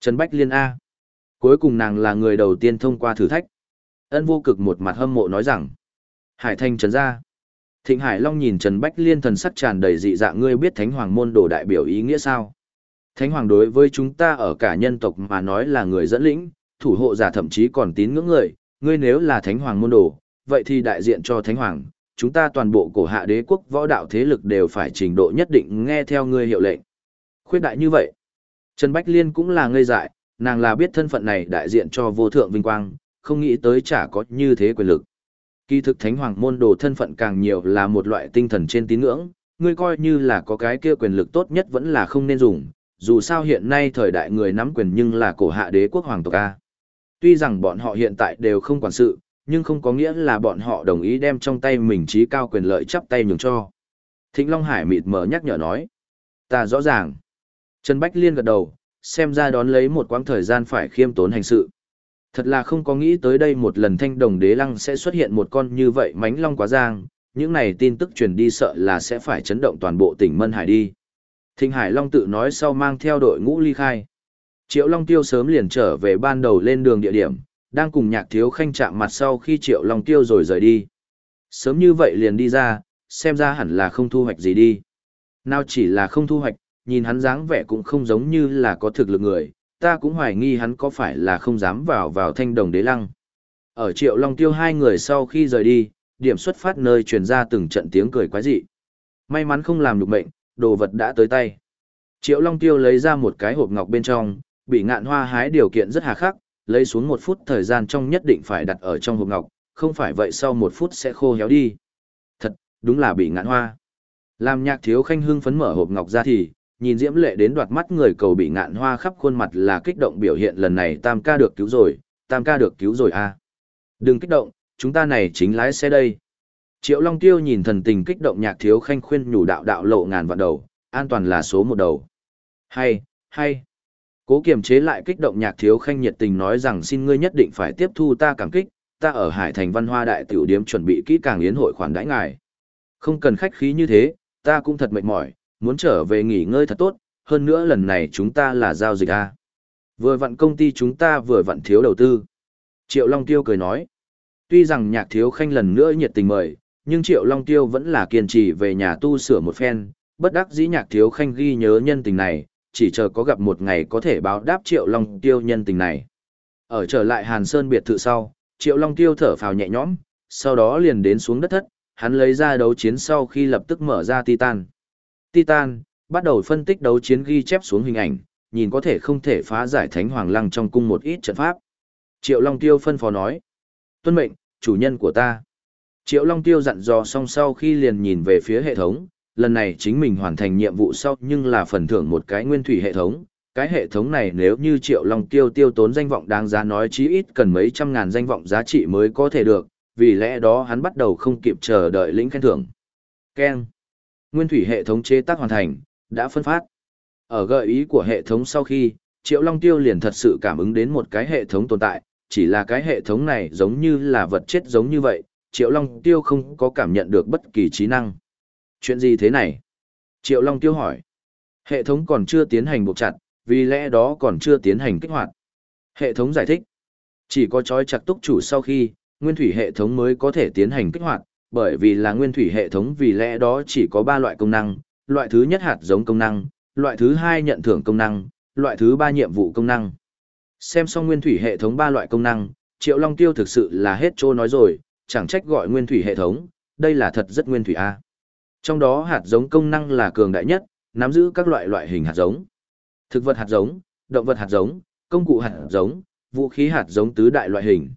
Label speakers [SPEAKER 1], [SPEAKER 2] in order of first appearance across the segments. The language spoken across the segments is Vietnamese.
[SPEAKER 1] Trần Bách Liên A. Cuối cùng nàng là người đầu tiên thông qua thử thách. Ân vô cực một mặt hâm mộ nói rằng. Hải Thanh Trần gia. Thịnh Hải Long nhìn Trần Bách Liên thần sắc tràn đầy dị dạng ngươi biết Thánh Hoàng môn đồ đại biểu ý nghĩa sao? Thánh Hoàng đối với chúng ta ở cả nhân tộc mà nói là người dẫn lĩnh, thủ hộ giả thậm chí còn tín ngưỡng người, ngươi nếu là Thánh Hoàng môn đồ, vậy thì đại diện cho Thánh Hoàng, chúng ta toàn bộ cổ hạ đế quốc võ đạo thế lực đều phải trình độ nhất định nghe theo ngươi hiệu lệnh. Khuyết đại như vậy. Trần Bách Liên cũng là ngây dại, nàng là biết thân phận này đại diện cho vô thượng vinh quang, không nghĩ tới chả có như thế quyền lực. Kỳ thực thánh hoàng môn đồ thân phận càng nhiều là một loại tinh thần trên tín ngưỡng, ngươi coi như là có cái kia quyền lực tốt nhất vẫn là không nên dùng, dù sao hiện nay thời đại người nắm quyền nhưng là cổ hạ đế quốc hoàng tộc A. Tuy rằng bọn họ hiện tại đều không quản sự, nhưng không có nghĩa là bọn họ đồng ý đem trong tay mình trí cao quyền lợi chắp tay nhường cho. Thịnh Long Hải mịt mờ nhắc nhở nói. Ta rõ ràng. Trần Bách Liên gật đầu, xem ra đón lấy một quãng thời gian phải khiêm tốn hành sự. Thật là không có nghĩ tới đây một lần thanh đồng đế lăng sẽ xuất hiện một con như vậy mánh long quá giang, những này tin tức truyền đi sợ là sẽ phải chấn động toàn bộ tỉnh Mân Hải đi. Thịnh Hải Long tự nói sau mang theo đội ngũ ly khai. Triệu Long Tiêu sớm liền trở về ban đầu lên đường địa điểm, đang cùng nhạc thiếu khanh chạm mặt sau khi Triệu Long Tiêu rồi rời đi. Sớm như vậy liền đi ra, xem ra hẳn là không thu hoạch gì đi. Nào chỉ là không thu hoạch, nhìn hắn dáng vẻ cũng không giống như là có thực lực người, ta cũng hoài nghi hắn có phải là không dám vào vào thanh đồng đế lăng. Ở Triệu Long Tiêu hai người sau khi rời đi, điểm xuất phát nơi truyền ra từng trận tiếng cười quái dị. May mắn không làm được mệnh, đồ vật đã tới tay. Triệu Long Tiêu lấy ra một cái hộp ngọc bên trong, bị ngạn hoa hái điều kiện rất hà khắc, lấy xuống một phút thời gian trong nhất định phải đặt ở trong hộp ngọc, không phải vậy sau một phút sẽ khô héo đi. Thật, đúng là bị ngạn hoa. Làm nhạc thiếu khanh hưng phấn mở hộp ngọc ra thì, nhìn diễm lệ đến đoạt mắt người cầu bị ngạn hoa khắp khuôn mặt là kích động biểu hiện lần này tam ca được cứu rồi, tam ca được cứu rồi à. Đừng kích động, chúng ta này chính lái xe đây. Triệu Long Tiêu nhìn thần tình kích động nhạc thiếu khanh khuyên nhủ đạo đạo lộ ngàn vạn đầu, an toàn là số một đầu. Hay, hay. Cố kiềm chế lại kích động nhạc thiếu khanh nhiệt tình nói rằng xin ngươi nhất định phải tiếp thu ta cảm kích, ta ở Hải Thành Văn Hoa Đại Tiểu Điếm chuẩn bị kỹ càng yến hội khoản đãi ngài. Không cần khách khí như thế, ta cũng thật mệt mỏi, muốn trở về nghỉ ngơi thật tốt, hơn nữa lần này chúng ta là giao dịch A. Vừa vặn công ty chúng ta vừa vặn thiếu đầu tư. Triệu Long Tiêu cười nói, tuy rằng nhạc thiếu khanh lần nữa nhiệt tình mời, nhưng Triệu Long Tiêu vẫn là kiên trì về nhà tu sửa một phen, bất đắc dĩ nhạc thiếu khanh ghi nhớ nhân tình này, chỉ chờ có gặp một ngày có thể báo đáp Triệu Long Tiêu nhân tình này. Ở trở lại Hàn Sơn biệt thự sau, Triệu Long Tiêu thở phào nhẹ nhõm, sau đó liền đến xuống đất thất, hắn lấy ra đấu chiến sau khi lập tức mở ra Titan. Titan, bắt đầu phân tích đấu chiến ghi chép xuống hình ảnh, nhìn có thể không thể phá giải Thánh Hoàng Lăng trong cung một ít trận pháp. Triệu Long Tiêu phân phó nói. Tuân mệnh, chủ nhân của ta. Triệu Long Tiêu dặn dò xong sau khi liền nhìn về phía hệ thống, lần này chính mình hoàn thành nhiệm vụ sau nhưng là phần thưởng một cái nguyên thủy hệ thống. Cái hệ thống này nếu như Triệu Long Tiêu tiêu tốn danh vọng đáng giá nói chí ít cần mấy trăm ngàn danh vọng giá trị mới có thể được, vì lẽ đó hắn bắt đầu không kịp chờ đợi lĩnh khen thưởng. Ken. Nguyên thủy hệ thống chế tác hoàn thành, đã phân phát. Ở gợi ý của hệ thống sau khi, Triệu Long Tiêu liền thật sự cảm ứng đến một cái hệ thống tồn tại, chỉ là cái hệ thống này giống như là vật chết giống như vậy, Triệu Long Tiêu không có cảm nhận được bất kỳ trí năng. Chuyện gì thế này? Triệu Long Tiêu hỏi. Hệ thống còn chưa tiến hành buộc chặt, vì lẽ đó còn chưa tiến hành kích hoạt. Hệ thống giải thích. Chỉ có trói chặt túc chủ sau khi, nguyên thủy hệ thống mới có thể tiến hành kích hoạt, bởi vì là nguyên thủy hệ thống vì lẽ đó chỉ có 3 loại công năng, loại thứ nhất hạt giống công năng, loại thứ hai nhận thưởng công năng, loại thứ ba nhiệm vụ công năng. Xem xong nguyên thủy hệ thống ba loại công năng, Triệu Long Tiêu thực sự là hết trô nói rồi, chẳng trách gọi nguyên thủy hệ thống, đây là thật rất nguyên thủy A. Trong đó hạt giống công năng là cường đại nhất, nắm giữ các loại loại hình hạt giống. Thực vật hạt giống, động vật hạt giống, công cụ hạt giống, vũ khí hạt giống tứ đại loại hình.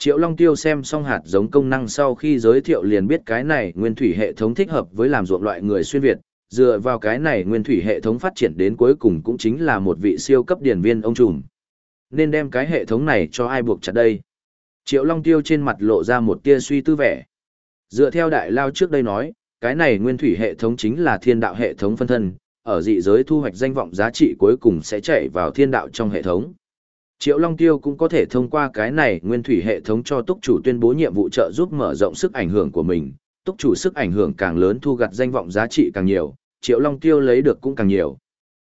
[SPEAKER 1] Triệu Long Tiêu xem xong hạt giống công năng sau khi giới thiệu liền biết cái này nguyên thủy hệ thống thích hợp với làm ruộng loại người xuyên Việt, dựa vào cái này nguyên thủy hệ thống phát triển đến cuối cùng cũng chính là một vị siêu cấp điển viên ông trùm. Nên đem cái hệ thống này cho ai buộc chặt đây? Triệu Long Tiêu trên mặt lộ ra một tia suy tư vẻ. Dựa theo đại lao trước đây nói, cái này nguyên thủy hệ thống chính là thiên đạo hệ thống phân thân, ở dị giới thu hoạch danh vọng giá trị cuối cùng sẽ chạy vào thiên đạo trong hệ thống. Triệu Long Tiêu cũng có thể thông qua cái này nguyên thủy hệ thống cho túc chủ tuyên bố nhiệm vụ trợ giúp mở rộng sức ảnh hưởng của mình, túc chủ sức ảnh hưởng càng lớn thu gặt danh vọng giá trị càng nhiều, Triệu Long Tiêu lấy được cũng càng nhiều.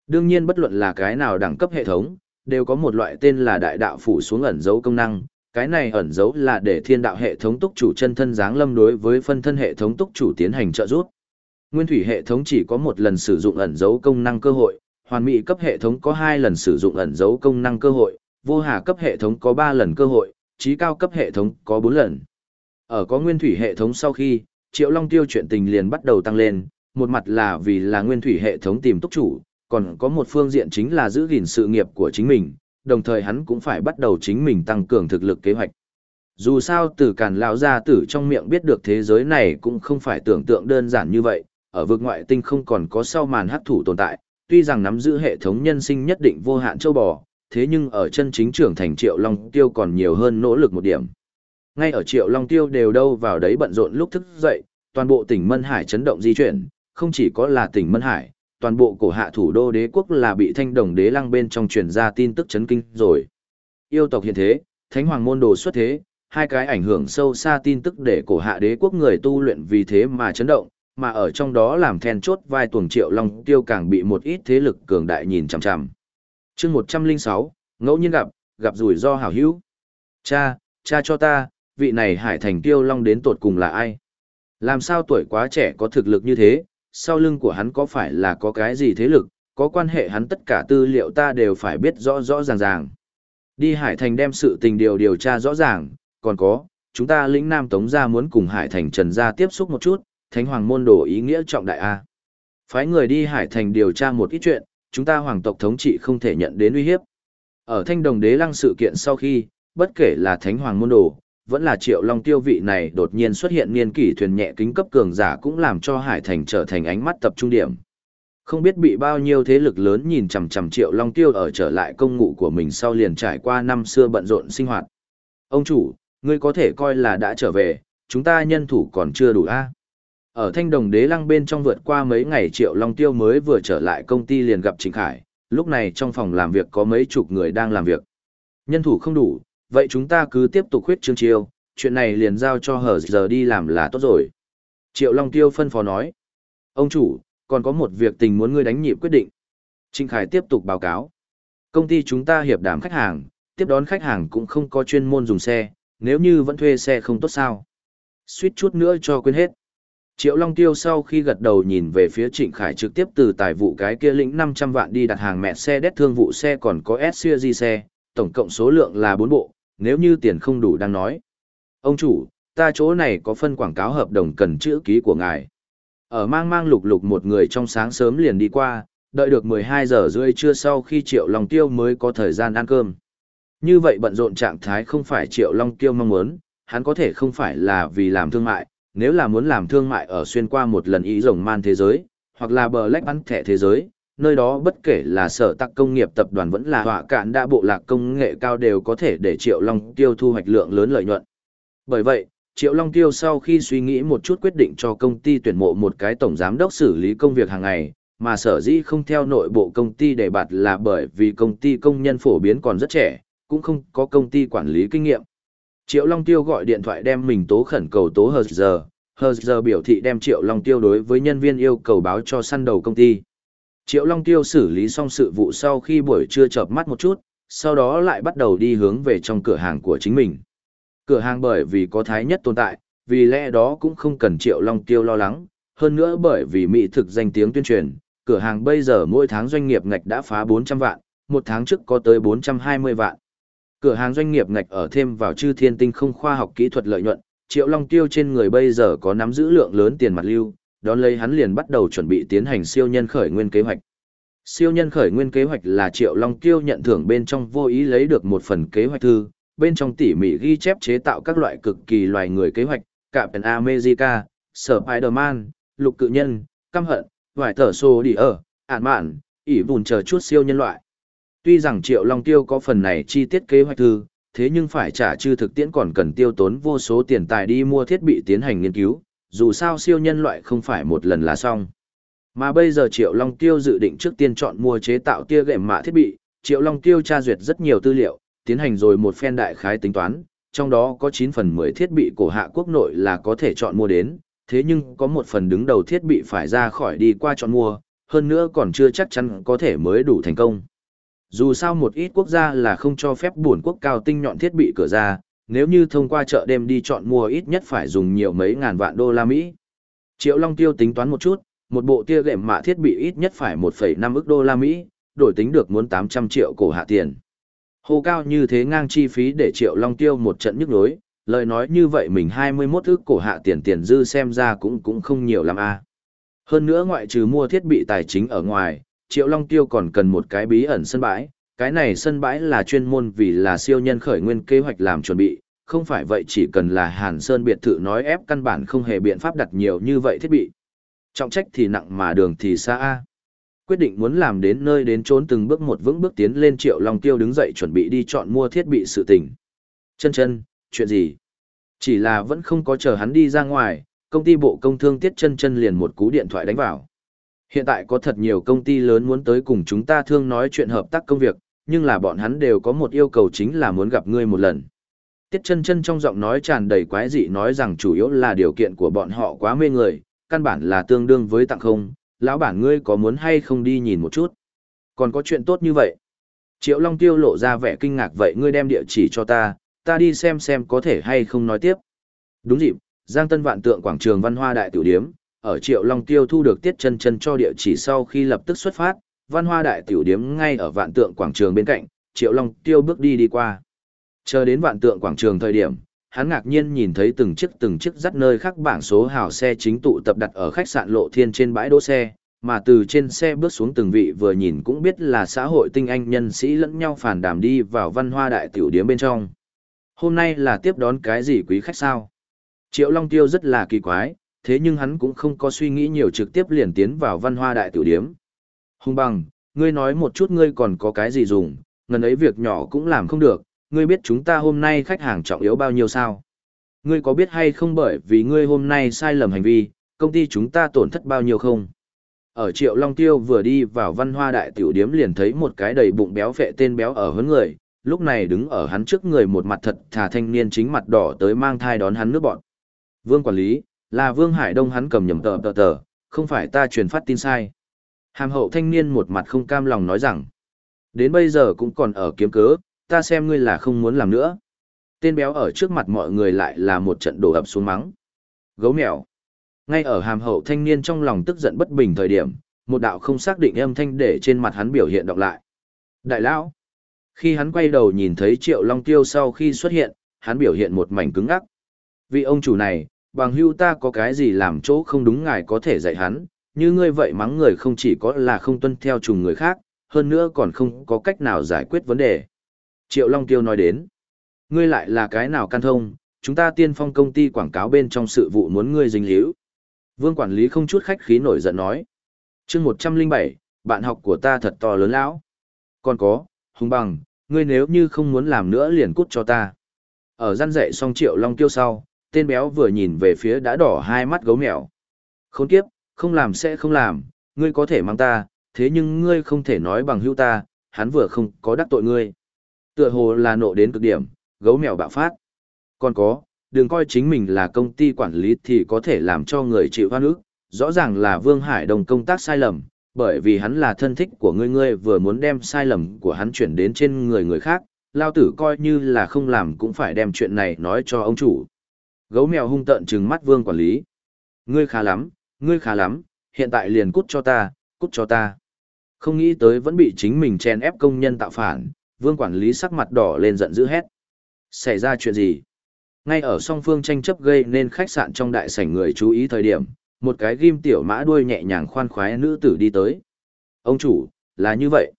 [SPEAKER 1] Đương nhiên bất luận là cái nào đẳng cấp hệ thống, đều có một loại tên là đại đạo phủ xuống ẩn dấu công năng. Cái này ẩn dấu là để thiên đạo hệ thống túc chủ chân thân dáng lâm đối với phân thân hệ thống túc chủ tiến hành trợ giúp. Nguyên thủy hệ thống chỉ có một lần sử dụng ẩn dấu công năng cơ hội, hoàn mỹ cấp hệ thống có hai lần sử dụng ẩn dấu công năng cơ hội, vô hà cấp hệ thống có ba lần cơ hội, trí cao cấp hệ thống có bốn lần. Ở có nguyên thủy hệ thống sau khi, Triệu Long Tiêu chuyện tình liền bắt đầu tăng lên, một mặt là vì là nguyên thủy hệ thống tìm túc chủ, còn có một phương diện chính là giữ gìn sự nghiệp của chính mình, đồng thời hắn cũng phải bắt đầu chính mình tăng cường thực lực kế hoạch. Dù sao từ càn lão gia tử trong miệng biết được thế giới này cũng không phải tưởng tượng đơn giản như vậy, ở vực ngoại tinh không còn có sau màn hắc thủ tồn tại, tuy rằng nắm giữ hệ thống nhân sinh nhất định vô hạn châu bò, thế nhưng ở chân chính trưởng thành Triệu Long Tiêu còn nhiều hơn nỗ lực một điểm. Ngay ở Triệu Long Tiêu đều đâu vào đấy bận rộn lúc thức dậy, toàn bộ tỉnh Mân Hải chấn động di chuyển, không chỉ có là tỉnh Mân Hải, toàn bộ cổ hạ thủ đô đế quốc là bị thanh đồng đế lăng bên trong truyền ra tin tức chấn kinh rồi. Yêu tộc hiện thế, thánh hoàng môn đồ xuất thế, hai cái ảnh hưởng sâu xa tin tức để cổ hạ đế quốc người tu luyện vì thế mà chấn động, mà ở trong đó làm then chốt vai tuồng triệu long tiêu càng bị một ít thế lực cường đại nhìn chằm chằm chương 106, ngẫu nhiên gặp, gặp rủi ro hảo hữu. Cha, cha cho ta, vị này hải thành tiêu long đến tột cùng là ai? Làm sao tuổi quá trẻ có thực lực như thế, sau lưng của hắn có phải là có cái gì thế lực, có quan hệ hắn tất cả tư liệu ta đều phải biết rõ rõ ràng ràng. Đi Hải Thành đem sự tình điều điều tra rõ ràng, còn có, chúng ta lĩnh Nam Tống gia muốn cùng Hải Thành Trần gia tiếp xúc một chút, Thánh Hoàng môn đồ ý nghĩa trọng đại A. Phái người đi Hải Thành điều tra một ít chuyện, chúng ta hoàng tộc thống trị không thể nhận đến uy hiếp. Ở Thanh Đồng Đế Lăng sự kiện sau khi, bất kể là Thánh Hoàng môn đồ, vẫn là triệu long tiêu vị này đột nhiên xuất hiện niên kỷ thuyền nhẹ kính cấp cường giả cũng làm cho hải thành trở thành ánh mắt tập trung điểm. Không biết bị bao nhiêu thế lực lớn nhìn chằm chằm triệu long tiêu ở trở lại công ngụ của mình sau liền trải qua năm xưa bận rộn sinh hoạt. Ông chủ ngươi có thể coi là đã trở về chúng ta nhân thủ còn chưa đủ a ở thanh đồng đế lăng bên trong vượt qua mấy ngày triệu long tiêu mới vừa trở lại công ty liền gặp trịnh khải lúc này trong phòng làm việc có mấy chục người đang làm việc nhân thủ không đủ vậy chúng ta cứ tiếp tục khuyết trương chiêu, chuyện này liền giao cho hở giờ đi làm là tốt rồi. Triệu Long Tiêu phân phó nói. Ông chủ, còn có một việc tình muốn ngươi đánh nhịp quyết định. Trịnh Khải tiếp tục báo cáo. Công ty chúng ta hiệp đàm khách hàng, tiếp đón khách hàng cũng không có chuyên môn dùng xe, nếu như vẫn thuê xe không tốt sao. Suýt chút nữa cho quên hết. Triệu Long Tiêu sau khi gật đầu nhìn về phía Trịnh Khải trực tiếp từ tài vụ cái kia lĩnh 500 vạn đi đặt hàng mẹ xe đét thương vụ xe còn có SCG xe, tổng cộng số lượng là 4 bộ, nếu như tiền không đủ đang nói. Ông chủ, ta chỗ này có phân quảng cáo hợp đồng cần chữ ký của ngài. Ở mang mang lục lục một người trong sáng sớm liền đi qua, đợi được 12 giờ rưỡi trưa sau khi Triệu Long Tiêu mới có thời gian ăn cơm. Như vậy bận rộn trạng thái không phải Triệu Long Tiêu mong muốn, hắn có thể không phải là vì làm thương mại, nếu là muốn làm thương mại ở xuyên qua một lần ý rồng man thế giới, hoặc là bờ lách bắn thẻ thế giới, nơi đó bất kể là sở tắc công nghiệp tập đoàn vẫn là họa cạn đã bộ lạc công nghệ cao đều có thể để Triệu Long Tiêu thu hoạch lượng lớn lợi nhuận. Bởi vậy, Triệu Long Tiêu sau khi suy nghĩ một chút quyết định cho công ty tuyển mộ một cái tổng giám đốc xử lý công việc hàng ngày, mà sở dĩ không theo nội bộ công ty để bạt là bởi vì công ty công nhân phổ biến còn rất trẻ, cũng không có công ty quản lý kinh nghiệm. Triệu Long Tiêu gọi điện thoại đem mình tố khẩn cầu tố hờ giờ, hờ giờ biểu thị đem Triệu Long Tiêu đối với nhân viên yêu cầu báo cho săn đầu công ty. Triệu Long Tiêu xử lý xong sự vụ sau khi buổi trưa chợp mắt một chút, sau đó lại bắt đầu đi hướng về trong cửa hàng của chính mình. Cửa hàng bởi vì có thái nhất tồn tại, vì lẽ đó cũng không cần Triệu Long Tiêu lo lắng, hơn nữa bởi vì mỹ thực danh tiếng tuyên truyền, cửa hàng bây giờ mỗi tháng doanh nghiệp ngạch đã phá 400 vạn, một tháng trước có tới 420 vạn. Cửa hàng doanh nghiệp ngạch ở thêm vào chư thiên tinh không khoa học kỹ thuật lợi nhuận, Triệu Long Tiêu trên người bây giờ có nắm giữ lượng lớn tiền mặt lưu, đón lấy hắn liền bắt đầu chuẩn bị tiến hành siêu nhân khởi nguyên kế hoạch. Siêu nhân khởi nguyên kế hoạch là Triệu Long Tiêu nhận thưởng bên trong vô ý lấy được một phần kế hoạch thư, bên trong tỉ mỉ ghi chép chế tạo các loại cực kỳ loài người kế hoạch, Captain America, Spider-Man, Lục Cự Nhân, Căm Hận, Vải Thở Xô Đi Ở, Ản Mạn, ỉ vùn chờ chút siêu nhân loại. Tuy rằng Triệu Long Tiêu có phần này chi tiết kế hoạch thư, thế nhưng phải trả chư thực tiễn còn cần tiêu tốn vô số tiền tài đi mua thiết bị tiến hành nghiên cứu, dù sao siêu nhân loại không phải một lần là xong. Mà bây giờ Triệu Long Tiêu dự định trước tiên chọn mua chế tạo tia gệm mạ thiết bị, Triệu Long Tiêu tra duyệt rất nhiều tư liệu, tiến hành rồi một phen đại khái tính toán, trong đó có 9 phần 10 thiết bị của hạ quốc nội là có thể chọn mua đến, thế nhưng có một phần đứng đầu thiết bị phải ra khỏi đi qua chọn mua, hơn nữa còn chưa chắc chắn có thể mới đủ thành công. Dù sao một ít quốc gia là không cho phép buồn quốc cao tinh nhọn thiết bị cửa ra, nếu như thông qua chợ đêm đi chọn mua ít nhất phải dùng nhiều mấy ngàn vạn đô la Mỹ. Triệu Long Tiêu tính toán một chút, một bộ tia gệm mạ thiết bị ít nhất phải 1,5 ức đô la Mỹ, đổi tính được muốn 800 triệu cổ hạ tiền. Hồ cao như thế ngang chi phí để Triệu Long Tiêu một trận nhức nhối, lời nói như vậy mình 21 ức cổ hạ tiền tiền dư xem ra cũng cũng không nhiều lắm a. Hơn nữa ngoại trừ mua thiết bị tài chính ở ngoài, Triệu Long Tiêu còn cần một cái bí ẩn sân bãi, cái này sân bãi là chuyên môn vì là siêu nhân khởi nguyên kế hoạch làm chuẩn bị, không phải vậy chỉ cần là Hàn Sơn biệt thự nói ép căn bản không hề biện pháp đặt nhiều như vậy thiết bị. Trọng trách thì nặng mà đường thì xa a. Quyết định muốn làm đến nơi đến trốn từng bước một vững bước tiến lên Triệu Long Tiêu đứng dậy chuẩn bị đi chọn mua thiết bị sự tình. Chân chân, chuyện gì? Chỉ là vẫn không có chờ hắn đi ra ngoài, công ty bộ công thương tiết chân chân liền một cú điện thoại đánh vào. Hiện tại có thật nhiều công ty lớn muốn tới cùng chúng ta thương nói chuyện hợp tác công việc, nhưng là bọn hắn đều có một yêu cầu chính là muốn gặp ngươi một lần. Tiết chân chân trong giọng nói tràn đầy quái dị nói rằng chủ yếu là điều kiện của bọn họ quá mê người, căn bản là tương đương với tặng không, lão bản ngươi có muốn hay không đi nhìn một chút. Còn có chuyện tốt như vậy. Triệu Long Tiêu lộ ra vẻ kinh ngạc vậy ngươi đem địa chỉ cho ta, ta đi xem xem có thể hay không nói tiếp. Đúng dịp, Giang Tân Vạn Tượng Quảng trường Văn Hoa Đại Tiểu Điếm, ở Triệu Long Tiêu thu được Tiết Chân Chân cho địa chỉ sau khi lập tức xuất phát, Văn Hoa Đại Tiểu Điếm ngay ở Vạn Tượng Quảng trường bên cạnh, Triệu Long Tiêu bước đi đi qua. Chờ đến Vạn Tượng Quảng trường thời điểm, hắn ngạc nhiên nhìn thấy từng chiếc từng chiếc dắt nơi khác bảng số hào xe chính tụ tập đặt ở khách sạn Lộ Thiên trên bãi đỗ xe, mà từ trên xe bước xuống từng vị vừa nhìn cũng biết là xã hội tinh anh nhân sĩ lẫn nhau phản đàm đi vào văn hoa đại tiểu điếm bên trong. Hôm nay là tiếp đón cái gì quý khách sao? Triệu Long Tiêu rất là kỳ quái, thế nhưng hắn cũng không có suy nghĩ nhiều trực tiếp liền tiến vào văn hoa đại tiểu điếm. Hùng bằng, ngươi nói một chút ngươi còn có cái gì dùng, ngần ấy việc nhỏ cũng làm không được, ngươi biết chúng ta hôm nay khách hàng trọng yếu bao nhiêu sao? Ngươi có biết hay không bởi vì ngươi hôm nay sai lầm hành vi, công ty chúng ta tổn thất bao nhiêu không? Ở Triệu Long Tiêu vừa đi vào văn hoa đại tiểu điếm liền thấy một cái đầy bụng béo phệ tên béo ở hướng người, lúc này đứng ở hắn trước người một mặt thật thà thanh niên chính mặt đỏ tới mang thai đón hắn nước bọn. Vương quản lý, là Vương Hải Đông hắn cầm nhầm tờ tờ tờ, không phải ta truyền phát tin sai. Hàm hậu thanh niên một mặt không cam lòng nói rằng, đến bây giờ cũng còn ở kiếm cớ, ta xem ngươi là không muốn làm nữa. Tên béo ở trước mặt mọi người lại là một trận đổ ập xuống mắng. Gấu mèo. Ngay ở hàm hậu thanh niên trong lòng tức giận bất bình thời điểm, một đạo không xác định âm thanh để trên mặt hắn biểu hiện đọc lại. Đại lão. Khi hắn quay đầu nhìn thấy Triệu Long Tiêu sau khi xuất hiện, hắn biểu hiện một mảnh cứng ngắc. Vị ông chủ này, bằng hưu ta có cái gì làm chỗ không đúng ngài có thể dạy hắn, như ngươi vậy mắng người không chỉ có là không tuân theo trùng người khác, hơn nữa còn không có cách nào giải quyết vấn đề. Triệu Long Tiêu nói đến, ngươi lại là cái nào can thông, chúng ta tiên phong công ty quảng cáo bên trong sự vụ muốn ngươi dính líu. Vương quản lý không chút khách khí nổi giận nói. chương 107, bạn học của ta thật to lớn lão. Còn có, hùng bằng, ngươi nếu như không muốn làm nữa liền cút cho ta. Ở gian dạy xong triệu long tiêu sau, tên béo vừa nhìn về phía đã đỏ hai mắt gấu mèo. Khốn kiếp, không làm sẽ không làm, ngươi có thể mang ta, thế nhưng ngươi không thể nói bằng hữu ta, hắn vừa không có đắc tội ngươi. Tựa hồ là nộ đến cực điểm, gấu mèo bạo phát. Còn có, đừng coi chính mình là công ty quản lý thì có thể làm cho người chịu hoan ức. Rõ ràng là Vương Hải Đồng công tác sai lầm, bởi vì hắn là thân thích của ngươi ngươi vừa muốn đem sai lầm của hắn chuyển đến trên người người khác, lao tử coi như là không làm cũng phải đem chuyện này nói cho ông chủ. Gấu mèo hung tợn trừng mắt Vương quản lý. Ngươi khá lắm, ngươi khá lắm, hiện tại liền cút cho ta, cút cho ta. Không nghĩ tới vẫn bị chính mình chen ép công nhân tạo phản, Vương quản lý sắc mặt đỏ lên giận dữ hét. Xảy ra chuyện gì? Ngay ở song phương tranh chấp gây nên khách sạn trong đại sảnh người chú ý thời điểm, một cái ghim tiểu mã đuôi nhẹ nhàng khoan khoái nữ tử đi tới. Ông chủ, là như vậy.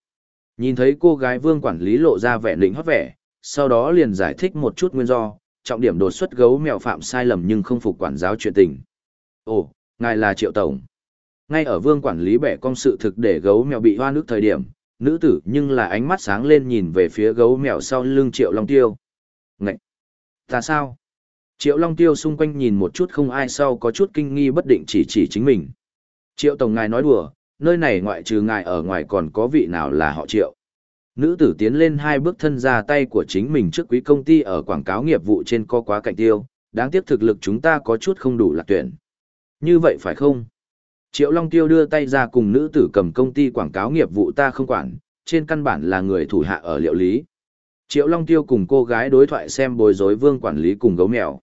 [SPEAKER 1] Nhìn thấy cô gái vương quản lý lộ ra vẻ lĩnh hót vẻ, sau đó liền giải thích một chút nguyên do, trọng điểm đột xuất gấu mèo phạm sai lầm nhưng không phục quản giáo chuyện tình. Ồ, ngài là triệu tổng. Ngay ở vương quản lý bẻ công sự thực để gấu mèo bị hoa nước thời điểm, nữ tử nhưng là ánh mắt sáng lên nhìn về phía gấu mèo sau lưng triệu long tiêu. Ngậy! Ta sao? Triệu Long Tiêu xung quanh nhìn một chút không ai sau có chút kinh nghi bất định chỉ chỉ chính mình. Triệu Tổng ngài nói đùa, nơi này ngoại trừ ngài ở ngoài còn có vị nào là họ Triệu. Nữ tử tiến lên hai bước thân ra tay của chính mình trước quý công ty ở quảng cáo nghiệp vụ trên co quá cạnh tiêu, đáng tiếc thực lực chúng ta có chút không đủ lạc tuyển. Như vậy phải không? Triệu Long Tiêu đưa tay ra cùng nữ tử cầm công ty quảng cáo nghiệp vụ ta không quản, trên căn bản là người thủ hạ ở liệu lý. Triệu Long Tiêu cùng cô gái đối thoại xem bối rối vương quản lý cùng gấu mèo.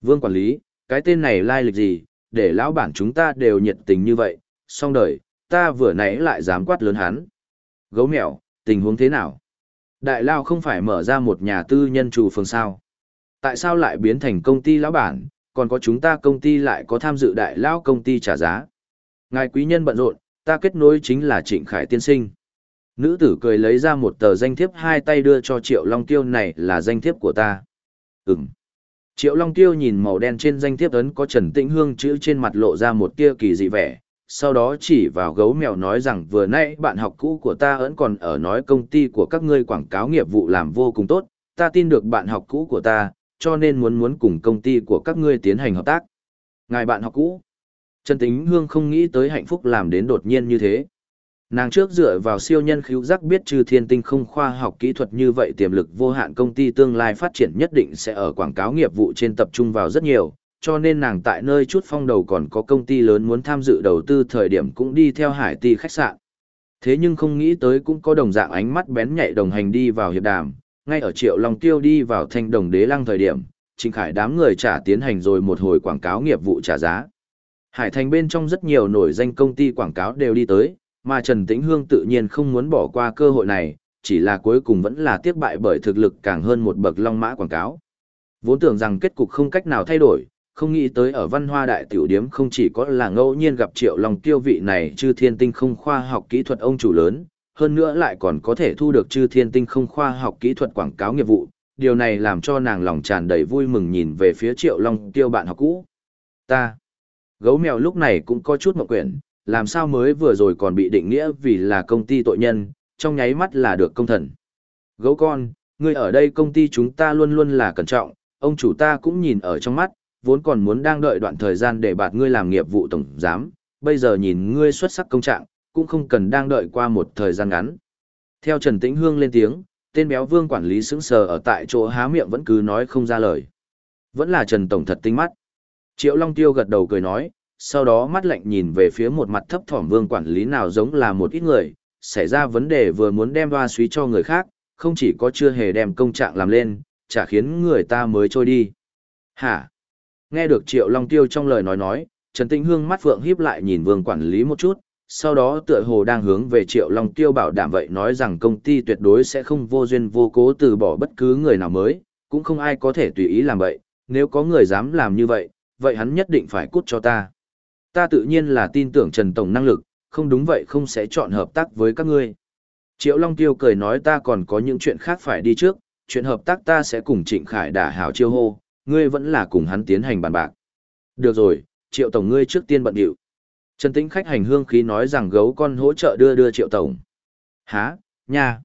[SPEAKER 1] Vương quản lý, cái tên này lai lịch gì, để lão bản chúng ta đều nhiệt tình như vậy, xong đời, ta vừa nãy lại dám quát lớn hắn. Gấu mèo, tình huống thế nào? Đại Lao không phải mở ra một nhà tư nhân chủ phường sao? Tại sao lại biến thành công ty lão bản, còn có chúng ta công ty lại có tham dự đại Lao công ty trả giá? Ngài quý nhân bận rộn, ta kết nối chính là Trịnh Khải tiên sinh. Nữ tử cười lấy ra một tờ danh thiếp hai tay đưa cho Triệu Long Tiêu này là danh thiếp của ta. Ừm. Triệu Long Tiêu nhìn màu đen trên danh thiếp ấn có Trần Tĩnh Hương chữ trên mặt lộ ra một tia kỳ dị vẻ, sau đó chỉ vào gấu mèo nói rằng vừa nãy bạn học cũ của ta vẫn còn ở nói công ty của các ngươi quảng cáo nghiệp vụ làm vô cùng tốt, ta tin được bạn học cũ của ta, cho nên muốn muốn cùng công ty của các ngươi tiến hành hợp tác. Ngài bạn học cũ, Trần tính Hương không nghĩ tới hạnh phúc làm đến đột nhiên như thế. Nàng trước dựa vào siêu nhân khíu giác biết trừ thiên tinh không khoa học kỹ thuật như vậy tiềm lực vô hạn công ty tương lai phát triển nhất định sẽ ở quảng cáo nghiệp vụ trên tập trung vào rất nhiều, cho nên nàng tại nơi chút phong đầu còn có công ty lớn muốn tham dự đầu tư thời điểm cũng đi theo hải ti khách sạn. Thế nhưng không nghĩ tới cũng có đồng dạng ánh mắt bén nhạy đồng hành đi vào hiệp đàm, ngay ở triệu long tiêu đi vào thanh đồng đế lăng thời điểm, Trịnh Khải đám người trả tiến hành rồi một hồi quảng cáo nghiệp vụ trả giá. Hải thành bên trong rất nhiều nổi danh công ty quảng cáo đều đi tới, mà Trần Tĩnh Hương tự nhiên không muốn bỏ qua cơ hội này, chỉ là cuối cùng vẫn là tiếc bại bởi thực lực càng hơn một bậc long mã quảng cáo. Vốn tưởng rằng kết cục không cách nào thay đổi, không nghĩ tới ở văn hoa đại tiểu điếm không chỉ có là ngẫu nhiên gặp triệu long tiêu vị này chư thiên tinh không khoa học kỹ thuật ông chủ lớn, hơn nữa lại còn có thể thu được chư thiên tinh không khoa học kỹ thuật quảng cáo nghiệp vụ, điều này làm cho nàng lòng tràn đầy vui mừng nhìn về phía triệu long tiêu bạn học cũ. Ta, gấu mèo lúc này cũng có chút mộng quyển, làm sao mới vừa rồi còn bị định nghĩa vì là công ty tội nhân, trong nháy mắt là được công thần. Gấu con, ngươi ở đây công ty chúng ta luôn luôn là cẩn trọng, ông chủ ta cũng nhìn ở trong mắt, vốn còn muốn đang đợi đoạn thời gian để bạt ngươi làm nghiệp vụ tổng giám, bây giờ nhìn ngươi xuất sắc công trạng, cũng không cần đang đợi qua một thời gian ngắn. Theo Trần Tĩnh Hương lên tiếng, tên béo vương quản lý sững sờ ở tại chỗ há miệng vẫn cứ nói không ra lời. Vẫn là Trần Tổng thật tinh mắt. Triệu Long Tiêu gật đầu cười nói, sau đó mắt lạnh nhìn về phía một mặt thấp thỏm vương quản lý nào giống là một ít người, xảy ra vấn đề vừa muốn đem hoa suý cho người khác, không chỉ có chưa hề đem công trạng làm lên, chả khiến người ta mới trôi đi. Hả? Nghe được Triệu Long Tiêu trong lời nói nói, Trần Tĩnh Hương mắt vượng híp lại nhìn vương quản lý một chút, sau đó tựa hồ đang hướng về Triệu Long Tiêu bảo đảm vậy nói rằng công ty tuyệt đối sẽ không vô duyên vô cố từ bỏ bất cứ người nào mới, cũng không ai có thể tùy ý làm vậy, nếu có người dám làm như vậy, vậy hắn nhất định phải cút cho ta. Ta tự nhiên là tin tưởng Trần Tổng năng lực, không đúng vậy không sẽ chọn hợp tác với các ngươi. Triệu Long Tiêu cười nói ta còn có những chuyện khác phải đi trước, chuyện hợp tác ta sẽ cùng Trịnh Khải đả hảo chiêu hô, ngươi vẫn là cùng hắn tiến hành bàn bạc. Được rồi, Triệu Tổng ngươi trước tiên bận điệu. Trần Tĩnh khách hành hương khí nói rằng gấu con hỗ trợ đưa đưa Triệu Tổng. Há, nha.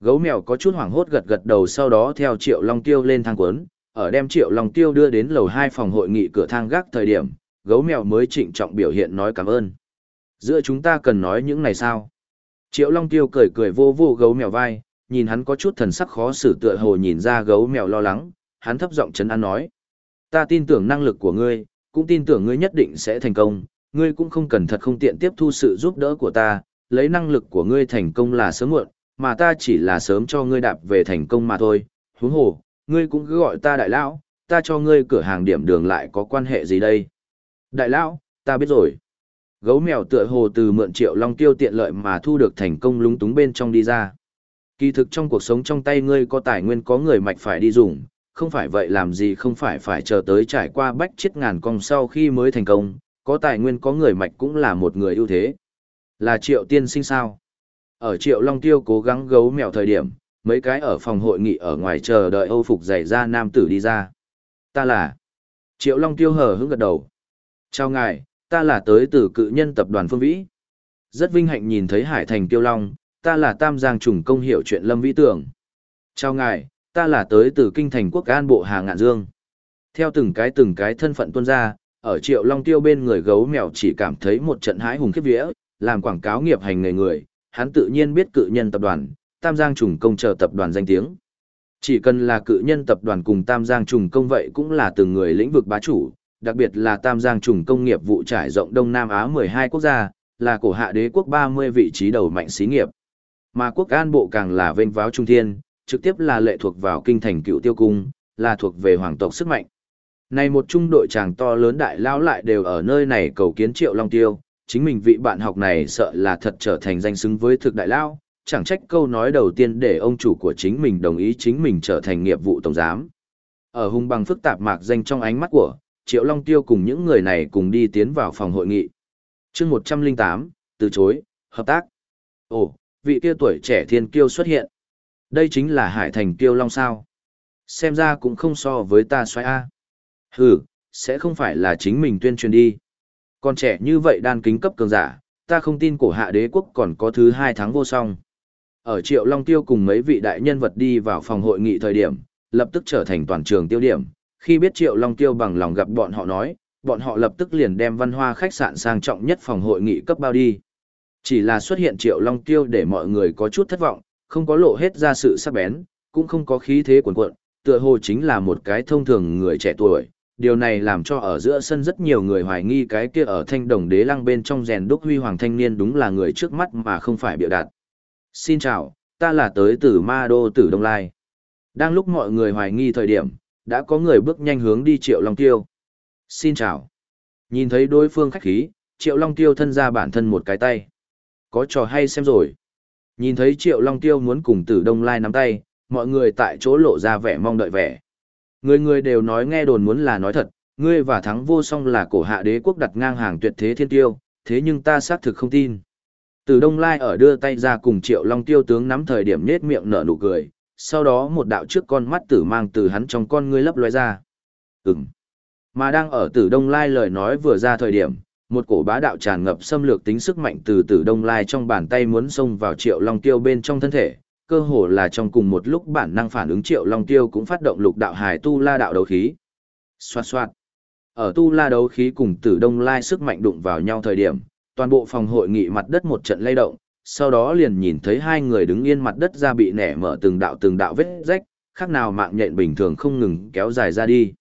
[SPEAKER 1] Gấu mèo có chút hoảng hốt gật gật đầu sau đó theo Triệu Long Tiêu lên thang cuốn, ở đem Triệu Long Tiêu đưa đến lầu 2 phòng hội nghị cửa thang gác thời điểm, gấu mèo mới trịnh trọng biểu hiện nói cảm ơn. Giữa chúng ta cần nói những này sao? Triệu Long Tiêu cười cười vô vô gấu mèo vai, nhìn hắn có chút thần sắc khó xử tựa hồ nhìn ra gấu mèo lo lắng, hắn thấp giọng chấn an nói. Ta tin tưởng năng lực của ngươi, cũng tin tưởng ngươi nhất định sẽ thành công, ngươi cũng không cần thật không tiện tiếp thu sự giúp đỡ của ta, lấy năng lực của ngươi thành công là sớm muộn, mà ta chỉ là sớm cho ngươi đạp về thành công mà thôi, huống hồ, ngươi cũng cứ gọi ta đại lão, ta cho ngươi cửa hàng điểm đường lại có quan hệ gì đây? Đại lão, ta biết rồi. Gấu mèo tựa hồ từ mượn triệu long tiêu tiện lợi mà thu được thành công lúng túng bên trong đi ra. Kỳ thực trong cuộc sống trong tay ngươi có tài nguyên có người mạch phải đi dùng, không phải vậy làm gì không phải phải chờ tới trải qua bách chết ngàn cong sau khi mới thành công, có tài nguyên có người mạch cũng là một người ưu thế. Là triệu tiên sinh sao? Ở triệu long tiêu cố gắng gấu mèo thời điểm, mấy cái ở phòng hội nghị ở ngoài chờ đợi âu phục giày ra nam tử đi ra. Ta là... Triệu long tiêu hờ hững gật đầu. Chào ngài, ta là tới từ cự nhân tập đoàn Phương Vĩ. Rất vinh hạnh nhìn thấy Hải Thành Tiêu Long, ta là Tam Giang trùng công hiệu chuyện Lâm Vĩ Tưởng. Chào ngài, ta là tới từ kinh thành quốc an bộ Hà Ngạn Dương. Theo từng cái từng cái thân phận tuân ra, ở Triệu Long Tiêu bên người gấu mèo chỉ cảm thấy một trận hãi hùng khiếp vía, làm quảng cáo nghiệp hành nghề người, hắn tự nhiên biết cự nhân tập đoàn, Tam Giang trùng công chờ tập đoàn danh tiếng. Chỉ cần là cự nhân tập đoàn cùng Tam Giang trùng công vậy cũng là từng người lĩnh vực bá chủ, đặc biệt là Tam Giang trùng công nghiệp vụ trải rộng Đông Nam Á 12 quốc gia, là cổ hạ đế quốc 30 vị trí đầu mạnh xí nghiệp. Mà quốc an bộ càng là vênh váo trung thiên, trực tiếp là lệ thuộc vào kinh thành cựu tiêu cung, là thuộc về hoàng tộc sức mạnh. Này một trung đội chàng to lớn đại lao lại đều ở nơi này cầu kiến triệu long tiêu, chính mình vị bạn học này sợ là thật trở thành danh xứng với thực đại lao, chẳng trách câu nói đầu tiên để ông chủ của chính mình đồng ý chính mình trở thành nghiệp vụ tổng giám. Ở hung bằng phức tạp mạc danh trong ánh mắt của, Triệu Long Tiêu cùng những người này cùng đi tiến vào phòng hội nghị. chương 108, từ chối, hợp tác. Ồ, vị kia tuổi trẻ thiên kiêu xuất hiện. Đây chính là Hải Thành Kiêu Long sao. Xem ra cũng không so với ta xoay A. Hừ, sẽ không phải là chính mình tuyên truyền đi. Còn trẻ như vậy đan kính cấp cường giả, ta không tin cổ hạ đế quốc còn có thứ hai tháng vô song. Ở Triệu Long Tiêu cùng mấy vị đại nhân vật đi vào phòng hội nghị thời điểm, lập tức trở thành toàn trường tiêu điểm. Khi biết Triệu Long Tiêu bằng lòng gặp bọn họ nói, bọn họ lập tức liền đem văn hoa khách sạn sang trọng nhất phòng hội nghị cấp bao đi. Chỉ là xuất hiện Triệu Long Tiêu để mọi người có chút thất vọng, không có lộ hết ra sự sắc bén, cũng không có khí thế cuồn cuộn, tựa hồ chính là một cái thông thường người trẻ tuổi. Điều này làm cho ở giữa sân rất nhiều người hoài nghi cái kia ở thanh đồng đế lăng bên trong rèn đúc huy hoàng thanh niên đúng là người trước mắt mà không phải biểu đạt. Xin chào, ta là tới từ Ma Đô Tử Đông Lai. Đang lúc mọi người hoài nghi thời điểm, đã có người bước nhanh hướng đi Triệu Long Tiêu. Xin chào. Nhìn thấy đối phương khách khí, Triệu Long Tiêu thân ra bản thân một cái tay. Có trò hay xem rồi. Nhìn thấy Triệu Long Tiêu muốn cùng Tử Đông Lai nắm tay, mọi người tại chỗ lộ ra vẻ mong đợi vẻ. Người người đều nói nghe đồn muốn là nói thật, ngươi và thắng vô song là cổ hạ đế quốc đặt ngang hàng tuyệt thế thiên tiêu, thế nhưng ta xác thực không tin. Từ Đông Lai ở đưa tay ra cùng Triệu Long Tiêu tướng nắm thời điểm nết miệng nở nụ cười, sau đó một đạo trước con mắt tử mang từ hắn trong con ngươi lấp lóe ra. Ừm. Mà đang ở Tử Đông Lai lời nói vừa ra thời điểm, một cổ bá đạo tràn ngập xâm lược tính sức mạnh từ Tử Đông Lai trong bàn tay muốn xông vào Triệu Long Tiêu bên trong thân thể, cơ hồ là trong cùng một lúc bản năng phản ứng Triệu Long Tiêu cũng phát động lục đạo hài tu la đạo đấu khí. Xoạt xoạt. Ở tu la đấu khí cùng Tử Đông Lai sức mạnh đụng vào nhau thời điểm, toàn bộ phòng hội nghị mặt đất một trận lay động, sau đó liền nhìn thấy hai người đứng yên mặt đất ra bị nẻ mở từng đạo từng đạo vết rách, khác nào mạng nhện bình thường không ngừng kéo dài ra đi.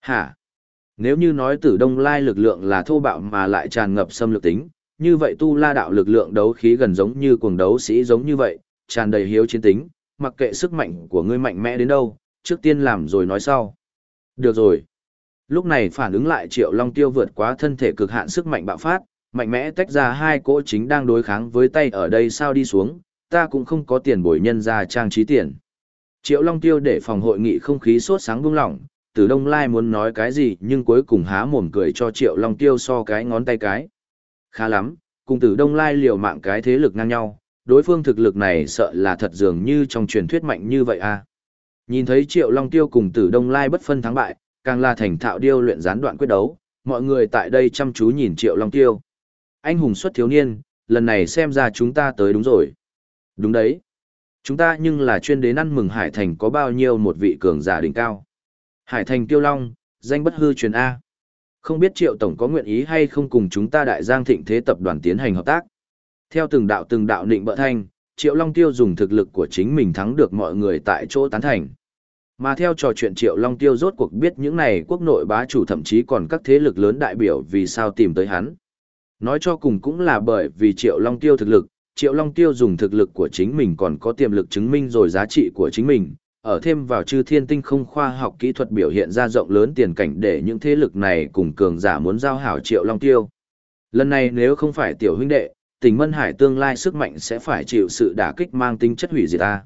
[SPEAKER 1] Hả? Nếu như nói tử đông lai lực lượng là thô bạo mà lại tràn ngập xâm lược tính, như vậy tu la đạo lực lượng đấu khí gần giống như cuồng đấu sĩ giống như vậy, tràn đầy hiếu chiến tính, mặc kệ sức mạnh của ngươi mạnh mẽ đến đâu, trước tiên làm rồi nói sau. Được rồi. Lúc này phản ứng lại triệu long tiêu vượt quá thân thể cực hạn sức mạnh bạo phát, mạnh mẽ tách ra hai cỗ chính đang đối kháng với tay ở đây sao đi xuống, ta cũng không có tiền bồi nhân ra trang trí tiền. Triệu Long Tiêu để phòng hội nghị không khí sốt sáng buông lỏng, Tử Đông Lai muốn nói cái gì nhưng cuối cùng há mồm cười cho Triệu Long Tiêu so cái ngón tay cái. Khá lắm, cùng Tử Đông Lai liều mạng cái thế lực ngang nhau, đối phương thực lực này sợ là thật dường như trong truyền thuyết mạnh như vậy à. Nhìn thấy Triệu Long Tiêu cùng Tử Đông Lai bất phân thắng bại, càng là thành thạo điêu luyện gián đoạn quyết đấu, mọi người tại đây chăm chú nhìn Triệu Long Tiêu anh hùng xuất thiếu niên, lần này xem ra chúng ta tới đúng rồi. Đúng đấy. Chúng ta nhưng là chuyên đến ăn mừng Hải Thành có bao nhiêu một vị cường giả đỉnh cao. Hải Thành Tiêu Long, danh bất hư truyền A. Không biết Triệu Tổng có nguyện ý hay không cùng chúng ta đại giang thịnh thế tập đoàn tiến hành hợp tác. Theo từng đạo từng đạo định bợ thanh, Triệu Long Tiêu dùng thực lực của chính mình thắng được mọi người tại chỗ tán thành. Mà theo trò chuyện Triệu Long Tiêu rốt cuộc biết những này quốc nội bá chủ thậm chí còn các thế lực lớn đại biểu vì sao tìm tới hắn. Nói cho cùng cũng là bởi vì Triệu Long Tiêu thực lực, Triệu Long Tiêu dùng thực lực của chính mình còn có tiềm lực chứng minh rồi giá trị của chính mình, ở thêm vào chư thiên tinh không khoa học kỹ thuật biểu hiện ra rộng lớn tiền cảnh để những thế lực này cùng cường giả muốn giao hảo Triệu Long Tiêu. Lần này nếu không phải tiểu huynh đệ, tỉnh Mân Hải tương lai sức mạnh sẽ phải chịu sự đả kích mang tính chất hủy diệt ta.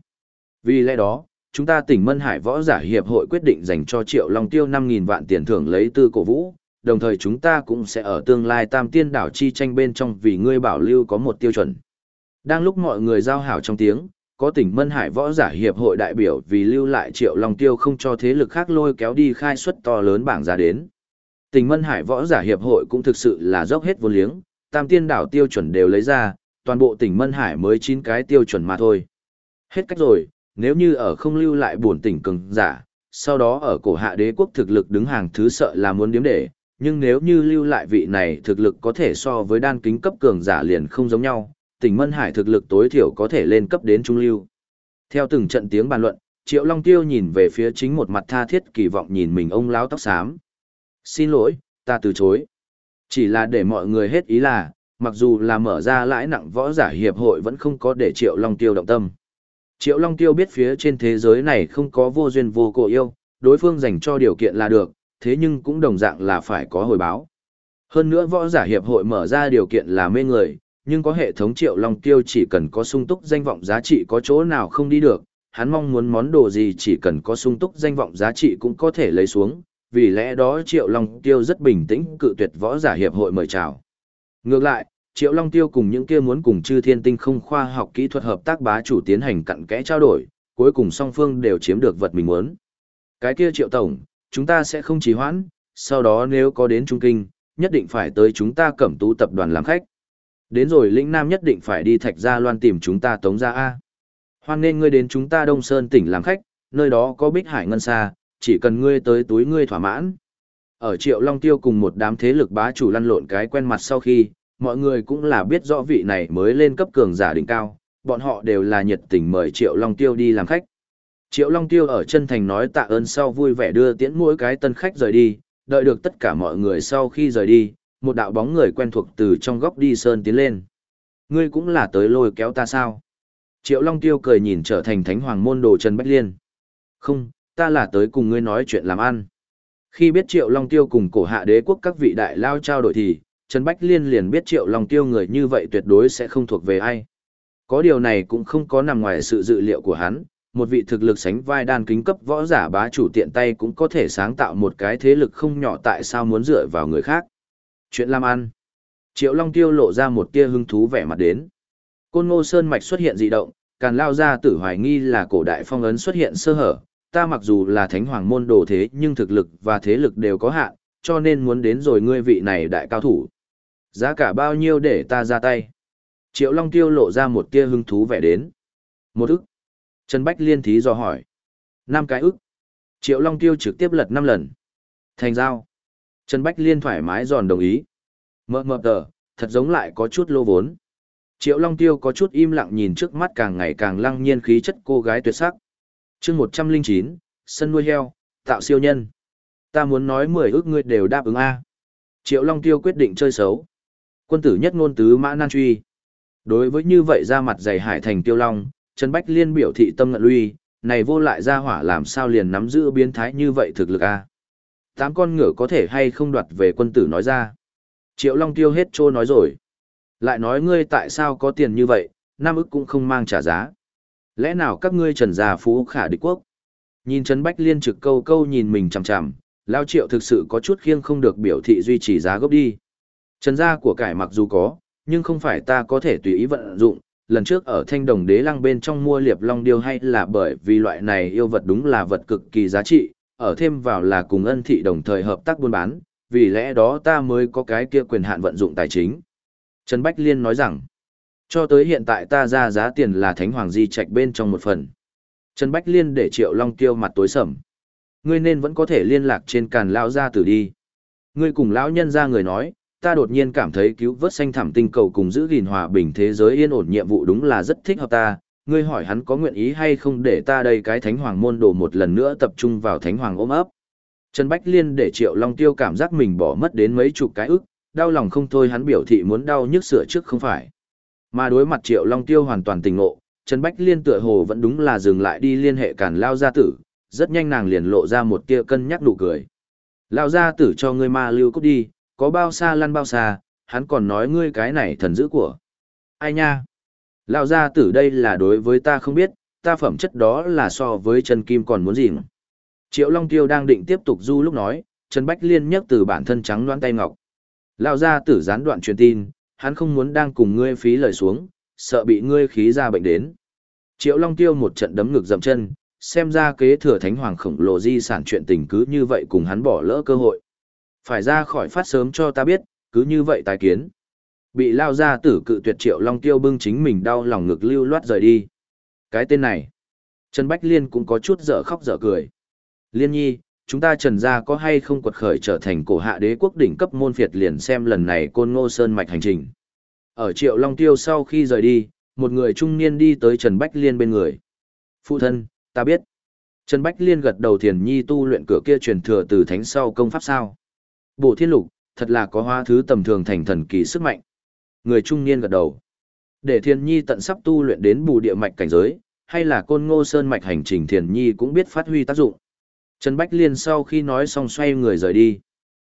[SPEAKER 1] Vì lẽ đó, chúng ta tỉnh Mân Hải Võ Giả Hiệp hội quyết định dành cho Triệu Long Tiêu 5.000 vạn tiền thưởng lấy tư cổ vũ, đồng thời chúng ta cũng sẽ ở tương lai tam tiên đảo chi tranh bên trong vì ngươi bảo lưu có một tiêu chuẩn. Đang lúc mọi người giao hảo trong tiếng, có tỉnh Mân Hải võ giả hiệp hội đại biểu vì lưu lại triệu long tiêu không cho thế lực khác lôi kéo đi khai xuất to lớn bảng ra đến. Tỉnh Mân Hải võ giả hiệp hội cũng thực sự là dốc hết vô liếng, tam tiên đảo tiêu chuẩn đều lấy ra, toàn bộ tỉnh Mân Hải mới 9 cái tiêu chuẩn mà thôi. Hết cách rồi, nếu như ở không lưu lại buồn tỉnh cường giả, sau đó ở cổ hạ đế quốc thực lực đứng hàng thứ sợ là muốn điếm để, nhưng nếu như lưu lại vị này thực lực có thể so với đan kính cấp cường giả liền không giống nhau, tỉnh Mân Hải thực lực tối thiểu có thể lên cấp đến trung lưu. Theo từng trận tiếng bàn luận, Triệu Long Tiêu nhìn về phía chính một mặt tha thiết kỳ vọng nhìn mình ông lão tóc xám. Xin lỗi, ta từ chối. Chỉ là để mọi người hết ý là, mặc dù là mở ra lãi nặng võ giả hiệp hội vẫn không có để Triệu Long Tiêu động tâm. Triệu Long Tiêu biết phía trên thế giới này không có vô duyên vô cổ yêu, đối phương dành cho điều kiện là được, thế nhưng cũng đồng dạng là phải có hồi báo. Hơn nữa võ giả hiệp hội mở ra điều kiện là mê người, nhưng có hệ thống Triệu Long Tiêu chỉ cần có sung túc danh vọng giá trị có chỗ nào không đi được, hắn mong muốn món đồ gì chỉ cần có sung túc danh vọng giá trị cũng có thể lấy xuống, vì lẽ đó Triệu Long Tiêu rất bình tĩnh cự tuyệt võ giả hiệp hội mời chào. Ngược lại, Triệu Long Tiêu cùng những kia muốn cùng chư thiên tinh không khoa học kỹ thuật hợp tác bá chủ tiến hành cặn kẽ trao đổi, cuối cùng song phương đều chiếm được vật mình muốn. Cái kia Triệu Tổng, chúng ta sẽ không trì hoãn, sau đó nếu có đến Trung Kinh, nhất định phải tới chúng ta cẩm tú tập đoàn làm khách. Đến rồi lĩnh Nam nhất định phải đi Thạch Gia Loan tìm chúng ta tống gia A. Hoan nên ngươi đến chúng ta Đông Sơn tỉnh làm khách, nơi đó có bích hải ngân xa, chỉ cần ngươi tới túi ngươi thỏa mãn. Ở Triệu Long Tiêu cùng một đám thế lực bá chủ lăn lộn cái quen mặt sau khi, mọi người cũng là biết rõ vị này mới lên cấp cường giả đỉnh cao, bọn họ đều là nhiệt tình mời Triệu Long Tiêu đi làm khách. Triệu Long Tiêu ở chân thành nói tạ ơn sau vui vẻ đưa tiễn mỗi cái tân khách rời đi, đợi được tất cả mọi người sau khi rời đi, một đạo bóng người quen thuộc từ trong góc đi sơn tiến lên. Ngươi cũng là tới lôi kéo ta sao? Triệu Long Tiêu cười nhìn trở thành thánh hoàng môn đồ Trần Bách Liên. Không, ta là tới cùng ngươi nói chuyện làm ăn. Khi biết Triệu Long Tiêu cùng cổ hạ đế quốc các vị đại lao trao đổi thì, Trần Bách Liên liền biết Triệu Long Tiêu người như vậy tuyệt đối sẽ không thuộc về ai. Có điều này cũng không có nằm ngoài sự dự liệu của hắn, một vị thực lực sánh vai đan kính cấp võ giả bá chủ tiện tay cũng có thể sáng tạo một cái thế lực không nhỏ tại sao muốn dựa vào người khác. Chuyện làm ăn. Triệu Long Tiêu lộ ra một tia hứng thú vẻ mặt đến. Côn Ngô Sơn mạch xuất hiện dị động, càn lao ra tử hoài nghi là cổ đại phong ấn xuất hiện sơ hở. Ta mặc dù là thánh hoàng môn đồ thế nhưng thực lực và thế lực đều có hạn, cho nên muốn đến rồi ngươi vị này đại cao thủ. Giá cả bao nhiêu để ta ra tay? Triệu Long Tiêu lộ ra một tia hứng thú vẻ đến. Một ức. Trần Bách liên thí do hỏi. năm cái ức. Triệu Long Tiêu trực tiếp lật năm lần. Thành giao. Trần Bách liên thoải mái giòn đồng ý. Mờ mờ tờ, thật giống lại có chút lô vốn. Triệu Long Tiêu có chút im lặng nhìn trước mắt càng ngày càng lăng nhiên khí chất cô gái tuyệt sắc. chương 109, sân nuôi heo, tạo siêu nhân. Ta muốn nói 10 ước ngươi đều đáp ứng A. Triệu Long Tiêu quyết định chơi xấu. Quân tử nhất ngôn tứ mã nan truy. Đối với như vậy ra mặt dày hải thành tiêu long, Trần Bách Liên biểu thị tâm ngận lui, này vô lại ra hỏa làm sao liền nắm giữ biến thái như vậy thực lực a Tám con ngựa có thể hay không đoạt về quân tử nói ra. Triệu Long tiêu hết trô nói rồi. Lại nói ngươi tại sao có tiền như vậy, Nam ức cũng không mang trả giá. Lẽ nào các ngươi trần già phú khả địch quốc? Nhìn Trần Bách Liên trực câu câu nhìn mình chằm chằm, Lao Triệu thực sự có chút khiêng không được biểu thị duy trì giá gốc đi. Trần gia của cải mặc dù có, nhưng không phải ta có thể tùy ý vận dụng. Lần trước ở thanh đồng đế lăng bên trong mua liệp long điêu hay là bởi vì loại này yêu vật đúng là vật cực kỳ giá trị, ở thêm vào là cùng ân thị đồng thời hợp tác buôn bán, vì lẽ đó ta mới có cái kia quyền hạn vận dụng tài chính. Trần Bách Liên nói rằng, cho tới hiện tại ta ra giá tiền là thánh hoàng di trạch bên trong một phần. Trần Bách Liên để triệu long tiêu mặt tối sầm. Ngươi nên vẫn có thể liên lạc trên càn lão gia tử đi. Ngươi cùng lão nhân ra người nói, ta đột nhiên cảm thấy cứu vớt xanh thảm tinh cầu cùng giữ gìn hòa bình thế giới yên ổn nhiệm vụ đúng là rất thích hợp ta. Ngươi hỏi hắn có nguyện ý hay không để ta đây cái thánh hoàng môn đồ một lần nữa tập trung vào thánh hoàng ôm ấp. Trần Bách Liên để Triệu Long Tiêu cảm giác mình bỏ mất đến mấy chục cái ức, đau lòng không thôi hắn biểu thị muốn đau nhức sửa trước không phải. Mà đối mặt Triệu Long Tiêu hoàn toàn tình ngộ, Trần Bách Liên tựa hồ vẫn đúng là dừng lại đi liên hệ cản lao gia tử, rất nhanh nàng liền lộ ra một tia cân nhắc nụ cười. Lao gia tử cho ngươi ma lưu cút đi, có bao xa lăn bao xa, hắn còn nói ngươi cái này thần dữ của. Ai nha? Lão gia tử đây là đối với ta không biết, ta phẩm chất đó là so với Trần Kim còn muốn gì Triệu Long Tiêu đang định tiếp tục du lúc nói, Trần Bách Liên nhấc từ bản thân trắng đoán tay ngọc. Lão gia tử gián đoạn truyền tin, hắn không muốn đang cùng ngươi phí lời xuống, sợ bị ngươi khí ra bệnh đến. Triệu Long Tiêu một trận đấm ngực dậm chân, xem ra kế thừa thánh hoàng khổng lồ di sản chuyện tình cứ như vậy cùng hắn bỏ lỡ cơ hội. Phải ra khỏi phát sớm cho ta biết, cứ như vậy tài kiến. Bị lao ra tử cự tuyệt triệu long tiêu bưng chính mình đau lòng ngực lưu loát rời đi. Cái tên này, Trần Bách Liên cũng có chút dở khóc dở cười. Liên nhi, chúng ta trần gia có hay không quật khởi trở thành cổ hạ đế quốc đỉnh cấp môn phiệt liền xem lần này côn ngô sơn mạch hành trình. Ở triệu long tiêu sau khi rời đi, một người trung niên đi tới Trần Bách Liên bên người. Phụ thân, ta biết. Trần Bách Liên gật đầu thiền nhi tu luyện cửa kia truyền thừa từ thánh sau công pháp sao. Bộ thiên lục, thật là có hoa thứ tầm thường thành thần kỳ sức mạnh. Người trung niên gật đầu. Để Thiên Nhi tận sắp tu luyện đến bù địa mạch cảnh giới, hay là côn ngô sơn mạch hành trình Thiên Nhi cũng biết phát huy tác dụng. Trần Bách Liên sau khi nói xong xoay người rời đi.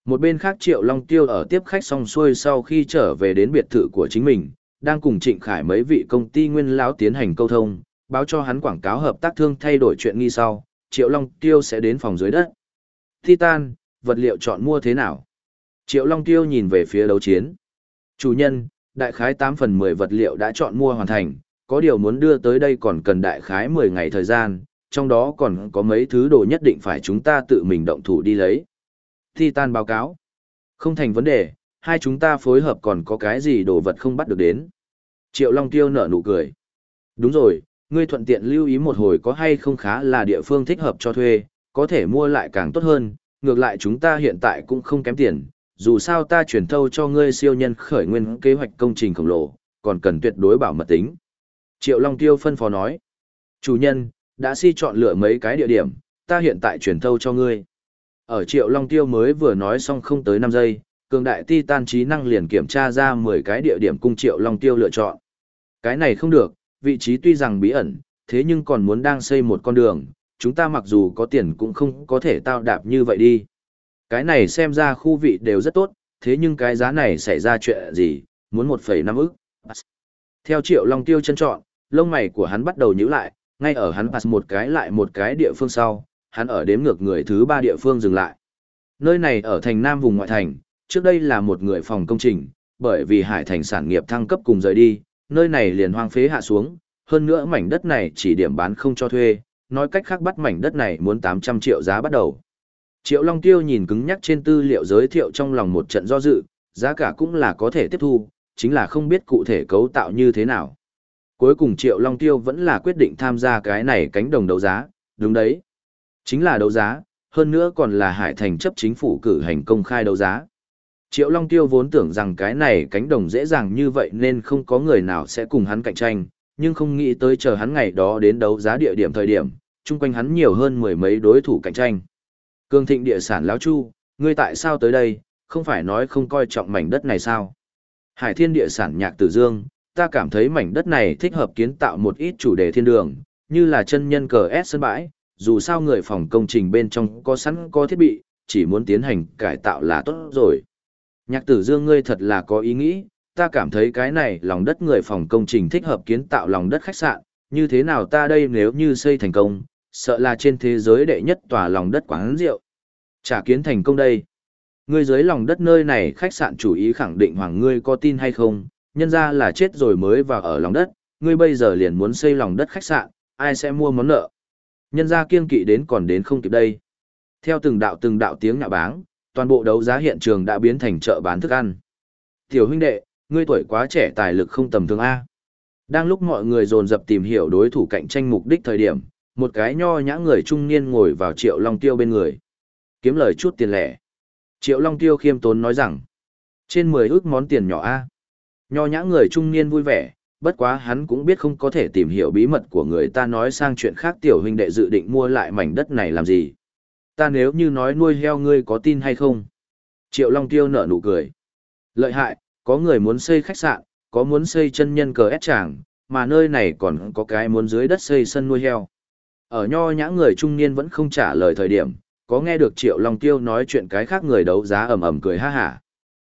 [SPEAKER 1] Một bên khác Triệu Long Tiêu ở tiếp khách xong xuôi sau khi trở về đến biệt thự của chính mình, đang cùng Trịnh Khải mấy vị công ty nguyên lão tiến hành câu thông, báo cho hắn quảng cáo hợp tác thương thay đổi chuyện nghi sau, Triệu Long Tiêu sẽ đến phòng dưới đất. Titan, vật liệu chọn mua thế nào? Triệu Long Tiêu nhìn về phía đấu chiến. Chủ nhân, đại khái 8 phần 10 vật liệu đã chọn mua hoàn thành, có điều muốn đưa tới đây còn cần đại khái 10 ngày thời gian, trong đó còn có mấy thứ đồ nhất định phải chúng ta tự mình động thủ đi lấy. Titan báo cáo. Không thành vấn đề, hai chúng ta phối hợp còn có cái gì đồ vật không bắt được đến. Triệu Long Tiêu nở nụ cười. Đúng rồi, ngươi thuận tiện lưu ý một hồi có hay không khá là địa phương thích hợp cho thuê, có thể mua lại càng tốt hơn, ngược lại chúng ta hiện tại cũng không kém tiền, dù sao ta chuyển thâu cho ngươi siêu nhân khởi nguyên kế hoạch công trình khổng lồ, còn cần tuyệt đối bảo mật tính. Triệu Long Tiêu phân phó nói, chủ nhân, đã si chọn lựa mấy cái địa điểm, ta hiện tại chuyển thâu cho ngươi. Ở Triệu Long Tiêu mới vừa nói xong không tới 5 giây, cường đại titan trí năng liền kiểm tra ra 10 cái địa điểm cung Triệu Long Tiêu lựa chọn. Cái này không được, vị trí tuy rằng bí ẩn, thế nhưng còn muốn đang xây một con đường, chúng ta mặc dù có tiền cũng không có thể tao đạp như vậy đi. Cái này xem ra khu vị đều rất tốt, thế nhưng cái giá này xảy ra chuyện gì, muốn 1,5 ức. Theo Triệu Long Tiêu chân chọn, lông mày của hắn bắt đầu nhíu lại, ngay ở hắn pass một cái lại một cái địa phương sau, hắn ở đếm ngược người thứ ba địa phương dừng lại. Nơi này ở thành Nam vùng ngoại thành, trước đây là một người phòng công trình, bởi vì hải thành sản nghiệp thăng cấp cùng rời đi, nơi này liền hoang phế hạ xuống, hơn nữa mảnh đất này chỉ điểm bán không cho thuê, nói cách khác bắt mảnh đất này muốn 800 triệu giá bắt đầu. Triệu Long Tiêu nhìn cứng nhắc trên tư liệu giới thiệu trong lòng một trận do dự, giá cả cũng là có thể tiếp thu, chính là không biết cụ thể cấu tạo như thế nào. Cuối cùng Triệu Long Tiêu vẫn là quyết định tham gia cái này cánh đồng đấu giá, đúng đấy. Chính là đấu giá, hơn nữa còn là Hải Thành chấp chính phủ cử hành công khai đấu giá. Triệu Long Tiêu vốn tưởng rằng cái này cánh đồng dễ dàng như vậy nên không có người nào sẽ cùng hắn cạnh tranh, nhưng không nghĩ tới chờ hắn ngày đó đến đấu giá địa điểm thời điểm, chung quanh hắn nhiều hơn mười mấy đối thủ cạnh tranh. Cương thịnh địa sản lão chu, ngươi tại sao tới đây, không phải nói không coi trọng mảnh đất này sao? Hải thiên địa sản nhạc tử dương, ta cảm thấy mảnh đất này thích hợp kiến tạo một ít chủ đề thiên đường, như là chân nhân cờ S sân bãi, dù sao người phòng công trình bên trong có sẵn có thiết bị, chỉ muốn tiến hành cải tạo là tốt rồi. Nhạc tử dương ngươi thật là có ý nghĩ, ta cảm thấy cái này lòng đất người phòng công trình thích hợp kiến tạo lòng đất khách sạn, như thế nào ta đây nếu như xây thành công, sợ là trên thế giới đệ nhất tòa lòng đất quán rượu. Trả kiến thành công đây. Ngươi dưới lòng đất nơi này khách sạn chủ ý khẳng định hoàng ngươi có tin hay không, nhân ra là chết rồi mới vào ở lòng đất, ngươi bây giờ liền muốn xây lòng đất khách sạn, ai sẽ mua món nợ. Nhân ra kiên kỵ đến còn đến không kịp đây. Theo từng đạo từng đạo tiếng nhạ báng, toàn bộ đấu giá hiện trường đã biến thành chợ bán thức ăn. Tiểu huynh đệ, ngươi tuổi quá trẻ tài lực không tầm thường A. Đang lúc mọi người dồn dập tìm hiểu đối thủ cạnh tranh mục đích thời điểm, một cái nho nhã người trung niên ngồi vào Triệu Long Tiêu bên người. Kiếm lời chút tiền lẻ. Triệu Long Tiêu khiêm tốn nói rằng, trên 10 ước món tiền nhỏ A. Nho nhã người trung niên vui vẻ, bất quá hắn cũng biết không có thể tìm hiểu bí mật của người ta nói sang chuyện khác tiểu huynh đệ dự định mua lại mảnh đất này làm gì. Ta nếu như nói nuôi heo ngươi có tin hay không? Triệu Long Tiêu nở nụ cười. Lợi hại, có người muốn xây khách sạn, có muốn xây chân nhân cờ ép tràng, mà nơi này còn có cái muốn dưới đất xây sân nuôi heo. Ở nho nhã người trung niên vẫn không trả lời thời điểm, có nghe được Triệu Long Tiêu nói chuyện cái khác người đấu giá ầm ầm cười ha hả.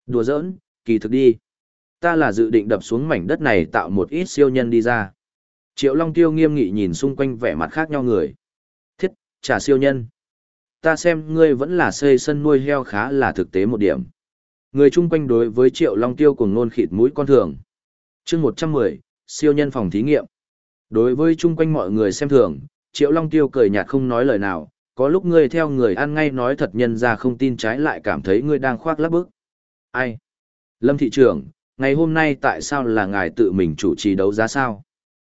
[SPEAKER 1] Đùa giỡn, kỳ thực đi. Ta là dự định đập xuống mảnh đất này tạo một ít siêu nhân đi ra. Triệu Long Tiêu nghiêm nghị nhìn xung quanh vẻ mặt khác nhau người. Thiết, trả siêu nhân. Ta xem ngươi vẫn là xây sân nuôi heo khá là thực tế một điểm. Người chung quanh đối với Triệu Long Tiêu cùng nôn khịt mũi con thường. chương 110, siêu nhân phòng thí nghiệm. Đối với chung quanh mọi người xem thường, Triệu Long Tiêu cười nhạt không nói lời nào, có lúc ngươi theo người ăn ngay nói thật nhân ra không tin trái lại cảm thấy ngươi đang khoác lác bức. Ai? Lâm thị trưởng, ngày hôm nay tại sao là ngài tự mình chủ trì đấu giá sao?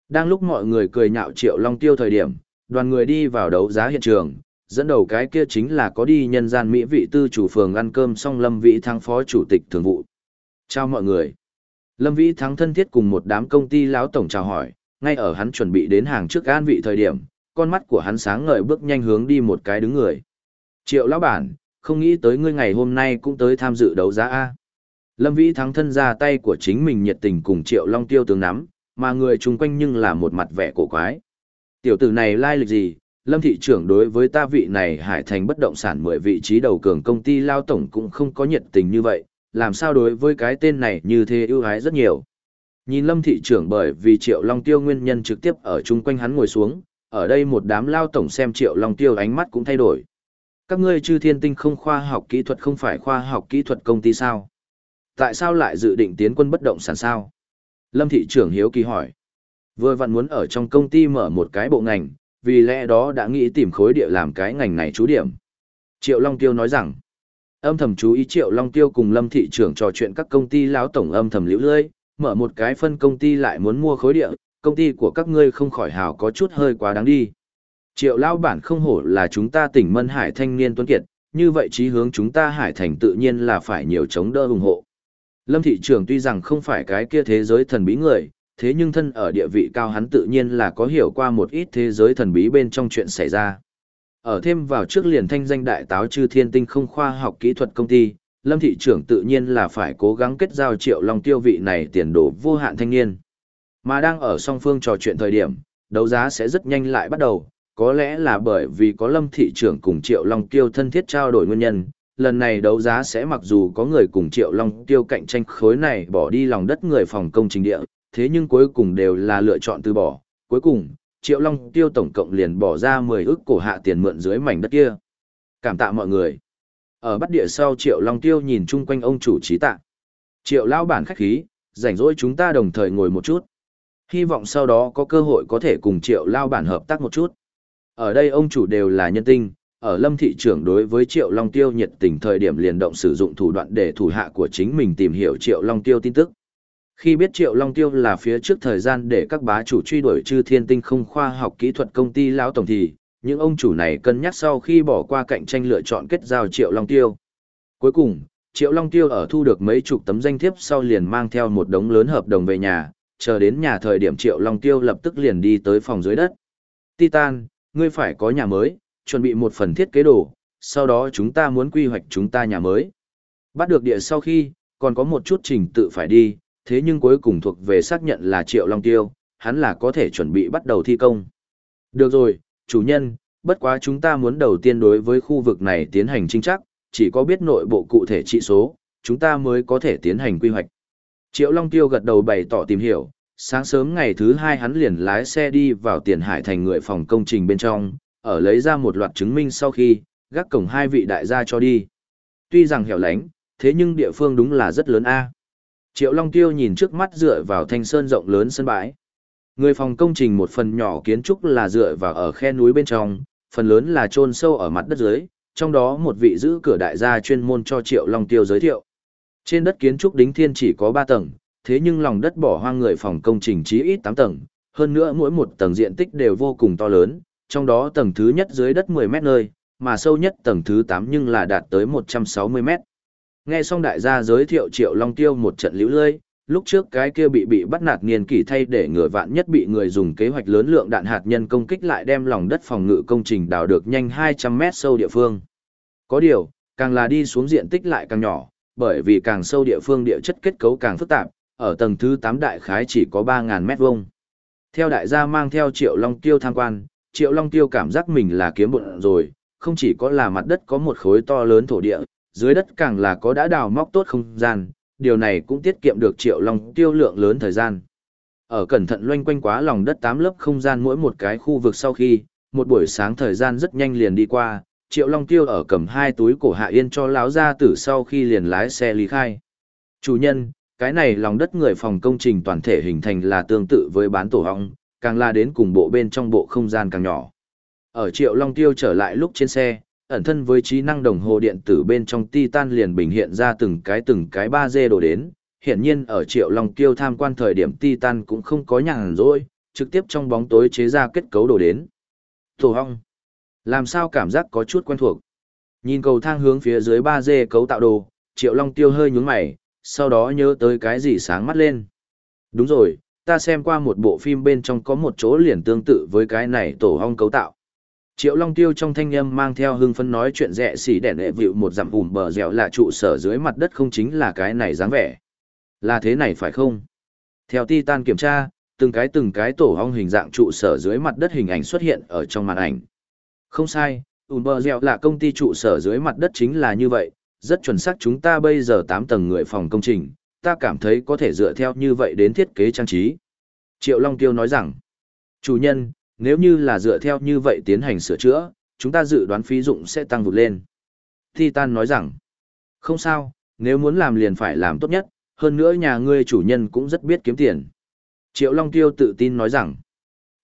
[SPEAKER 1] Đang lúc mọi người cười nhạo Triệu Long Tiêu thời điểm, đoàn người đi vào đấu giá hiện trường, dẫn đầu cái kia chính là có đi nhân gian mỹ vị tư chủ phường ăn cơm xong Lâm Vĩ Thắng phó chủ tịch thường vụ. Chào mọi người. Lâm Vĩ Thắng thân thiết cùng một đám công ty lão tổng chào hỏi, ngay ở hắn chuẩn bị đến hàng trước an vị thời điểm, con mắt của hắn sáng ngời bước nhanh hướng đi một cái đứng người. Triệu lão bản, không nghĩ tới ngươi ngày hôm nay cũng tới tham dự đấu giá A. Lâm Vĩ thắng thân ra tay của chính mình nhiệt tình cùng Triệu Long Tiêu tướng nắm, mà người chung quanh nhưng là một mặt vẻ cổ quái. Tiểu tử này lai lịch gì, Lâm thị trưởng đối với ta vị này hải thành bất động sản mười vị trí đầu cường công ty lao tổng cũng không có nhiệt tình như vậy, làm sao đối với cái tên này như thế ưu ái rất nhiều. Nhìn Lâm thị trưởng bởi vì Triệu Long Tiêu nguyên nhân trực tiếp ở chung quanh hắn ngồi xuống, ở đây một đám lao tổng xem Triệu Long Tiêu ánh mắt cũng thay đổi. Các ngươi chư thiên tinh không khoa học kỹ thuật không phải khoa học kỹ thuật công ty sao? Tại sao lại dự định tiến quân bất động sản sao? Lâm thị trưởng hiếu kỳ hỏi. Vừa vặn muốn ở trong công ty mở một cái bộ ngành, vì lẽ đó đã nghĩ tìm khối địa làm cái ngành này trú điểm. Triệu Long Tiêu nói rằng, âm thầm chú ý Triệu Long Tiêu cùng Lâm thị trưởng trò chuyện các công ty lão tổng âm thầm liễu lơi, mở một cái phân công ty lại muốn mua khối địa, công ty của các ngươi không khỏi hào có chút hơi quá đáng đi. Triệu lao bản không hổ là chúng ta tỉnh Mân Hải thanh niên tuấn kiệt, như vậy chí hướng chúng ta Hải thành tự nhiên là phải nhiều chống đỡ ủng hộ. Lâm thị trưởng tuy rằng không phải cái kia thế giới thần bí người, thế nhưng thân ở địa vị cao hắn tự nhiên là có hiểu qua một ít thế giới thần bí bên trong chuyện xảy ra. Ở thêm vào trước liền thanh danh đại táo chư thiên tinh không khoa học kỹ thuật công ty, Lâm thị trưởng tự nhiên là phải cố gắng kết giao triệu long tiêu vị này tiền đồ vô hạn thanh niên. Mà đang ở song phương trò chuyện thời điểm, đấu giá sẽ rất nhanh lại bắt đầu, có lẽ là bởi vì có lâm thị trưởng cùng triệu long tiêu thân thiết trao đổi nguyên nhân. Lần này đấu giá sẽ mặc dù có người cùng triệu long tiêu cạnh tranh khối này bỏ đi lòng đất người phòng công trình địa, thế nhưng cuối cùng đều là lựa chọn từ bỏ. Cuối cùng, triệu long tiêu tổng cộng liền bỏ ra 10 ức cổ hạ tiền mượn dưới mảnh đất kia. Cảm tạ mọi người. Ở bắt địa sau Triệu Long Tiêu nhìn chung quanh ông chủ trí tạ. Triệu lao bản khách khí, rảnh rỗi chúng ta đồng thời ngồi một chút. Hy vọng sau đó có cơ hội có thể cùng Triệu lao bản hợp tác một chút. Ở đây ông chủ đều là nhân tinh, ở lâm thị trưởng đối với Triệu Long Tiêu nhiệt tình thời điểm liền động sử dụng thủ đoạn để thủ hạ của chính mình tìm hiểu Triệu Long Tiêu tin tức. Khi biết Triệu Long Tiêu là phía trước thời gian để các bá chủ truy đuổi chư thiên tinh không khoa học kỹ thuật công ty lão tổng thì, những ông chủ này cân nhắc sau khi bỏ qua cạnh tranh lựa chọn kết giao Triệu Long Tiêu. Cuối cùng, Triệu Long Tiêu ở thu được mấy chục tấm danh thiếp sau liền mang theo một đống lớn hợp đồng về nhà, chờ đến nhà thời điểm Triệu Long Tiêu lập tức liền đi tới phòng dưới đất. Titan, ngươi phải có nhà mới, chuẩn bị một phần thiết kế đồ, sau đó chúng ta muốn quy hoạch chúng ta nhà mới. Bắt được địa sau khi, còn có một chút trình tự phải đi, thế nhưng cuối cùng thuộc về xác nhận là Triệu Long Tiêu, hắn là có thể chuẩn bị bắt đầu thi công. Được rồi, chủ nhân, bất quá chúng ta muốn đầu tiên đối với khu vực này tiến hành trinh chắc, chỉ có biết nội bộ cụ thể trị số, chúng ta mới có thể tiến hành quy hoạch. Triệu Long Tiêu gật đầu bày tỏ tìm hiểu, sáng sớm ngày thứ hai hắn liền lái xe đi vào tiền hải thành người phòng công trình bên trong, ở lấy ra một loạt chứng minh sau khi, gác cổng hai vị đại gia cho đi. Tuy rằng hẻo lánh, thế nhưng địa phương đúng là rất lớn a. Triệu Long Tiêu nhìn trước mắt dựa vào thanh sơn rộng lớn sân bãi, Người phòng công trình một phần nhỏ kiến trúc là dựa vào ở khe núi bên trong, phần lớn là chôn sâu ở mặt đất dưới, trong đó một vị giữ cửa đại gia chuyên môn cho Triệu Long Tiêu giới thiệu. Trên đất kiến trúc đính thiên chỉ có 3 tầng, thế nhưng lòng đất bỏ hoang người phòng công trình chí ít 8 tầng, hơn nữa mỗi một tầng diện tích đều vô cùng to lớn, trong đó tầng thứ nhất dưới đất 10 mét nơi, mà sâu nhất tầng thứ 8 nhưng là đạt tới 160 mét. Nghe xong đại gia giới thiệu Triệu Long Tiêu một trận liễu lơi, lúc trước cái kia bị bị bắt nạt niên kỷ thay để người vạn nhất bị người dùng kế hoạch lớn lượng đạn hạt nhân công kích lại đem lòng đất phòng ngự công trình đào được nhanh 200 mét sâu địa phương. Có điều, càng là đi xuống diện tích lại càng nhỏ, bởi vì càng sâu địa phương địa chất kết cấu càng phức tạp, ở tầng thứ 8 đại khái chỉ có 3.000 mét vuông. Theo đại gia mang theo Triệu Long Tiêu tham quan, Triệu Long Tiêu cảm giác mình là kiếm bộn rồi, không chỉ có là mặt đất có một khối to lớn thổ địa, dưới đất càng là có đã đào móc tốt không gian, điều này cũng tiết kiệm được triệu long tiêu lượng lớn thời gian. Ở cẩn thận loanh quanh quá lòng đất tám lớp không gian mỗi một cái khu vực sau khi, một buổi sáng thời gian rất nhanh liền đi qua, triệu long tiêu ở cầm hai túi cổ hạ yên cho láo ra tử sau khi liền lái xe lý khai. Chủ nhân, cái này lòng đất người phòng công trình toàn thể hình thành là tương tự với bán tổ hong, càng la đến cùng bộ bên trong bộ không gian càng nhỏ. Ở triệu long tiêu trở lại lúc trên xe, ẩn thân với trí năng đồng hồ điện tử bên trong Titan liền bình hiện ra từng cái từng cái 3D đổ đến. Hiện nhiên ở Triệu Long Tiêu tham quan thời điểm Titan cũng không có nhàn rỗi, trực tiếp trong bóng tối chế ra kết cấu đổ đến. Tổ hong. Làm sao cảm giác có chút quen thuộc. Nhìn cầu thang hướng phía dưới 3D cấu tạo đồ, Triệu Long Tiêu hơi nhướng mày, sau đó nhớ tới cái gì sáng mắt lên. Đúng rồi, ta xem qua một bộ phim bên trong có một chỗ liền tương tự với cái này tổ hong cấu tạo. Triệu Long Tiêu trong thanh âm mang theo hưng phấn nói chuyện rẻ xỉ đèn đệ vịu một dặm ủm bờ dẻo là trụ sở dưới mặt đất không chính là cái này dáng vẻ. Là thế này phải không? Theo Titan kiểm tra, từng cái từng cái tổ hong hình dạng trụ sở dưới mặt đất hình ảnh xuất hiện ở trong màn ảnh. Không sai, ủm dẻo là công ty trụ sở dưới mặt đất chính là như vậy, rất chuẩn xác chúng ta bây giờ 8 tầng người phòng công trình, ta cảm thấy có thể dựa theo như vậy đến thiết kế trang trí. Triệu Long Tiêu nói rằng, chủ nhân, nếu như là dựa theo như vậy tiến hành sửa chữa, chúng ta dự đoán phí dụng sẽ tăng vụt lên. Titan nói rằng, không sao, nếu muốn làm liền phải làm tốt nhất, hơn nữa nhà ngươi chủ nhân cũng rất biết kiếm tiền. Triệu Long Tiêu tự tin nói rằng,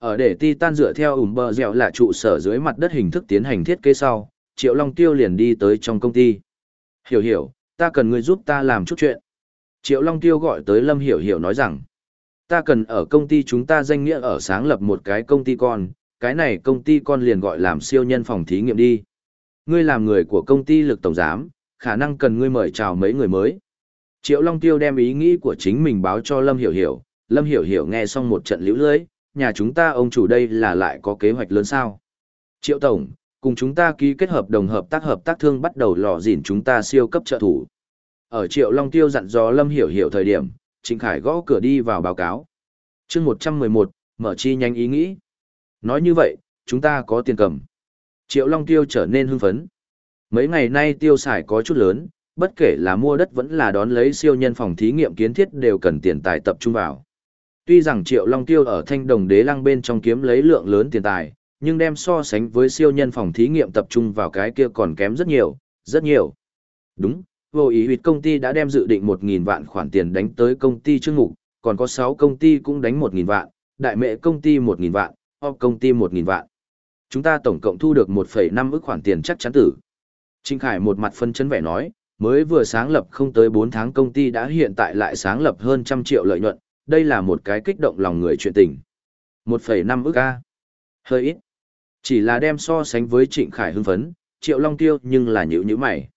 [SPEAKER 1] ở để Titan dựa theo ủng bờ dẻo là trụ sở dưới mặt đất hình thức tiến hành thiết kế sau, Triệu Long Tiêu liền đi tới trong công ty. Hiểu hiểu, ta cần người giúp ta làm chút chuyện. Triệu Long Tiêu gọi tới Lâm Hiểu Hiểu nói rằng, ta cần ở công ty chúng ta danh nghĩa ở sáng lập một cái công ty con, cái này công ty con liền gọi làm siêu nhân phòng thí nghiệm đi. Ngươi làm người của công ty lực tổng giám, khả năng cần ngươi mời chào mấy người mới. Triệu Long Tiêu đem ý nghĩ của chính mình báo cho Lâm Hiểu Hiểu, Lâm Hiểu Hiểu nghe xong một trận liễu lưới, nhà chúng ta ông chủ đây là lại có kế hoạch lớn sao. Triệu Tổng, cùng chúng ta ký kết hợp đồng hợp tác hợp tác thương bắt đầu lò dỉn chúng ta siêu cấp trợ thủ. Ở Triệu Long Tiêu dặn dò Lâm Hiểu Hiểu thời điểm, Trịnh Khải gõ cửa đi vào báo cáo. chương 111, mở chi nhanh ý nghĩ. Nói như vậy, chúng ta có tiền cầm. Triệu Long Tiêu trở nên hưng phấn. Mấy ngày nay tiêu xài có chút lớn, bất kể là mua đất vẫn là đón lấy siêu nhân phòng thí nghiệm kiến thiết đều cần tiền tài tập trung vào. Tuy rằng Triệu Long Tiêu ở thanh đồng đế lăng bên trong kiếm lấy lượng lớn tiền tài, nhưng đem so sánh với siêu nhân phòng thí nghiệm tập trung vào cái kia còn kém rất nhiều, rất nhiều. Đúng, vô ý huyệt công ty đã đem dự định 1.000 vạn khoản tiền đánh tới công ty chương mục, còn có 6 công ty cũng đánh 1.000 vạn, đại mệ công ty 1.000 vạn, họp công ty 1.000 vạn. Chúng ta tổng cộng thu được 1,5 ức khoản tiền chắc chắn tử. Trinh Khải một mặt phân chấn vẻ nói, mới vừa sáng lập không tới 4 tháng công ty đã hiện tại lại sáng lập hơn trăm triệu lợi nhuận, đây là một cái kích động lòng người chuyện tình. 1,5 ức A. Hơi ít. Chỉ là đem so sánh với Trịnh Khải hưng phấn, Triệu Long Tiêu nhưng là nhữ như mày.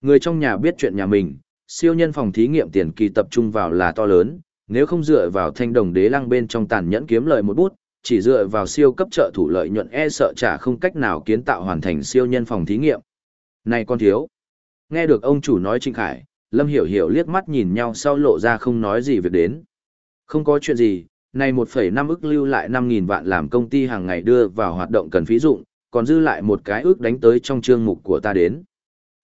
[SPEAKER 1] Người trong nhà biết chuyện nhà mình, siêu nhân phòng thí nghiệm tiền kỳ tập trung vào là to lớn, nếu không dựa vào thanh đồng đế lăng bên trong tàn nhẫn kiếm lợi một bút, chỉ dựa vào siêu cấp trợ thủ lợi nhuận e sợ trả không cách nào kiến tạo hoàn thành siêu nhân phòng thí nghiệm. Này con thiếu. Nghe được ông chủ nói Trịnh Khải, Lâm Hiểu Hiểu liếc mắt nhìn nhau sau lộ ra không nói gì việc đến. Không có chuyện gì, này 1,5 ức lưu lại 5.000 vạn làm công ty hàng ngày đưa vào hoạt động cần phí dụng, còn dư lại một cái ước đánh tới trong chương mục của ta đến.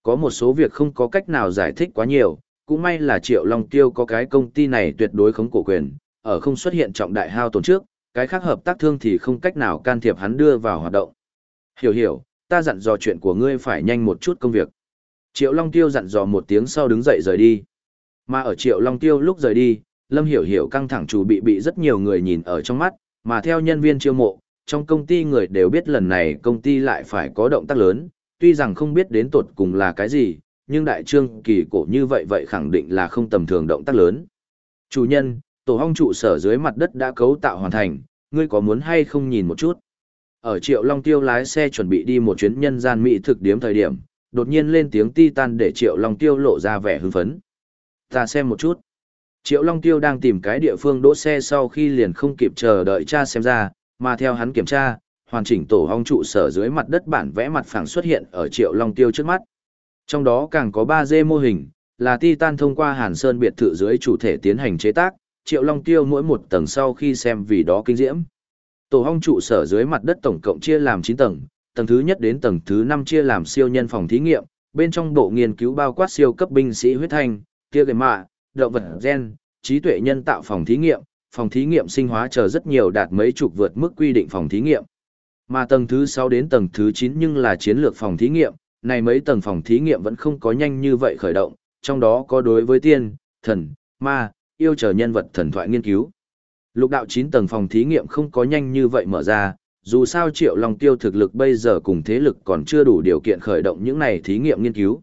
[SPEAKER 1] Có một số việc không có cách nào giải thích quá nhiều, cũng may là Triệu Long Tiêu có cái công ty này tuyệt đối khống cổ quyền, ở không xuất hiện trọng đại hao tổn trước, cái khác hợp tác thương thì không cách nào can thiệp hắn đưa vào hoạt động. Hiểu hiểu, ta dặn dò chuyện của ngươi phải nhanh một chút công việc. Triệu Long Tiêu dặn dò một tiếng sau đứng dậy rời đi. Mà ở Triệu Long Tiêu lúc rời đi, Lâm Hiểu Hiểu căng thẳng chủ bị bị rất nhiều người nhìn ở trong mắt, mà theo nhân viên chiêu mộ, trong công ty người đều biết lần này công ty lại phải có động tác lớn, tuy rằng không biết đến tột cùng là cái gì, nhưng đại trương kỳ cổ như vậy vậy khẳng định là không tầm thường động tác lớn. Chủ nhân, tổ hong trụ sở dưới mặt đất đã cấu tạo hoàn thành, ngươi có muốn hay không nhìn một chút? Ở Triệu Long Tiêu lái xe chuẩn bị đi một chuyến nhân gian mỹ thực điếm thời điểm, đột nhiên lên tiếng titan để Triệu Long Tiêu lộ ra vẻ hưng phấn. Ta xem một chút. Triệu Long Tiêu đang tìm cái địa phương đỗ xe sau khi liền không kịp chờ đợi cha xem ra, mà theo hắn kiểm tra, hoàn chỉnh tổ hong trụ sở dưới mặt đất bản vẽ mặt phẳng xuất hiện ở Triệu Long Tiêu trước mắt. Trong đó càng có 3D mô hình, là Titan thông qua Hàn Sơn biệt thự dưới chủ thể tiến hành chế tác, Triệu Long Tiêu mỗi một tầng sau khi xem vì đó kinh diễm. Tổ hong trụ sở dưới mặt đất tổng cộng chia làm 9 tầng, tầng thứ nhất đến tầng thứ 5 chia làm siêu nhân phòng thí nghiệm, bên trong bộ nghiên cứu bao quát siêu cấp binh sĩ huyết thanh, kia gầy mạ, động vật gen, trí tuệ nhân tạo phòng thí nghiệm, phòng thí nghiệm sinh hóa chờ rất nhiều đạt mấy chục vượt mức quy định phòng thí nghiệm. Mà tầng thứ 6 đến tầng thứ 9 nhưng là chiến lược phòng thí nghiệm, này mấy tầng phòng thí nghiệm vẫn không có nhanh như vậy khởi động, trong đó có đối với tiên, thần, ma, yêu chờ nhân vật thần thoại nghiên cứu. Lục đạo 9 tầng phòng thí nghiệm không có nhanh như vậy mở ra, dù sao Triệu Long Tiêu thực lực bây giờ cùng thế lực còn chưa đủ điều kiện khởi động những này thí nghiệm nghiên cứu.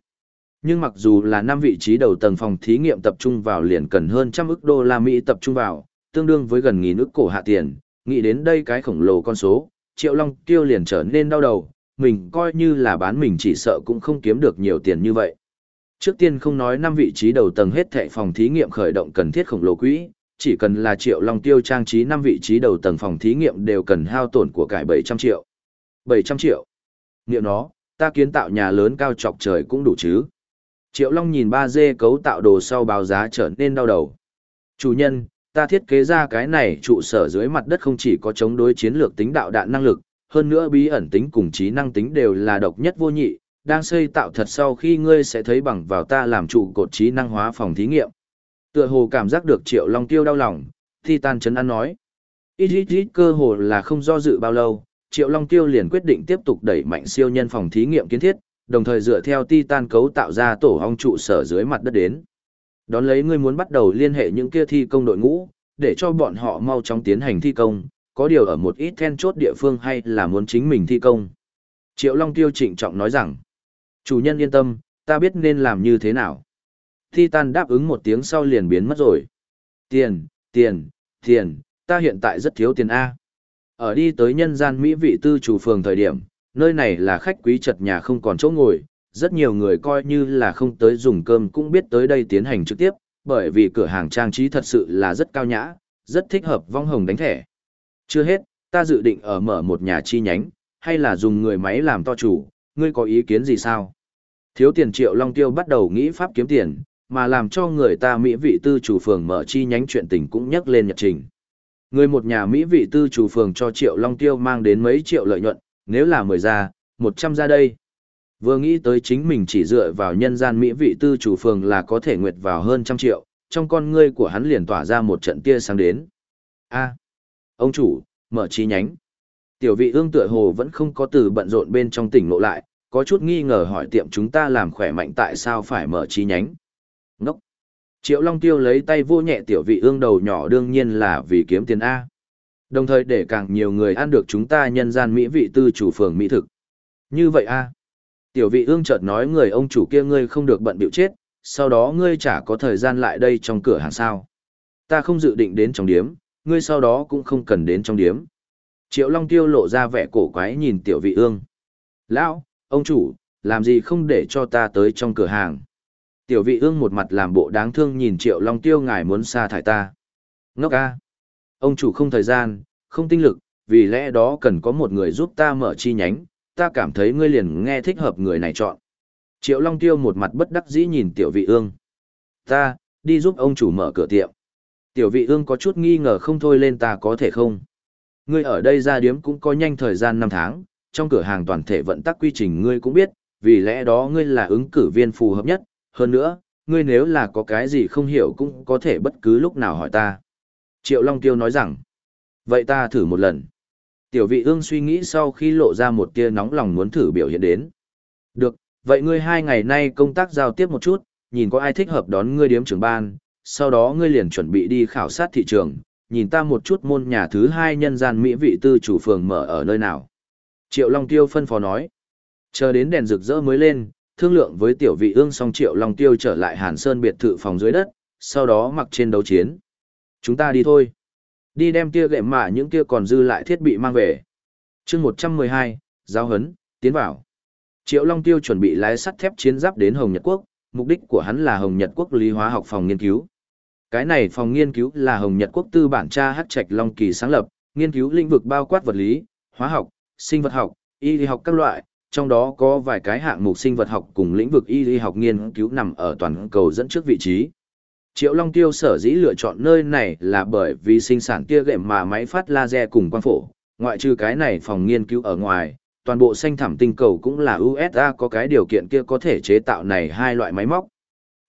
[SPEAKER 1] Nhưng mặc dù là năm vị trí đầu tầng phòng thí nghiệm tập trung vào liền cần hơn trăm ức đô la Mỹ tập trung vào, tương đương với gần nghìn ức cổ hạ tiền, nghĩ đến đây cái khổng lồ con số, Triệu Long Tiêu liền trở nên đau đầu, mình coi như là bán mình chỉ sợ cũng không kiếm được nhiều tiền như vậy. Trước tiên không nói năm vị trí đầu tầng hết thệ phòng thí nghiệm khởi động cần thiết khổng lồ quỹ, chỉ cần là Triệu Long Tiêu trang trí năm vị trí đầu tầng phòng thí nghiệm đều cần hao tổn của cải 700 triệu. 700 triệu. Niệm nó, ta kiến tạo nhà lớn cao chọc trời cũng đủ chứ. Triệu Long nhìn 3D cấu tạo đồ sau báo giá trở nên đau đầu. Chủ nhân, ta thiết kế ra cái này trụ sở dưới mặt đất không chỉ có chống đối chiến lược tính đạo đạn năng lực, hơn nữa bí ẩn tính cùng trí năng tính đều là độc nhất vô nhị, đang xây tạo thật sau khi ngươi sẽ thấy bằng vào ta làm trụ cột trí năng hóa phòng thí nghiệm. Tựa hồ cảm giác được Triệu Long tiêu đau lòng, Titan chấn an nói. Ít ít ít cơ hồ là không do dự bao lâu, Triệu Long Tiêu liền quyết định tiếp tục đẩy mạnh siêu nhân phòng thí nghiệm kiến thiết, đồng thời dựa theo Titan cấu tạo ra tổ ong trụ sở dưới mặt đất đến. Đón lấy ngươi muốn bắt đầu liên hệ những kia thi công đội ngũ, để cho bọn họ mau chóng tiến hành thi công, có điều ở một ít then chốt địa phương hay là muốn chính mình thi công. Triệu Long Tiêu trịnh trọng nói rằng, chủ nhân yên tâm, ta biết nên làm như thế nào. Titan đáp ứng một tiếng sau liền biến mất rồi. Tiền, tiền, tiền, ta hiện tại rất thiếu tiền A. Ở đi tới nhân gian Mỹ vị tư chủ phường thời điểm, nơi này là khách quý chật nhà không còn chỗ ngồi, rất nhiều người coi như là không tới dùng cơm cũng biết tới đây tiến hành trực tiếp, bởi vì cửa hàng trang trí thật sự là rất cao nhã, rất thích hợp vong hồng đánh thẻ. Chưa hết, ta dự định ở mở một nhà chi nhánh, hay là dùng người máy làm to chủ, ngươi có ý kiến gì sao? Thiếu tiền triệu Long Tiêu bắt đầu nghĩ pháp kiếm tiền, mà làm cho người ta Mỹ vị tư chủ phường mở chi nhánh chuyện tình cũng nhắc lên nhật trình. Người một nhà Mỹ vị tư chủ phường cho triệu Long Tiêu mang đến mấy triệu lợi nhuận, nếu là mười gia, một trăm gia đây. Vừa nghĩ tới chính mình chỉ dựa vào nhân gian Mỹ vị tư chủ phường là có thể nguyệt vào hơn trăm triệu, trong con ngươi của hắn liền tỏa ra một trận tia sáng đến. a ông chủ, mở chi nhánh. Tiểu vị ương tựa hồ vẫn không có từ bận rộn bên trong tỉnh lộ lại, có chút nghi ngờ hỏi tiệm chúng ta làm khỏe mạnh tại sao phải mở chi nhánh. Ngốc. Triệu Long Tiêu lấy tay vô nhẹ tiểu vị ương đầu nhỏ đương nhiên là vì kiếm tiền A. Đồng thời để càng nhiều người ăn được chúng ta nhân gian mỹ vị tư chủ phường mỹ thực. Như vậy A. Tiểu vị ương chợt nói người ông chủ kia ngươi không được bận bịu chết, sau đó ngươi chả có thời gian lại đây trong cửa hàng sao. Ta không dự định đến trong điếm, ngươi sau đó cũng không cần đến trong điếm. Triệu Long Tiêu lộ ra vẻ cổ quái nhìn tiểu vị ương. Lão, ông chủ, làm gì không để cho ta tới trong cửa hàng. Tiểu vị ương một mặt làm bộ đáng thương nhìn triệu long tiêu ngài muốn sa thải ta. Ngốc a, Ông chủ không thời gian, không tinh lực, vì lẽ đó cần có một người giúp ta mở chi nhánh, ta cảm thấy ngươi liền nghe thích hợp người này chọn. Triệu long tiêu một mặt bất đắc dĩ nhìn tiểu vị ương. Ta, đi giúp ông chủ mở cửa tiệm. Tiểu vị ương có chút nghi ngờ không thôi lên ta có thể không. Ngươi ở đây ra điếm cũng có nhanh thời gian 5 tháng, trong cửa hàng toàn thể vận tắc quy trình ngươi cũng biết, vì lẽ đó ngươi là ứng cử viên phù hợp nhất, hơn nữa, ngươi nếu là có cái gì không hiểu cũng có thể bất cứ lúc nào hỏi ta. Triệu Long Tiêu nói rằng, vậy ta thử một lần. Tiểu vị ương suy nghĩ sau khi lộ ra một tia nóng lòng muốn thử biểu hiện đến. Được, vậy ngươi hai ngày nay công tác giao tiếp một chút, nhìn có ai thích hợp đón ngươi điếm trưởng ban, sau đó ngươi liền chuẩn bị đi khảo sát thị trường, nhìn ta một chút môn nhà thứ hai nhân gian mỹ vị tư chủ phường mở ở nơi nào. Triệu Long Tiêu phân phó nói. Chờ đến đèn rực rỡ mới lên, thương lượng với tiểu vị ương xong Triệu Long Tiêu trở lại Hàn Sơn biệt thự phòng dưới đất, sau đó mặc trên đấu chiến. Chúng ta đi thôi. Đi đem kia gệm mạ những kia còn dư lại thiết bị mang về. chương 112, giao hấn, tiến vào. Triệu Long Tiêu chuẩn bị lái sắt thép chiến giáp đến Hồng Nhật Quốc, mục đích của hắn là Hồng Nhật Quốc lý hóa học phòng nghiên cứu. Cái này phòng nghiên cứu là Hồng Nhật Quốc tư bản cha hắc trạch Long Kỳ sáng lập, nghiên cứu lĩnh vực bao quát vật lý, hóa học, sinh vật học, y lý học các loại, trong đó có vài cái hạng mục sinh vật học cùng lĩnh vực y lý học nghiên cứu nằm ở toàn cầu dẫn trước vị trí. Triệu Long Tiêu sở dĩ lựa chọn nơi này là bởi vì sinh sản tia gệm mà máy phát laser cùng quang phổ, ngoại trừ cái này phòng nghiên cứu ở ngoài, toàn bộ xanh thảm tinh cầu cũng là USA có cái điều kiện kia có thể chế tạo này hai loại máy móc.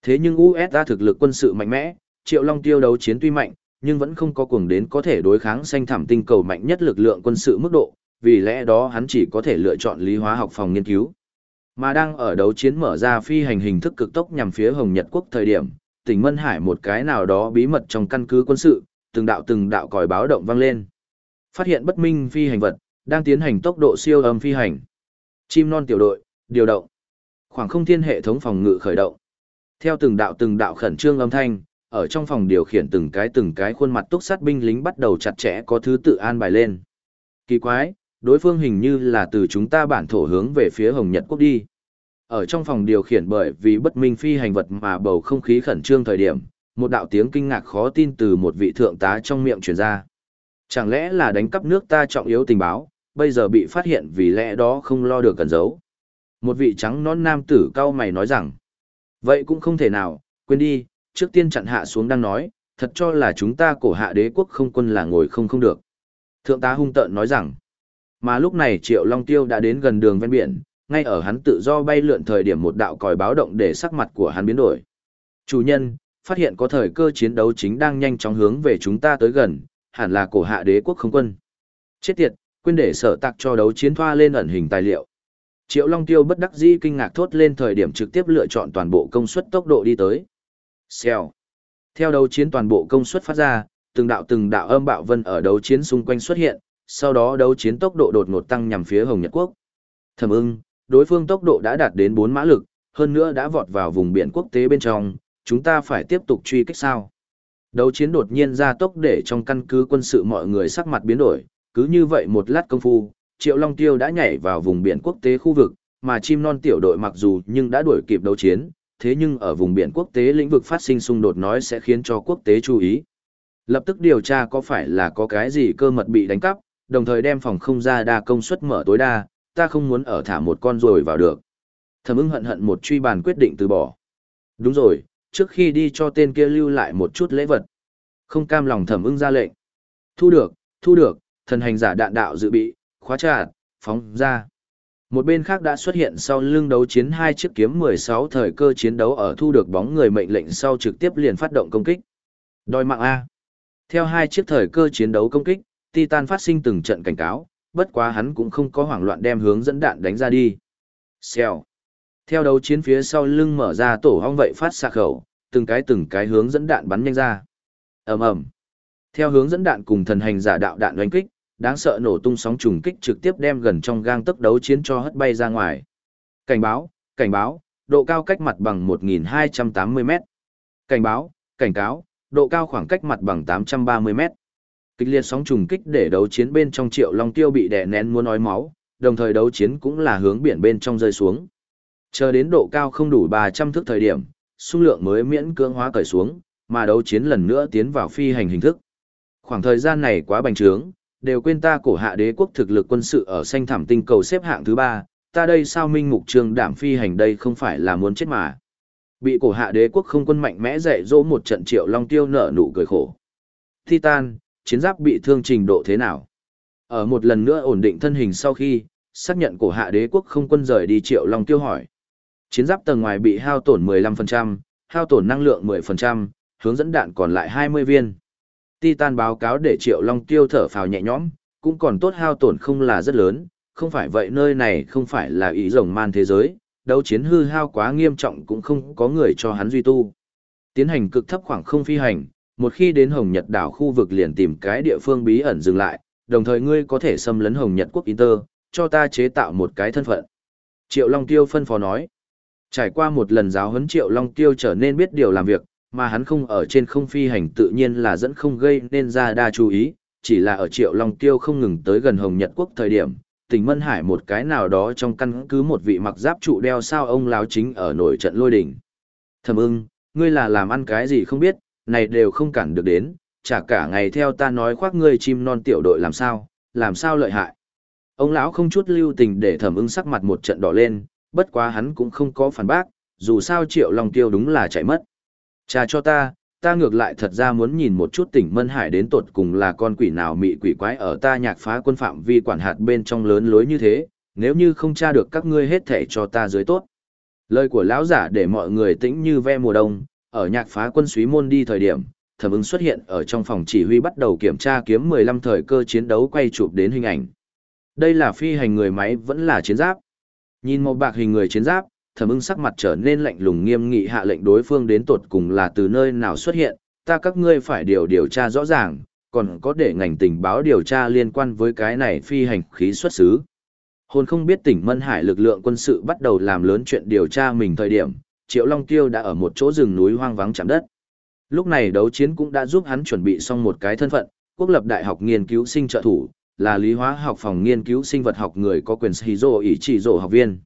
[SPEAKER 1] Thế nhưng USA thực lực quân sự mạnh mẽ, Triệu Long Tiêu đấu chiến tuy mạnh, nhưng vẫn không có cuồng đến có thể đối kháng xanh thảm tinh cầu mạnh nhất lực lượng quân sự mức độ, vì lẽ đó hắn chỉ có thể lựa chọn lý hóa học phòng nghiên cứu. Mà đang ở đấu chiến mở ra phi hành hình thức cực tốc nhằm phía Hồng Nhật Quốc thời điểm, tỉnh Mân Hải một cái nào đó bí mật trong căn cứ quân sự, từng đạo từng đạo còi báo động vang lên. Phát hiện bất minh phi hành vật, đang tiến hành tốc độ siêu âm phi hành. Chim non tiểu đội, điều động. Khoảng không thiên hệ thống phòng ngự khởi động. Theo từng đạo từng đạo khẩn trương âm thanh, ở trong phòng điều khiển từng cái từng cái khuôn mặt túc sát binh lính bắt đầu chặt chẽ có thứ tự an bài lên. Kỳ quái, đối phương hình như là từ chúng ta bản thổ hướng về phía Hồng Nhật Quốc đi. Ở trong phòng điều khiển bởi vì bất minh phi hành vật mà bầu không khí khẩn trương thời điểm, một đạo tiếng kinh ngạc khó tin từ một vị thượng tá trong miệng truyền ra. Chẳng lẽ là đánh cắp nước ta trọng yếu tình báo, bây giờ bị phát hiện vì lẽ đó không lo được cần giấu. Một vị trắng nón nam tử cao mày nói rằng, vậy cũng không thể nào, quên đi, trước tiên chặn hạ xuống đang nói, thật cho là chúng ta cổ hạ đế quốc không quân là ngồi không không được. Thượng tá hung tợn nói rằng, mà lúc này Triệu Long Tiêu đã đến gần đường ven biển, ngay ở hắn tự do bay lượn thời điểm một đạo còi báo động để sắc mặt của hắn biến đổi. Chủ nhân, phát hiện có thời cơ chiến đấu chính đang nhanh chóng hướng về chúng ta tới gần, hẳn là cổ hạ đế quốc không quân. Chết tiệt, quên để sở tạc cho đấu chiến thoa lên ẩn hình tài liệu. Triệu Long Tiêu bất đắc dĩ kinh ngạc thốt lên thời điểm trực tiếp lựa chọn toàn bộ công suất tốc độ đi tới. Xèo. Theo đấu chiến toàn bộ công suất phát ra, từng đạo từng đạo âm bạo vân ở đấu chiến xung quanh xuất hiện, sau đó đấu chiến tốc độ đột ngột tăng nhằm phía Hồng Nhật Quốc. Thẩm ưng, đối phương tốc độ đã đạt đến 4 mã lực, hơn nữa đã vọt vào vùng biển quốc tế bên trong, chúng ta phải tiếp tục truy kích sao. Đấu chiến đột nhiên ra tốc để trong căn cứ quân sự mọi người sắc mặt biến đổi, cứ như vậy một lát công phu, Triệu Long Tiêu đã nhảy vào vùng biển quốc tế khu vực, mà chim non tiểu đội mặc dù nhưng đã đuổi kịp đấu chiến, thế nhưng ở vùng biển quốc tế lĩnh vực phát sinh xung đột nói sẽ khiến cho quốc tế chú ý. Lập tức điều tra có phải là có cái gì cơ mật bị đánh cắp, đồng thời đem phòng không ra đa công suất mở tối đa, ta không muốn ở thả một con rồi vào được. Thẩm ưng hận hận một truy bàn quyết định từ bỏ. Đúng rồi, trước khi đi cho tên kia lưu lại một chút lễ vật. Không cam lòng thẩm ưng ra lệnh. Thu được, thu được, thần hành giả đạn đạo dự bị, khóa chặt, phóng ra. Một bên khác đã xuất hiện sau lưng đấu chiến hai chiếc kiếm 16 thời cơ chiến đấu ở thu được bóng người mệnh lệnh sau trực tiếp liền phát động công kích. Đòi mạng A. Theo hai chiếc thời cơ chiến đấu công kích, Titan phát sinh từng trận cảnh cáo, bất quá hắn cũng không có hoảng loạn đem hướng dẫn đạn đánh ra đi. Xèo. Theo đấu chiến phía sau lưng mở ra tổ hong vậy phát xạ khẩu, từng cái từng cái hướng dẫn đạn bắn nhanh ra. ầm ầm. Theo hướng dẫn đạn cùng thần hành giả đạo đạn đánh kích, đáng sợ nổ tung sóng trùng kích trực tiếp đem gần trong gang tấc đấu chiến cho hất bay ra ngoài. Cảnh báo, cảnh báo, độ cao cách mặt bằng 1280 m. Cảnh báo, cảnh cáo, độ cao khoảng cách mặt bằng 830 m. Kịch liệt sóng trùng kích để đấu chiến bên trong Triệu Long Tiêu bị đè nén muốn nói máu, đồng thời đấu chiến cũng là hướng biển bên trong rơi xuống. Chờ đến độ cao không đủ 300 thước thời điểm, xung lượng mới miễn cưỡng hóa cởi xuống, mà đấu chiến lần nữa tiến vào phi hành hình thức. Khoảng thời gian này quá bành trướng, đều quên ta cổ hạ đế quốc thực lực quân sự ở xanh thảm tinh cầu xếp hạng thứ ba, ta đây sao minh mục trường đảm phi hành đây không phải là muốn chết mà. Bị cổ hạ đế quốc không quân mạnh mẽ dạy dỗ một trận triệu long tiêu nở nụ cười khổ. Titan, chiến giáp bị thương trình độ thế nào? Ở một lần nữa ổn định thân hình sau khi, xác nhận cổ hạ đế quốc không quân rời đi triệu long tiêu hỏi. Chiến giáp tầng ngoài bị hao tổn 15%, hao tổn năng lượng 10%, hướng dẫn đạn còn lại 20 viên. Titan báo cáo để Triệu Long Tiêu thở phào nhẹ nhõm, cũng còn tốt hao tổn không là rất lớn, không phải vậy nơi này không phải là ý rồng man thế giới, đấu chiến hư hao quá nghiêm trọng cũng không có người cho hắn duy tu. Tiến hành cực thấp khoảng không phi hành, một khi đến Hồng Nhật đảo khu vực liền tìm cái địa phương bí ẩn dừng lại, đồng thời ngươi có thể xâm lấn Hồng Nhật quốc Inter, cho ta chế tạo một cái thân phận. Triệu Long Tiêu phân phó nói. Trải qua một lần giáo huấn Triệu Long Tiêu trở nên biết điều làm việc, mà hắn không ở trên không phi hành tự nhiên là dẫn không gây nên ra đa chú ý, chỉ là ở Triệu Long Tiêu không ngừng tới gần Hồng Nhật Quốc thời điểm, tỉnh Mân Hải một cái nào đó trong căn cứ một vị mặc giáp trụ đeo sao ông láo chính ở nổi trận lôi đỉnh. Thầm ưng, ngươi là làm ăn cái gì không biết, này đều không cản được đến, chả cả ngày theo ta nói khoác ngươi chim non tiểu đội làm sao, làm sao lợi hại. Ông lão không chút lưu tình để thẩm ưng sắc mặt một trận đỏ lên, bất quá hắn cũng không có phản bác, dù sao triệu long tiêu đúng là chạy mất. Cha cho ta, ta ngược lại thật ra muốn nhìn một chút tỉnh Mân Hải đến tột cùng là con quỷ nào mị quỷ quái ở ta nhạc phá quân phạm vi quản hạt bên trong lớn lối như thế, nếu như không tra được các ngươi hết thể cho ta dưới tốt. Lời của lão giả để mọi người tĩnh như ve mùa đông, ở nhạc phá quân suý môn đi thời điểm, thẩm ứng xuất hiện ở trong phòng chỉ huy bắt đầu kiểm tra kiếm 15 thời cơ chiến đấu quay chụp đến hình ảnh. Đây là phi hành người máy vẫn là chiến giáp. Nhìn một bạc hình người chiến giáp, thẩm ứng sắc mặt trở nên lạnh lùng nghiêm nghị hạ lệnh đối phương đến tột cùng là từ nơi nào xuất hiện, ta các ngươi phải điều điều tra rõ ràng, còn có để ngành tình báo điều tra liên quan với cái này phi hành khí xuất xứ. Hồn không biết tỉnh Mân Hải lực lượng quân sự bắt đầu làm lớn chuyện điều tra mình thời điểm, Triệu Long Tiêu đã ở một chỗ rừng núi hoang vắng chạm đất. Lúc này đấu chiến cũng đã giúp hắn chuẩn bị xong một cái thân phận, quốc lập đại học nghiên cứu sinh trợ thủ, là lý hóa học phòng nghiên cứu sinh vật học người có quyền Shizo ý chỉ rổ học viên.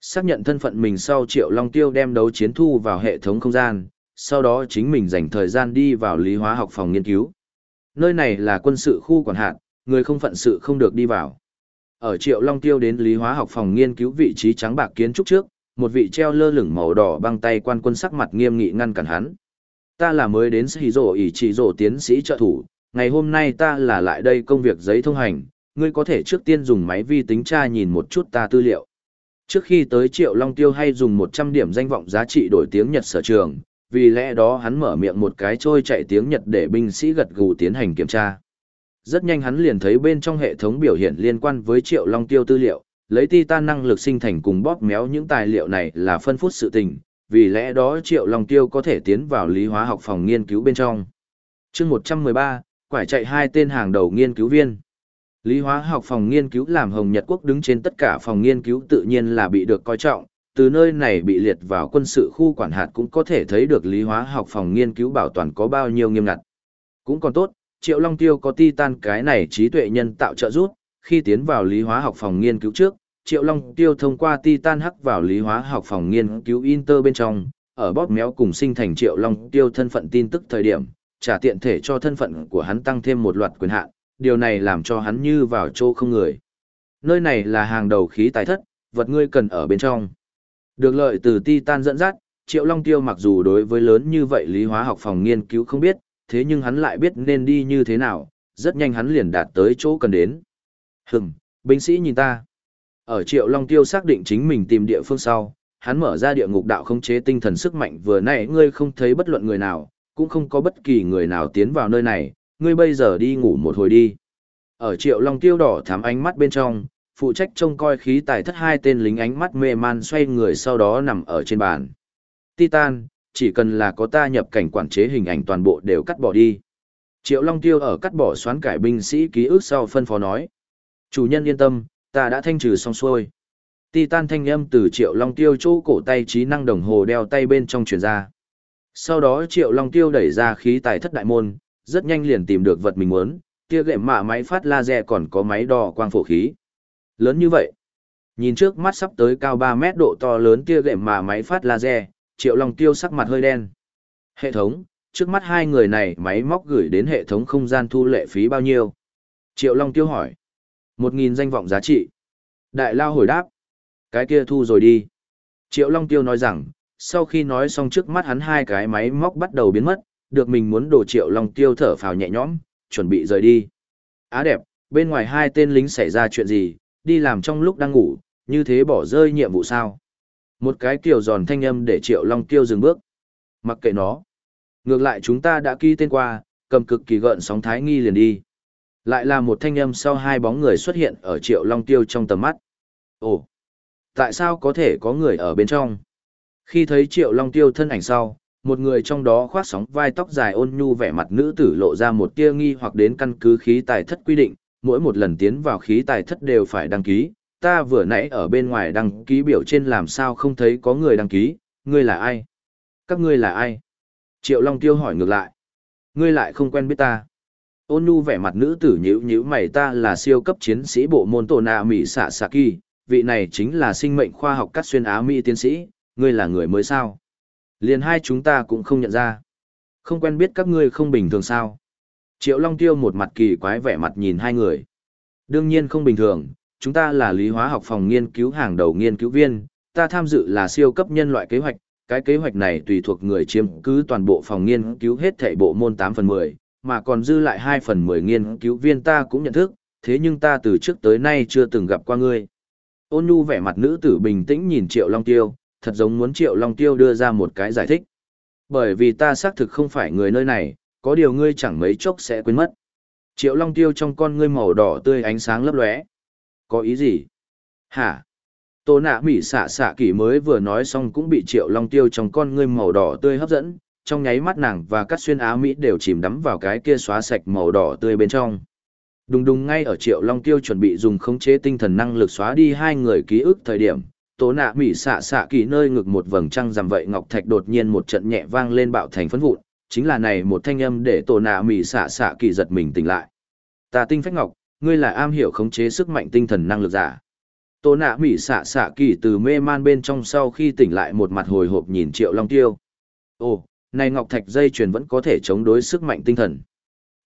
[SPEAKER 1] Xác nhận thân phận mình sau Triệu Long Tiêu đem đấu chiến thu vào hệ thống không gian, sau đó chính mình dành thời gian đi vào lý hóa học phòng nghiên cứu. Nơi này là quân sự khu quản hạt, người không phận sự không được đi vào. Ở Triệu Long Tiêu đến Lý Hóa học phòng nghiên cứu vị trí trắng bạc kiến trúc trước, một vị treo lơ lửng màu đỏ băng tay quan quân sắc mặt nghiêm nghị ngăn cản hắn. Ta là mới đến sĩ rổ ỷ chỉ rổ tiến sĩ trợ thủ, ngày hôm nay ta là lại đây công việc giấy thông hành, ngươi có thể trước tiên dùng máy vi tính tra nhìn một chút ta tư liệu. Trước khi tới Triệu Long Tiêu hay dùng 100 điểm danh vọng giá trị đổi tiếng Nhật sở trường, vì lẽ đó hắn mở miệng một cái trôi chạy tiếng Nhật để binh sĩ gật gù tiến hành kiểm tra. Rất nhanh hắn liền thấy bên trong hệ thống biểu hiện liên quan với Triệu Long Tiêu tư liệu, lấy titan năng lực sinh thành cùng bóp méo những tài liệu này là phân phút sự tình, vì lẽ đó Triệu Long Tiêu có thể tiến vào lý hóa học phòng nghiên cứu bên trong. chương 113, quải chạy hai tên hàng đầu nghiên cứu viên. Lý hóa học phòng nghiên cứu làm Hồng Nhật Quốc đứng trên tất cả phòng nghiên cứu tự nhiên là bị được coi trọng, từ nơi này bị liệt vào quân sự khu quản hạt cũng có thể thấy được lý hóa học phòng nghiên cứu bảo toàn có bao nhiêu nghiêm ngặt. Cũng còn tốt, Triệu Long Tiêu có titan cái này trí tuệ nhân tạo trợ giúp, khi tiến vào lý hóa học phòng nghiên cứu trước, Triệu Long Tiêu thông qua titan hắc vào lý hóa học phòng nghiên cứu Inter bên trong, ở bóp méo cùng sinh thành Triệu Long Tiêu thân phận tin tức thời điểm, trả tiện thể cho thân phận của hắn tăng thêm một loạt quyền hạn, điều này làm cho hắn như vào chỗ không người. Nơi này là hàng đầu khí tài thất, vật ngươi cần ở bên trong. Được lợi từ Titan dẫn dắt, Triệu Long Tiêu mặc dù đối với lớn như vậy lý hóa học phòng nghiên cứu không biết, thế nhưng hắn lại biết nên đi như thế nào, rất nhanh hắn liền đạt tới chỗ cần đến. Hừm, binh sĩ nhìn ta. Ở Triệu Long Tiêu xác định chính mình tìm địa phương sau, hắn mở ra địa ngục đạo khống chế tinh thần sức mạnh vừa nãy ngươi không thấy bất luận người nào, cũng không có bất kỳ người nào tiến vào nơi này, ngươi bây giờ đi ngủ một hồi đi. Ở Triệu Long Tiêu đỏ thắm ánh mắt bên trong, phụ trách trông coi khí tài thất hai tên lính ánh mắt mê man xoay người sau đó nằm ở trên bàn. Titan, chỉ cần là có ta nhập cảnh quản chế hình ảnh toàn bộ đều cắt bỏ đi. Triệu Long Tiêu ở cắt bỏ xoán cải binh sĩ ký ức sau phân phó nói. Chủ nhân yên tâm, ta đã thanh trừ xong xuôi. Titan thanh âm từ Triệu Long Tiêu chỗ cổ tay trí năng đồng hồ đeo tay bên trong truyền ra. Sau đó Triệu Long Tiêu đẩy ra khí tài thất đại môn, rất nhanh liền tìm được vật mình muốn, tia gệm mạ máy phát laser còn có máy đo quang phổ khí. Lớn như vậy. Nhìn trước mắt sắp tới cao 3 mét độ to lớn tia gệm mạ máy phát laser, Triệu Long Tiêu sắc mặt hơi đen. Hệ thống, trước mắt hai người này máy móc gửi đến hệ thống không gian thu lệ phí bao nhiêu? Triệu Long Tiêu hỏi. Một nghìn danh vọng giá trị. Đại Lao hồi đáp. Cái kia thu rồi đi. Triệu Long Tiêu nói rằng, sau khi nói xong trước mắt hắn hai cái máy móc bắt đầu biến mất, được mình muốn đổ Triệu Long Tiêu thở phào nhẹ nhõm, chuẩn bị rời đi. Á đẹp, bên ngoài hai tên lính xảy ra chuyện gì, đi làm trong lúc đang ngủ, như thế bỏ rơi nhiệm vụ sao? Một cái kiều giòn thanh âm để Triệu Long Tiêu dừng bước. Mặc kệ nó. Ngược lại chúng ta đã ký tên qua, cầm cực kỳ gợn sóng thái nghi liền đi. Lại là một thanh âm sau hai bóng người xuất hiện ở Triệu Long Tiêu trong tầm mắt. Ồ, tại sao có thể có người ở bên trong? Khi thấy Triệu Long Tiêu thân ảnh sau, một người trong đó khoác sóng vai tóc dài ôn nhu vẻ mặt nữ tử lộ ra một tia nghi hoặc đến căn cứ khí tài thất quy định, mỗi một lần tiến vào khí tài thất đều phải đăng ký, ta vừa nãy ở bên ngoài đăng ký biểu trên làm sao không thấy có người đăng ký, ngươi là ai? Các ngươi là ai? Triệu Long Tiêu hỏi ngược lại. Ngươi lại không quen biết ta. Ôn nhu vẻ mặt nữ tử nhữ nhữ mày ta là siêu cấp chiến sĩ bộ môn tổ nạ Mỹ xạ xạ kỳ, vị này chính là sinh mệnh khoa học cắt xuyên Á Mỹ tiến sĩ, ngươi là người mới sao? Liền hai chúng ta cũng không nhận ra. Không quen biết các ngươi không bình thường sao? Triệu Long Tiêu một mặt kỳ quái vẻ mặt nhìn hai người. Đương nhiên không bình thường, chúng ta là lý hóa học phòng nghiên cứu hàng đầu nghiên cứu viên, ta tham dự là siêu cấp nhân loại kế hoạch, cái kế hoạch này tùy thuộc người chiếm cứ toàn bộ phòng nghiên cứu hết thảy bộ môn 8 phần 10, mà còn dư lại 2 phần 10 nghiên cứu viên ta cũng nhận thức, thế nhưng ta từ trước tới nay chưa từng gặp qua ngươi. Ôn nhu vẻ mặt nữ tử bình tĩnh nhìn Triệu Long Tiêu, thật giống muốn Triệu Long Tiêu đưa ra một cái giải thích. Bởi vì ta xác thực không phải người nơi này, có điều ngươi chẳng mấy chốc sẽ quên mất. Triệu Long Tiêu trong con ngươi màu đỏ tươi ánh sáng lấp lóe. Có ý gì? Hả? Tô nạ mỉ xạ xạ kỷ mới vừa nói xong cũng bị Triệu Long Tiêu trong con ngươi màu đỏ tươi hấp dẫn, trong nháy mắt nàng và các xuyên áo Mỹ đều chìm đắm vào cái kia xóa sạch màu đỏ tươi bên trong. Đùng đùng ngay ở Triệu Long Tiêu chuẩn bị dùng khống chế tinh thần năng lực xóa đi hai người ký ức thời điểm, tố nạ Mỹ xạ xạ kỳ nơi ngực một vầng trăng rằm vậy ngọc thạch đột nhiên một trận nhẹ vang lên bạo thành phấn vụn chính là này một thanh âm để tổ nạ Mỹ xạ xạ kỳ giật mình tỉnh lại. Ta tinh phách ngọc ngươi là am hiểu khống chế sức mạnh tinh thần năng lực giả. Tố nạ Mỹ xạ xạ kỳ từ mê man bên trong sau khi tỉnh lại một mặt hồi hộp nhìn triệu long tiêu. Ồ này ngọc thạch dây chuyền vẫn có thể chống đối sức mạnh tinh thần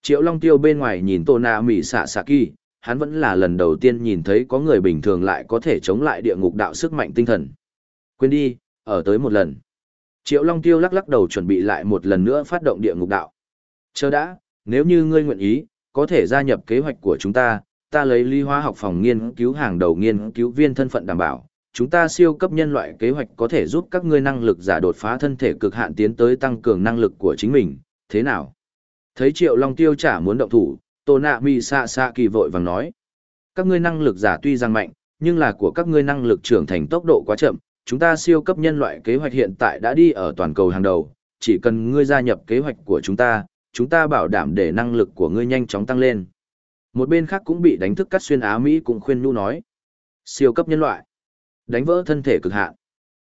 [SPEAKER 1] triệu long tiêu bên ngoài nhìn Tô Na mỉ xạ xạ kỳ hắn vẫn là lần đầu tiên nhìn thấy có người bình thường lại có thể chống lại địa ngục đạo sức mạnh tinh thần. Quên đi, ở tới một lần. Triệu Long Tiêu lắc lắc đầu chuẩn bị lại một lần nữa phát động địa ngục đạo. Chờ đã, nếu như ngươi nguyện ý, có thể gia nhập kế hoạch của chúng ta, ta lấy ly hóa học phòng nghiên cứu hàng đầu nghiên cứu viên thân phận đảm bảo. Chúng ta siêu cấp nhân loại kế hoạch có thể giúp các ngươi năng lực giả đột phá thân thể cực hạn tiến tới tăng cường năng lực của chính mình, thế nào? Thấy Triệu Long Tiêu trả muốn động thủ, Tô Nạ Mi Sa Sa kỳ vội vàng nói. Các ngươi năng lực giả tuy rằng mạnh, nhưng là của các ngươi năng lực trưởng thành tốc độ quá chậm, chúng ta siêu cấp nhân loại kế hoạch hiện tại đã đi ở toàn cầu hàng đầu, chỉ cần ngươi gia nhập kế hoạch của chúng ta, chúng ta bảo đảm để năng lực của ngươi nhanh chóng tăng lên. Một bên khác cũng bị đánh thức cắt xuyên Á Mỹ cũng khuyên nu nói. Siêu cấp nhân loại. Đánh vỡ thân thể cực hạn.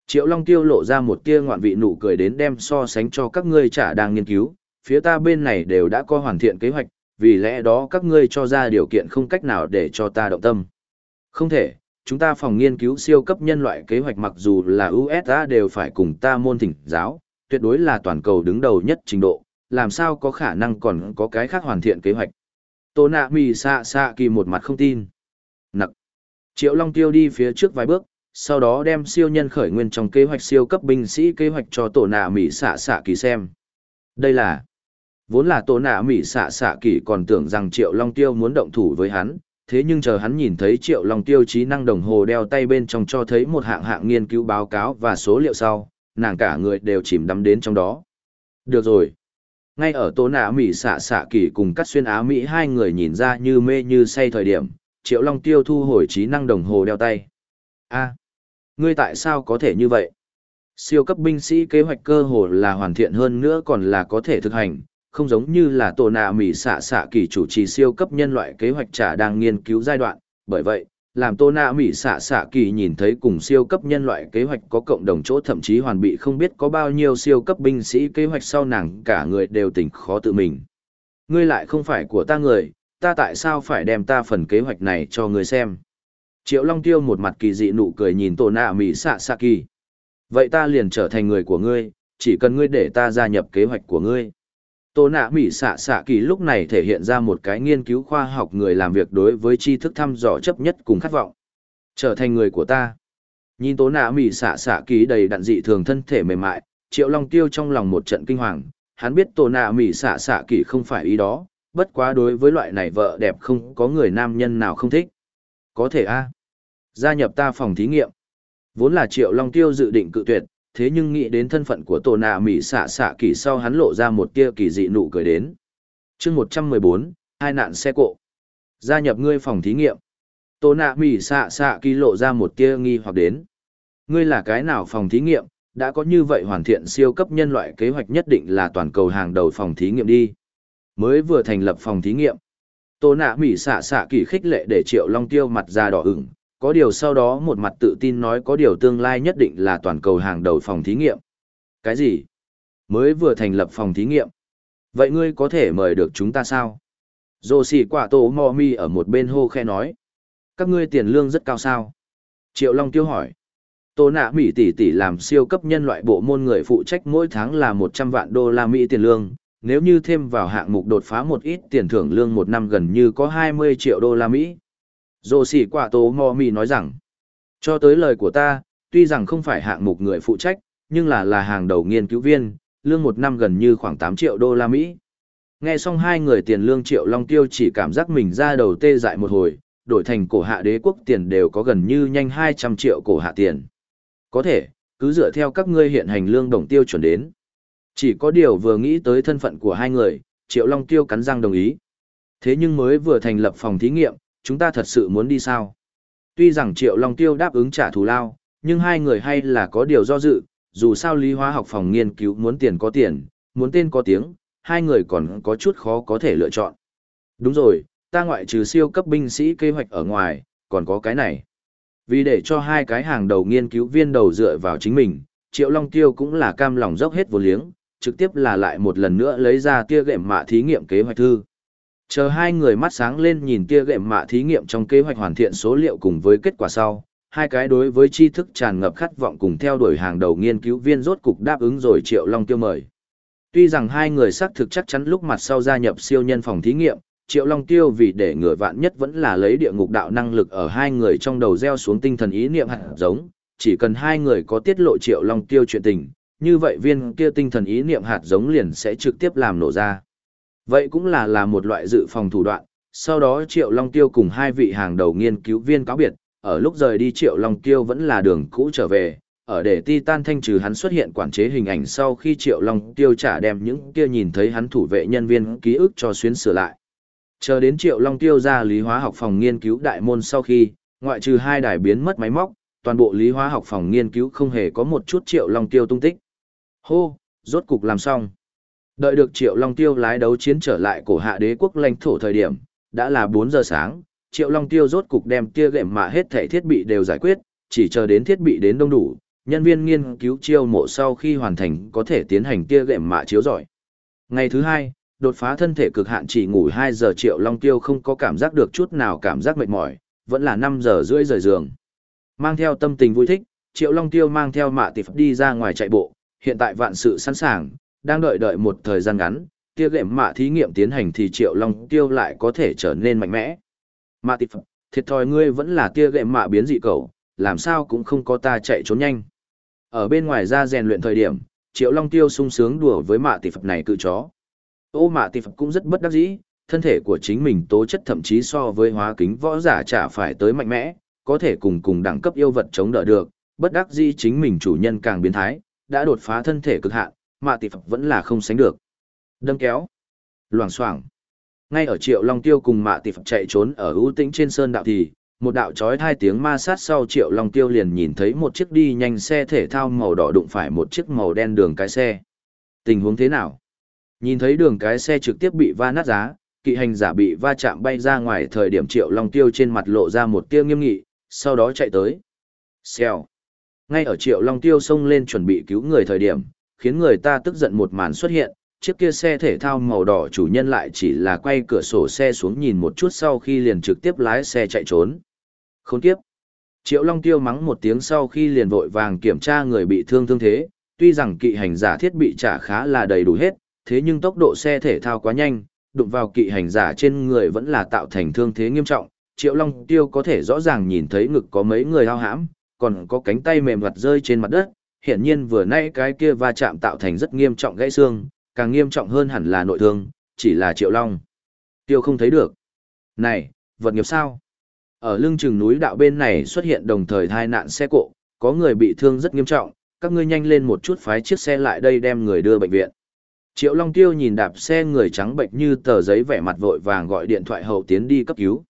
[SPEAKER 1] Triệu Long Tiêu lộ ra một tia ngoạn vị nụ cười đến đem so sánh cho các ngươi trả đang nghiên cứu, phía ta bên này đều đã có hoàn thiện kế hoạch, vì lẽ đó các ngươi cho ra điều kiện không cách nào để cho ta động tâm. Không thể, chúng ta phòng nghiên cứu siêu cấp nhân loại kế hoạch mặc dù là USA đều phải cùng ta môn thỉnh giáo, tuyệt đối là toàn cầu đứng đầu nhất trình độ, làm sao có khả năng còn có cái khác hoàn thiện kế hoạch. Tô nạ mì xạ xạ kỳ một mặt không tin. Nặc. Triệu Long Tiêu đi phía trước vài bước, sau đó đem siêu nhân khởi nguyên trong kế hoạch siêu cấp binh sĩ kế hoạch cho tổ nạ mỹ xạ xạ kỳ xem. Đây là Vốn là tổ nạ mỹ xạ xạ kỳ còn tưởng rằng Triệu Long Tiêu muốn động thủ với hắn, thế nhưng chờ hắn nhìn thấy Triệu Long Tiêu trí năng đồng hồ đeo tay bên trong cho thấy một hạng hạng nghiên cứu báo cáo và số liệu sau, nàng cả người đều chìm đắm đến trong đó. Được rồi. Ngay ở tổ nạ mỹ xạ xạ kỳ cùng cắt xuyên Á Mỹ hai người nhìn ra như mê như say thời điểm, Triệu Long Tiêu thu hồi trí năng đồng hồ đeo tay. a ngươi tại sao có thể như vậy? Siêu cấp binh sĩ kế hoạch cơ hồ là hoàn thiện hơn nữa còn là có thể thực hành, không giống như là tổ nạ mỹ xạ xạ kỳ chủ trì siêu cấp nhân loại kế hoạch trả đang nghiên cứu giai đoạn. Bởi vậy làm tổ nạ mỹ xạ xạ kỳ nhìn thấy cùng siêu cấp nhân loại kế hoạch có cộng đồng chỗ thậm chí hoàn bị không biết có bao nhiêu siêu cấp binh sĩ kế hoạch sau nàng cả người đều tỉnh khó tự mình. Ngươi lại không phải của ta người ta tại sao phải đem ta phần kế hoạch này cho ngươi xem? Triệu long tiêu một mặt kỳ dị nụ cười nhìn tổ nạ mỹ xạ xạ kỳ vậy ta liền trở thành người của ngươi chỉ cần ngươi để ta gia nhập kế hoạch của ngươi Tô nạ Mỹ xạ xạ kỳ lúc này thể hiện ra một cái nghiên cứu khoa học người làm việc đối với tri thức thăm dò chấp nhất cùng khát vọng. Trở thành người của ta. Nhìn tổ nạ Mỹ xạ xạ kỳ đầy đặn dị thường thân thể mềm mại, triệu long tiêu trong lòng một trận kinh hoàng, hắn biết tổ nạ Mỹ xạ xạ kỳ không phải ý đó, bất quá đối với loại này vợ đẹp không có người nam nhân nào không thích. Có thể a Gia nhập ta phòng thí nghiệm. Vốn là triệu long tiêu dự định cự tuyệt, thế nhưng nghĩ đến thân phận của tổ nạ mỹ xạ xạ kỳ sau hắn lộ ra một tia kỳ dị nụ cười đến. Chương một trăm mười bốn hai nạn xe cộ. Gia nhập ngươi phòng thí nghiệm. Tổ nạ mỹ xạ xạ kỳ lộ ra một tia nghi hoặc đến. Ngươi là cái nào phòng thí nghiệm? Đã có như vậy hoàn thiện siêu cấp nhân loại kế hoạch nhất định là toàn cầu hàng đầu phòng thí nghiệm đi. Mới vừa thành lập phòng thí nghiệm. Tổ nạ mỹ xạ xạ kỳ khích lệ để triệu long tiêu mặt ra đỏ ửng có điều sau đó một mặt tự tin nói có điều tương lai nhất định là toàn cầu hàng đầu phòng thí nghiệm. Cái gì? Mới vừa thành lập phòng thí nghiệm. Vậy ngươi có thể mời được chúng ta sao? Dô xì quả tổ mò mi ở một bên hô khe nói. Các ngươi tiền lương rất cao sao? Triệu Long tiêu hỏi. Tô nạ Mỹ tỷ tỷ làm siêu cấp nhân loại bộ môn người phụ trách mỗi tháng là 100 vạn đô la Mỹ tiền lương. Nếu như thêm vào hạng mục đột phá một ít tiền thưởng lương một năm gần như có 20 triệu đô la Mỹ. Dô xỉ quả tố mò mì nói rằng, cho tới lời của ta, tuy rằng không phải hạng mục người phụ trách, nhưng là là hàng đầu nghiên cứu viên, lương một năm gần như khoảng 8 triệu đô la Mỹ. Nghe xong hai người tiền lương triệu long tiêu chỉ cảm giác mình ra đầu tê dại một hồi, đổi thành cổ hạ đế quốc tiền đều có gần như nhanh 200 triệu cổ hạ tiền. Có thể, cứ dựa theo các ngươi hiện hành lương đồng tiêu chuẩn đến. Chỉ có điều vừa nghĩ tới thân phận của hai người, triệu long tiêu cắn răng đồng ý. Thế nhưng mới vừa thành lập phòng thí nghiệm, chúng ta thật sự muốn đi sao? Tuy rằng Triệu Long Tiêu đáp ứng trả thù lao, nhưng hai người hay là có điều do dự, dù sao lý hóa học phòng nghiên cứu muốn tiền có tiền, muốn tên có tiếng, hai người còn có chút khó có thể lựa chọn. Đúng rồi, ta ngoại trừ siêu cấp binh sĩ kế hoạch ở ngoài, còn có cái này. Vì để cho hai cái hàng đầu nghiên cứu viên đầu dựa vào chính mình, Triệu Long Tiêu cũng là cam lòng dốc hết vô liếng, trực tiếp là lại một lần nữa lấy ra tia gệm mạ thí nghiệm kế hoạch thư. Chờ hai người mắt sáng lên nhìn kia gệm mạ thí nghiệm trong kế hoạch hoàn thiện số liệu cùng với kết quả sau, hai cái đối với tri thức tràn ngập khát vọng cùng theo đuổi hàng đầu nghiên cứu viên rốt cục đáp ứng rồi Triệu Long tiêu mời. Tuy rằng hai người xác thực chắc chắn lúc mặt sau gia nhập siêu nhân phòng thí nghiệm, Triệu Long Tiêu vì để ngừa vạn nhất vẫn là lấy địa ngục đạo năng lực ở hai người trong đầu gieo xuống tinh thần ý niệm hạt giống, chỉ cần hai người có tiết lộ Triệu Long Tiêu chuyện tình, như vậy viên kia tinh thần ý niệm hạt giống liền sẽ trực tiếp làm nổ ra. Vậy cũng là là một loại dự phòng thủ đoạn, sau đó Triệu Long Tiêu cùng hai vị hàng đầu nghiên cứu viên cáo biệt, ở lúc rời đi Triệu Long Tiêu vẫn là đường cũ trở về, ở để Titan thanh trừ hắn xuất hiện quản chế hình ảnh sau khi Triệu Long Tiêu trả đem những kia nhìn thấy hắn thủ vệ nhân viên ký ức cho xuyến sửa lại. Chờ đến Triệu Long Tiêu ra lý hóa học phòng nghiên cứu đại môn sau khi, ngoại trừ hai đài biến mất máy móc, toàn bộ lý hóa học phòng nghiên cứu không hề có một chút Triệu Long Tiêu tung tích. Hô, rốt cục làm xong. Đợi được Triệu Long Tiêu lái đấu chiến trở lại cổ hạ đế quốc lãnh thổ thời điểm, đã là 4 giờ sáng, Triệu Long Tiêu rốt cục đem tia gệm mạ hết thảy thiết bị đều giải quyết, chỉ chờ đến thiết bị đến đông đủ, nhân viên nghiên cứu chiêu mộ sau khi hoàn thành có thể tiến hành tia gệm mạ chiếu giỏi. Ngày thứ hai, đột phá thân thể cực hạn chỉ ngủ 2 giờ Triệu Long Tiêu không có cảm giác được chút nào cảm giác mệt mỏi, vẫn là 5 giờ rưỡi rời giường. Mang theo tâm tình vui thích, Triệu Long Tiêu mang theo mạ tịp đi ra ngoài chạy bộ, hiện tại vạn sự sẵn sàng, đang đợi đợi một thời gian ngắn, tia gệm mạ thí nghiệm tiến hành thì Triệu Long Tiêu lại có thể trở nên mạnh mẽ. Mạ tịp, thiệt thòi ngươi vẫn là tia gệm mạ biến dị cầu, làm sao cũng không có ta chạy trốn nhanh. Ở bên ngoài ra rèn luyện thời điểm, Triệu Long Tiêu sung sướng đùa với mạ tịp này cự chó. Ô mạ tịp cũng rất bất đắc dĩ, thân thể của chính mình tố chất thậm chí so với hóa kính võ giả chả phải tới mạnh mẽ, có thể cùng cùng đẳng cấp yêu vật chống đỡ được, bất đắc dĩ chính mình chủ nhân càng biến thái, đã đột phá thân thể cực hạn, mạ tịp vẫn là không sánh được. Đâm kéo, loảng xoảng. Ngay ở Triệu Long Tiêu cùng mạ tịp chạy trốn ở ưu tĩnh trên sơn đạo thì, một đạo chói hai tiếng ma sát sau Triệu Long Tiêu liền nhìn thấy một chiếc đi nhanh xe thể thao màu đỏ đụng phải một chiếc màu đen đường cái xe. Tình huống thế nào? Nhìn thấy đường cái xe trực tiếp bị va nát giá, kỵ hành giả bị va chạm bay ra ngoài thời điểm Triệu Long Tiêu trên mặt lộ ra một tia nghiêm nghị, sau đó chạy tới. Xèo. Ngay ở Triệu Long Tiêu xông lên chuẩn bị cứu người thời điểm, khiến người ta tức giận một màn xuất hiện, chiếc kia xe thể thao màu đỏ chủ nhân lại chỉ là quay cửa sổ xe xuống nhìn một chút sau khi liền trực tiếp lái xe chạy trốn. Khốn kiếp. Triệu Long Tiêu mắng một tiếng sau khi liền vội vàng kiểm tra người bị thương thương thế, tuy rằng kỵ hành giả thiết bị trả khá là đầy đủ hết, thế nhưng tốc độ xe thể thao quá nhanh, đụng vào kỵ hành giả trên người vẫn là tạo thành thương thế nghiêm trọng. Triệu Long Tiêu có thể rõ ràng nhìn thấy ngực có mấy người hao hãm, còn có cánh tay mềm mặt rơi trên mặt đất, hiển nhiên vừa nãy cái kia va chạm tạo thành rất nghiêm trọng gãy xương, càng nghiêm trọng hơn hẳn là nội thương, chỉ là Triệu Long. Tiêu không thấy được. Này, vật nghiệp sao? Ở lưng chừng núi đạo bên này xuất hiện đồng thời thai nạn xe cộ, có người bị thương rất nghiêm trọng, các ngươi nhanh lên một chút phái chiếc xe lại đây đem người đưa bệnh viện. Triệu Long Tiêu nhìn đạp xe người trắng bệnh như tờ giấy vẻ mặt vội vàng gọi điện thoại hậu tiến đi cấp cứu.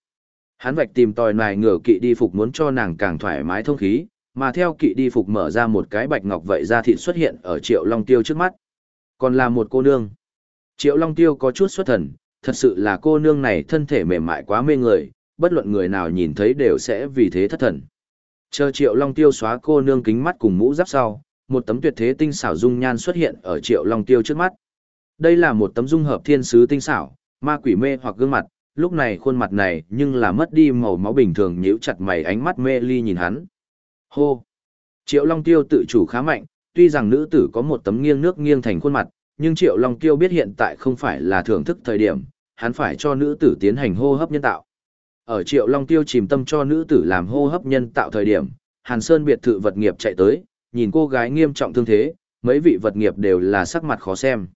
[SPEAKER 1] Hắn vạch tìm tòi nài ngửa kỵ đi phục muốn cho nàng càng thoải mái thông khí, mà theo kỵ đi phục mở ra một cái bạch ngọc vậy ra thịt xuất hiện ở Triệu Long Tiêu trước mắt. Còn là một cô nương. Triệu Long Tiêu có chút xuất thần, thật sự là cô nương này thân thể mềm mại quá mê người, bất luận người nào nhìn thấy đều sẽ vì thế thất thần. Chờ Triệu Long Tiêu xóa cô nương kính mắt cùng mũ giáp sau, một tấm tuyệt thế tinh xảo dung nhan xuất hiện ở Triệu Long Tiêu trước mắt. Đây là một tấm dung hợp thiên sứ tinh xảo, ma quỷ mê hoặc gương mặt, lúc này khuôn mặt này nhưng là mất đi màu máu bình thường nhíu chặt mày ánh mắt mê ly nhìn hắn. Hô! Triệu Long Tiêu tự chủ khá mạnh, tuy rằng nữ tử có một tấm nghiêng nước nghiêng thành khuôn mặt, nhưng Triệu Long Tiêu biết hiện tại không phải là thưởng thức thời điểm, hắn phải cho nữ tử tiến hành hô hấp nhân tạo. Ở Triệu Long Tiêu chìm tâm cho nữ tử làm hô hấp nhân tạo thời điểm, Hàn Sơn biệt thự vật nghiệp chạy tới, nhìn cô gái nghiêm trọng thương thế, mấy vị vật nghiệp đều là sắc mặt khó xem.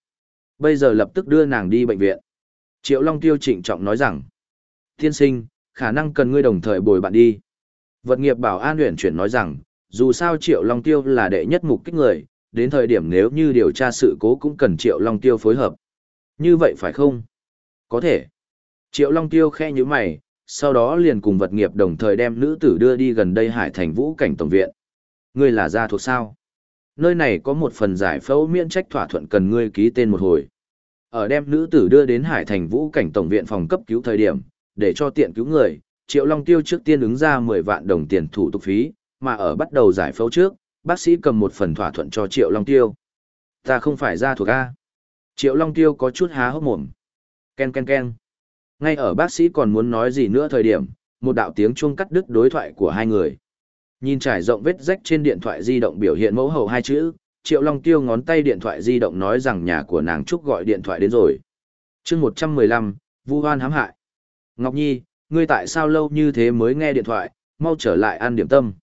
[SPEAKER 1] Bây giờ lập tức đưa nàng đi bệnh viện. Triệu Long Tiêu trịnh trọng nói rằng, tiên sinh, khả năng cần ngươi đồng thời bồi bạn đi. Vật nghiệp bảo an luyện chuyển nói rằng, dù sao Triệu Long Tiêu là đệ nhất mục kích người, đến thời điểm nếu như điều tra sự cố cũng cần Triệu Long Tiêu phối hợp. Như vậy phải không? Có thể. Triệu Long Tiêu khe như mày, sau đó liền cùng vật nghiệp đồng thời đem nữ tử đưa đi gần đây Hải Thành Vũ Cảnh Tổng Viện. Ngươi là gia thuộc sao? Nơi này có một phần giải phẫu miễn trách thỏa thuận cần ngươi ký tên một hồi. Ở đem nữ tử đưa đến Hải Thành Vũ Cảnh Tổng Viện phòng cấp cứu thời điểm, để cho tiện cứu người, Triệu Long Tiêu trước tiên ứng ra 10 vạn đồng tiền thủ tục phí, mà ở bắt đầu giải phẫu trước, bác sĩ cầm một phần thỏa thuận cho Triệu Long Tiêu. Ta không phải ra thuộc A. Triệu Long Tiêu có chút há hốc mồm. Ken ken ken. Ngay ở bác sĩ còn muốn nói gì nữa thời điểm, một đạo tiếng chuông cắt đứt đối thoại của hai người. Nhìn trải rộng vết rách trên điện thoại di động biểu hiện mẫu hậu hai chữ, Triệu Long Tiêu ngón tay điện thoại di động nói rằng nhà của nàng Trúc gọi điện thoại đến rồi. chương 115, vu hoan hãm hại. Ngọc Nhi, ngươi tại sao lâu như thế mới nghe điện thoại, mau trở lại ăn điểm tâm.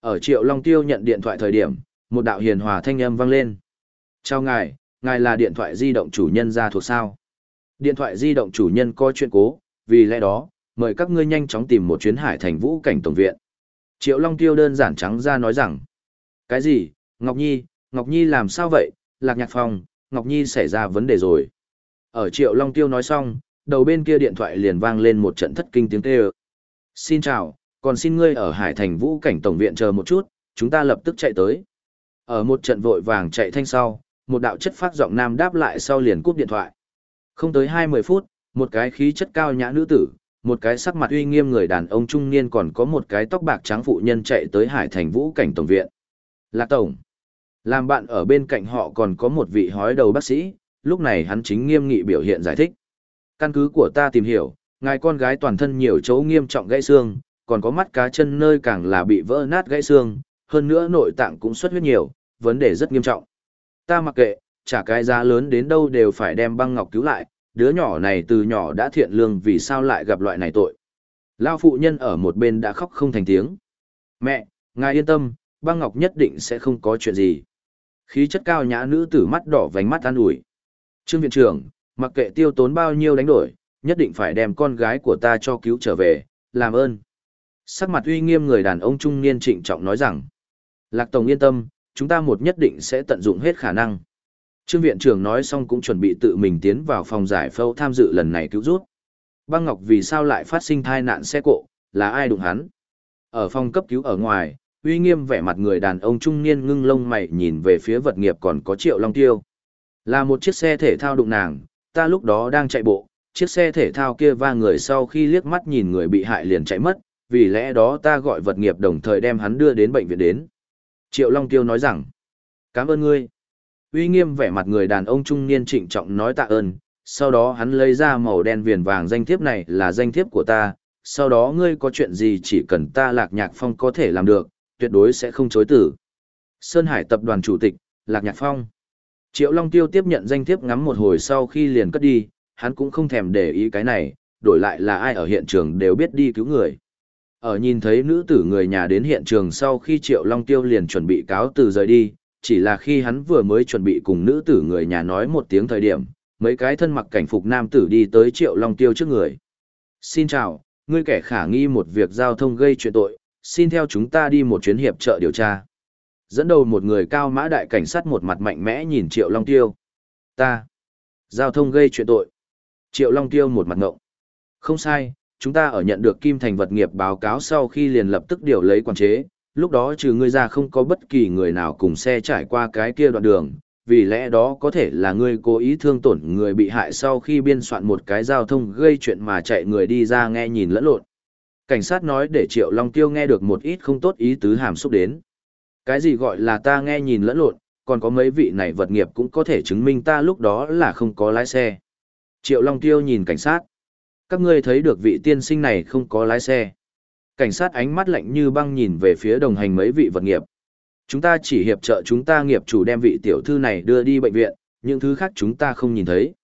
[SPEAKER 1] Ở Triệu Long Tiêu nhận điện thoại thời điểm, một đạo hiền hòa thanh âm vang lên. Chào ngài, ngài là điện thoại di động chủ nhân ra thuộc sao. Điện thoại di động chủ nhân có chuyện cố, vì lẽ đó, mời các ngươi nhanh chóng tìm một chuyến hải thành vũ cảnh tổng viện. Triệu Long Tiêu đơn giản trắng ra nói rằng, cái gì, Ngọc Nhi, Ngọc Nhi làm sao vậy, Lạc Nhạc Phong, Ngọc Nhi xảy ra vấn đề rồi. Ở Triệu Long Tiêu nói xong, đầu bên kia điện thoại liền vang lên một trận thất kinh tiếng kêu. Xin chào, còn xin ngươi ở Hải Thành Vũ Cảnh Tổng Viện chờ một chút, chúng ta lập tức chạy tới. Ở một trận vội vàng chạy thanh sau, một đạo chất phát giọng nam đáp lại sau liền cúp điện thoại. Không tới 20 phút, một cái khí chất cao nhã nữ tử, một cái sắc mặt uy nghiêm người đàn ông trung niên còn có một cái tóc bạc trắng phụ nhân chạy tới Hải Thành Vũ Cảnh Tổng Viện. Lạc Tổng. Làm bạn ở bên cạnh họ còn có một vị hói đầu bác sĩ, lúc này hắn chính nghiêm nghị biểu hiện giải thích. Căn cứ của ta tìm hiểu, ngài con gái toàn thân nhiều chỗ nghiêm trọng gãy xương, còn có mắt cá chân nơi càng là bị vỡ nát gãy xương, hơn nữa nội tạng cũng xuất huyết nhiều, vấn đề rất nghiêm trọng. Ta mặc kệ, trả cái giá lớn đến đâu đều phải đem băng ngọc cứu lại, đứa nhỏ này từ nhỏ đã thiện lương vì sao lại gặp loại này tội. Lao phụ nhân ở một bên đã khóc không thành tiếng. Mẹ, ngài yên tâm, băng ngọc nhất định sẽ không có chuyện gì. Khí chất cao nhã nữ tử mắt đỏ vành mắt an ủi. Trương viện trưởng, mặc kệ tiêu tốn bao nhiêu đánh đổi, nhất định phải đem con gái của ta cho cứu trở về, làm ơn. Sắc mặt uy nghiêm người đàn ông trung niên trịnh trọng nói rằng, Lạc Tổng yên tâm, chúng ta một nhất định sẽ tận dụng hết khả năng. Trương viện trưởng nói xong cũng chuẩn bị tự mình tiến vào phòng giải phẫu tham dự lần này cứu rút. Băng Ngọc vì sao lại phát sinh thai nạn xe cộ, là ai đụng hắn? Ở phòng cấp cứu ở ngoài, uy nghiêm vẻ mặt người đàn ông trung niên ngưng lông mày nhìn về phía vật nghiệp còn có triệu long tiêu. Là một chiếc xe thể thao đụng nàng, ta lúc đó đang chạy bộ, chiếc xe thể thao kia va người sau khi liếc mắt nhìn người bị hại liền chạy mất, vì lẽ đó ta gọi vật nghiệp đồng thời đem hắn đưa đến bệnh viện đến. Triệu Long Tiêu nói rằng, cảm ơn ngươi. Uy nghiêm vẻ mặt người đàn ông trung niên trịnh trọng nói tạ ơn, sau đó hắn lấy ra màu đen viền vàng danh thiếp này là danh thiếp của ta, sau đó ngươi có chuyện gì chỉ cần ta lạc nhạc phong có thể làm được, tuyệt đối sẽ không chối tử. Sơn Hải tập đoàn chủ tịch, Lạc Nhạc Phong. Triệu Long Tiêu tiếp nhận danh thiếp ngắm một hồi sau khi liền cất đi, hắn cũng không thèm để ý cái này, đổi lại là ai ở hiện trường đều biết đi cứu người. Ở nhìn thấy nữ tử người nhà đến hiện trường sau khi Triệu Long Tiêu liền chuẩn bị cáo từ rời đi, chỉ là khi hắn vừa mới chuẩn bị cùng nữ tử người nhà nói một tiếng thời điểm, mấy cái thân mặc cảnh phục nam tử đi tới Triệu Long Tiêu trước người. Xin chào, ngươi kẻ khả nghi một việc giao thông gây chuyện tội, xin theo chúng ta đi một chuyến hiệp trợ điều tra. Dẫn đầu một người cao mã đại cảnh sát một mặt mạnh mẽ nhìn Triệu Long Tiêu. Ta. Giao thông gây chuyện tội. Triệu Long Tiêu một mặt ngộng. Không sai, chúng ta ở nhận được Kim Thành vật nghiệp báo cáo sau khi liền lập tức điều lấy quản chế. Lúc đó trừ ngươi ra không có bất kỳ người nào cùng xe trải qua cái kia đoạn đường, vì lẽ đó có thể là ngươi cố ý thương tổn người bị hại sau khi biên soạn một cái giao thông gây chuyện mà chạy người đi ra nghe nhìn lẫn lộn. Cảnh sát nói để Triệu Long Tiêu nghe được một ít không tốt ý tứ hàm xúc đến. Cái gì gọi là ta nghe nhìn lẫn lộn, còn có mấy vị này vật nghiệp cũng có thể chứng minh ta lúc đó là không có lái xe. Triệu Long Tiêu nhìn cảnh sát. Các ngươi thấy được vị tiên sinh này không có lái xe. Cảnh sát ánh mắt lạnh như băng nhìn về phía đồng hành mấy vị vật nghiệp. Chúng ta chỉ hiệp trợ chúng ta nghiệp chủ đem vị tiểu thư này đưa đi bệnh viện, những thứ khác chúng ta không nhìn thấy.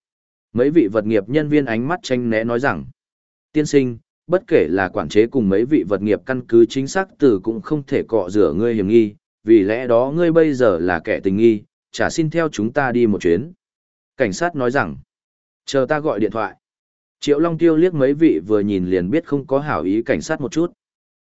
[SPEAKER 1] Mấy vị vật nghiệp nhân viên ánh mắt tranh né nói rằng, tiên sinh, bất kể là quản chế cùng mấy vị vật nghiệp căn cứ chính xác từ cũng không thể cọ rửa ngươi hiểm nghi, vì lẽ đó ngươi bây giờ là kẻ tình nghi, trả xin theo chúng ta đi một chuyến. Cảnh sát nói rằng, chờ ta gọi điện thoại. Triệu Long Tiêu liếc mấy vị vừa nhìn liền biết không có hảo ý cảnh sát một chút.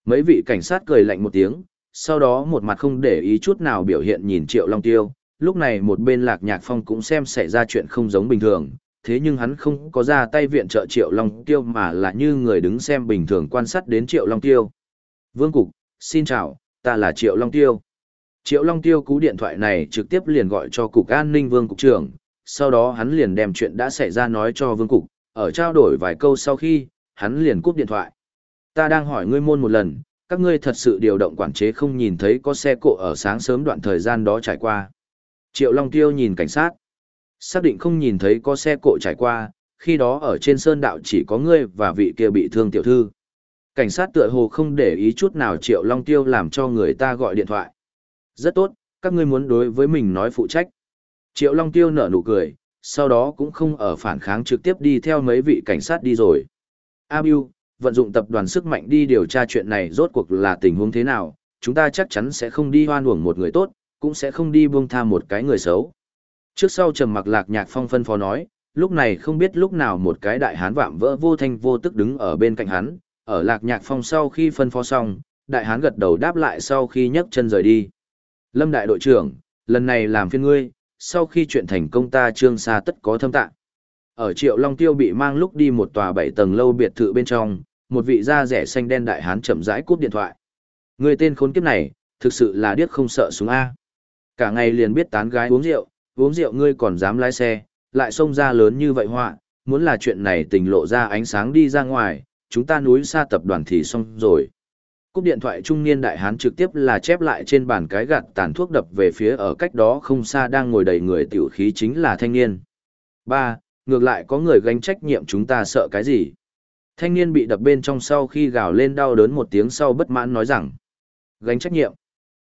[SPEAKER 1] Mấy vị cảnh sát cười lạnh một tiếng, sau đó một mặt không để ý chút nào biểu hiện nhìn Triệu Long Tiêu. Lúc này một bên lạc nhạc phong cũng xem xảy ra chuyện không giống bình thường, thế nhưng hắn không có ra tay viện trợ Triệu Long Tiêu mà là như người đứng xem bình thường quan sát đến Triệu Long Tiêu. Vương Cục, xin chào, ta là Triệu Long Tiêu. Triệu Long Tiêu cú điện thoại này trực tiếp liền gọi cho Cục An ninh Vương Cục trưởng, sau đó hắn liền đem chuyện đã xảy ra nói cho Vương Cục, ở trao đổi vài câu sau khi, hắn liền cúp điện thoại. Ta đang hỏi ngươi môn một lần, các ngươi thật sự điều động quản chế không nhìn thấy có xe cộ ở sáng sớm đoạn thời gian đó trải qua. Triệu Long Tiêu nhìn cảnh sát. Xác định không nhìn thấy có xe cộ trải qua, khi đó ở trên sơn đạo chỉ có ngươi và vị kia bị thương tiểu thư. Cảnh sát tựa hồ không để ý chút nào Triệu Long Tiêu làm cho người ta gọi điện thoại. Rất tốt, các ngươi muốn đối với mình nói phụ trách. Triệu Long Tiêu nở nụ cười, sau đó cũng không ở phản kháng trực tiếp đi theo mấy vị cảnh sát đi rồi. A Biu, vận dụng tập đoàn sức mạnh đi điều tra chuyện này rốt cuộc là tình huống thế nào, chúng ta chắc chắn sẽ không đi hoan uổng một người tốt, cũng sẽ không đi buông tha một cái người xấu. Trước sau trầm mặc lạc nhạc phong phân phó nói, lúc này không biết lúc nào một cái đại hán vạm vỡ vô thanh vô tức đứng ở bên cạnh hắn, ở lạc nhạc phong sau khi phân phó xong, đại hán gật đầu đáp lại sau khi nhấc chân rời đi. Lâm đại đội trưởng, lần này làm phiên ngươi, sau khi chuyện thành công ta trương xa tất có thâm tạng. Ở Triệu Long Tiêu bị mang lúc đi một tòa bảy tầng lâu biệt thự bên trong, một vị da rẻ xanh đen đại hán chậm rãi cúp điện thoại. Người tên khốn kiếp này, thực sự là điếc không sợ súng A. Cả ngày liền biết tán gái uống rượu, uống rượu ngươi còn dám lái xe, lại xông ra lớn như vậy họa, muốn là chuyện này tình lộ ra ánh sáng đi ra ngoài, chúng ta núi xa tập đoàn thì xong rồi. Cúp điện thoại trung niên đại hán trực tiếp là chép lại trên bàn cái gạt tàn thuốc đập về phía ở cách đó không xa đang ngồi đầy người tiểu khí chính là thanh niên. 3. Ngược lại có người gánh trách nhiệm chúng ta sợ cái gì? Thanh niên bị đập bên trong sau khi gào lên đau đớn một tiếng sau bất mãn nói rằng. Gánh trách nhiệm.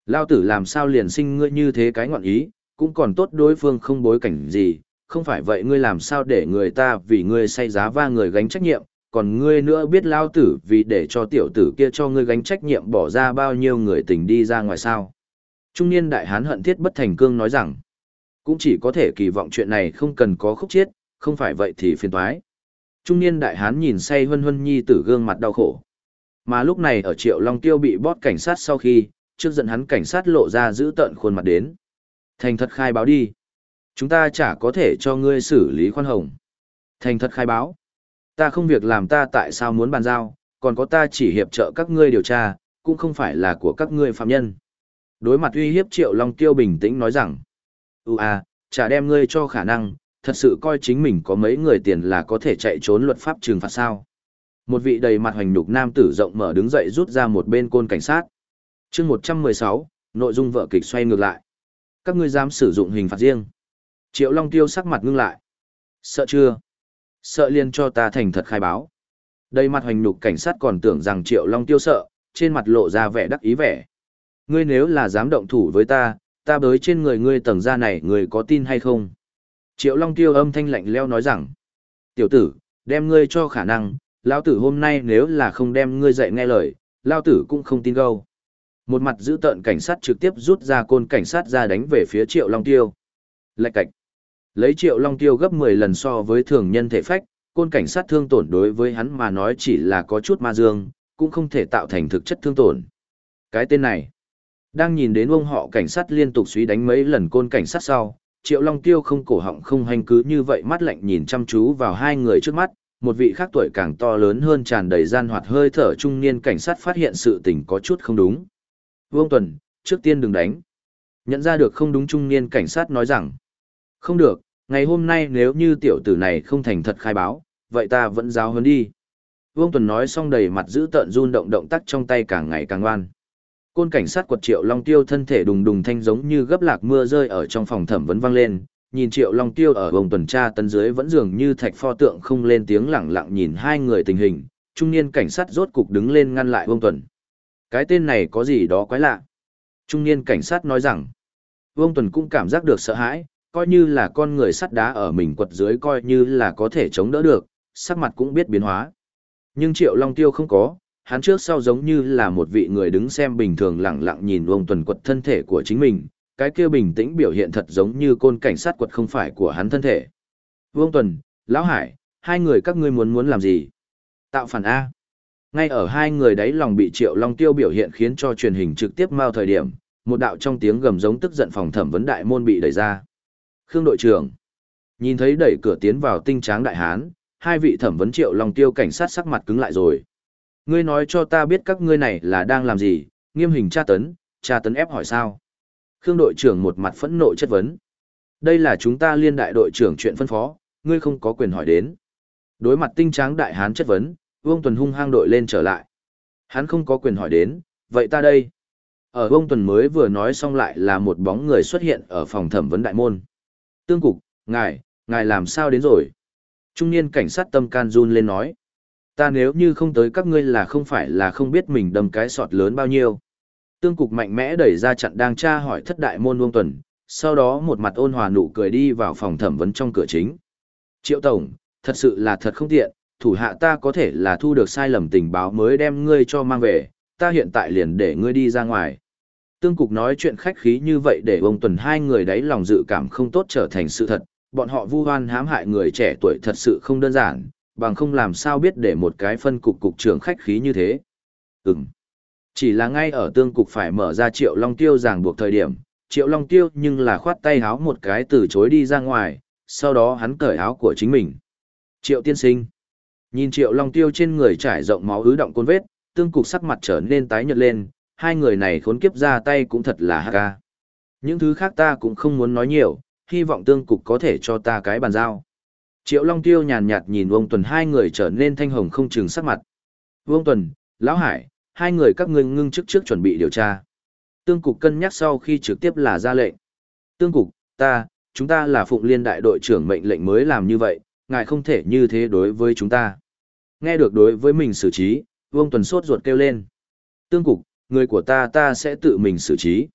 [SPEAKER 1] Lao tử làm sao liền sinh ngươi như thế cái ngọn ý, cũng còn tốt đối phương không bối cảnh gì, không phải vậy ngươi làm sao để người ta vì ngươi say giá va người gánh trách nhiệm, còn ngươi nữa biết lao tử vì để cho tiểu tử kia cho ngươi gánh trách nhiệm bỏ ra bao nhiêu người tình đi ra ngoài sao. Trung niên đại hán hận thiết bất thành cương nói rằng, cũng chỉ có thể kỳ vọng chuyện này không cần có khúc chiết, không phải vậy thì phiền toái. Trung niên đại hán nhìn say hân hân nhi tử gương mặt đau khổ. Mà lúc này ở triệu long tiêu bị bót cảnh sát sau khi, trước giận hắn cảnh sát lộ ra giữ tận khuôn mặt đến. Thành thật khai báo đi. Chúng ta chả có thể cho ngươi xử lý khoan hồng. Thành thật khai báo. Ta không việc làm ta tại sao muốn bàn giao, còn có ta chỉ hiệp trợ các ngươi điều tra, cũng không phải là của các ngươi phạm nhân. Đối mặt uy hiếp Triệu Long Tiêu bình tĩnh nói rằng, Ú à, chả đem ngươi cho khả năng, thật sự coi chính mình có mấy người tiền là có thể chạy trốn luật pháp trừng phạt sao. Một vị đầy mặt hoành nhục nam tử rộng mở đứng dậy rút ra một bên côn cảnh sát. chương 116, nội dung vợ kịch xoay ngược lại. Các ngươi dám sử dụng hình phạt riêng. Triệu Long Tiêu sắc mặt ngưng lại. Sợ chưa? Sợ liền cho ta thành thật khai báo. Đây mặt hoành nhục cảnh sát còn tưởng rằng Triệu Long Tiêu sợ, trên mặt lộ ra vẻ đắc ý vẻ. Ngươi nếu là dám động thủ với ta, ta bới trên người ngươi tầng da này ngươi có tin hay không? Triệu Long Tiêu âm thanh lạnh leo nói rằng, tiểu tử, đem ngươi cho khả năng, lao tử hôm nay nếu là không đem ngươi dạy nghe lời, lao tử cũng không tin gâu. Một mặt giữ tợn cảnh sát trực tiếp rút ra côn cảnh sát ra đánh về phía Triệu Long Tiêu. Lạch cạch. Lấy Triệu Long Tiêu gấp 10 lần so với thường nhân thể phách, côn cảnh sát thương tổn đối với hắn mà nói chỉ là có chút ma dương, cũng không thể tạo thành thực chất thương tổn. Cái tên này, đang nhìn đến ông họ cảnh sát liên tục suy đánh mấy lần côn cảnh sát sau, Triệu Long Tiêu không cổ họng không hành cứ như vậy mắt lạnh nhìn chăm chú vào hai người trước mắt, một vị khác tuổi càng to lớn hơn tràn đầy gian hoạt hơi thở trung niên cảnh sát phát hiện sự tình có chút không đúng. Vương Tuần, trước tiên đừng đánh. Nhận ra được không đúng trung niên cảnh sát nói rằng, không được, ngày hôm nay nếu như tiểu tử này không thành thật khai báo, vậy ta vẫn giáo hơn đi. Vương Tuần nói xong đầy mặt giữ tợn run động động tác trong tay càng ngày càng ngoan. Côn cảnh sát quật Triệu Long Tiêu thân thể đùng đùng thanh giống như gấp lạc mưa rơi ở trong phòng thẩm vấn vang lên, nhìn Triệu Long Tiêu ở vùng tuần tra tân dưới vẫn dường như thạch pho tượng không lên tiếng lẳng lặng nhìn hai người tình hình, trung niên cảnh sát rốt cục đứng lên ngăn lại Vương Tuần. Cái tên này có gì đó quái lạ. Trung niên cảnh sát nói rằng, Vương Tuần cũng cảm giác được sợ hãi, coi như là con người sắt đá ở mình quật dưới coi như là có thể chống đỡ được, sắc mặt cũng biết biến hóa. Nhưng Triệu Long Tiêu không có, hắn trước sau giống như là một vị người đứng xem bình thường lặng lặng nhìn Vương Tuần quật thân thể của chính mình, cái kia bình tĩnh biểu hiện thật giống như côn cảnh sát quật không phải của hắn thân thể. Vương Tuần, Lão Hải, hai người các ngươi muốn muốn làm gì? Tạo phản A. Ngay ở hai người đấy lòng bị Triệu Long Tiêu biểu hiện khiến cho truyền hình trực tiếp mau thời điểm, một đạo trong tiếng gầm giống tức giận phòng thẩm vấn đại môn bị đẩy ra. Khương đội trưởng. Nhìn thấy đẩy cửa tiến vào tinh tráng đại hán, hai vị thẩm vấn Triệu Long Tiêu cảnh sát sắc mặt cứng lại rồi. Ngươi nói cho ta biết các ngươi này là đang làm gì, nghiêm hình tra tấn, tra tấn ép hỏi sao. Khương đội trưởng một mặt phẫn nộ chất vấn. Đây là chúng ta liên đại đội trưởng chuyện phân phó, ngươi không có quyền hỏi đến. Đối mặt tinh tráng đại hán chất vấn, Vương Tuần hung hăng đội lên trở lại. Hắn không có quyền hỏi đến, vậy ta đây. Ở Vương Tuần mới vừa nói xong lại là một bóng người xuất hiện ở phòng thẩm vấn đại môn. Tương cục, ngài, ngài làm sao đến rồi? Trung niên cảnh sát tâm can run lên nói. Ta nếu như không tới các ngươi là không phải là không biết mình đâm cái sọt lớn bao nhiêu. Tương cục mạnh mẽ đẩy ra chặn đang tra hỏi thất đại môn Vương Tuần, sau đó một mặt ôn hòa nụ cười đi vào phòng thẩm vấn trong cửa chính. Triệu Tổng, thật sự là thật không tiện, thủ hạ ta có thể là thu được sai lầm tình báo mới đem ngươi cho mang về, ta hiện tại liền để ngươi đi ra ngoài. Tương Cục nói chuyện khách khí như vậy để ông Tuần hai người đấy lòng dự cảm không tốt trở thành sự thật, bọn họ vu hoan hãm hại người trẻ tuổi thật sự không đơn giản, bằng không làm sao biết để một cái phân cục cục trưởng khách khí như thế. Ừm. Chỉ là ngay ở tương cục phải mở ra triệu long tiêu ràng buộc thời điểm, triệu long tiêu nhưng là khoát tay háo một cái từ chối đi ra ngoài, sau đó hắn cởi áo của chính mình. Triệu tiên sinh. Nhìn triệu long tiêu trên người trải rộng máu ứ động côn vết, tương cục sắc mặt trở nên tái nhợt lên, hai người này khốn kiếp ra tay cũng thật là hắc ca. Những thứ khác ta cũng không muốn nói nhiều, hy vọng tương cục có thể cho ta cái bàn giao. Triệu Long Tiêu nhàn nhạt nhìn Vương Tuần hai người trở nên thanh hồng không chừng sắc mặt. Vương Tuần, Lão Hải, hai người các ngươi ngưng trước trước chuẩn bị điều tra. Tương cục cân nhắc sau khi trực tiếp là ra lệnh. Tương cục, ta, chúng ta là Phụng Liên đại đội trưởng mệnh lệnh mới làm như vậy, ngài không thể như thế đối với chúng ta. Nghe được đối với mình xử trí, Vương Tuần sốt ruột kêu lên. Tương cục, người của ta ta sẽ tự mình xử trí.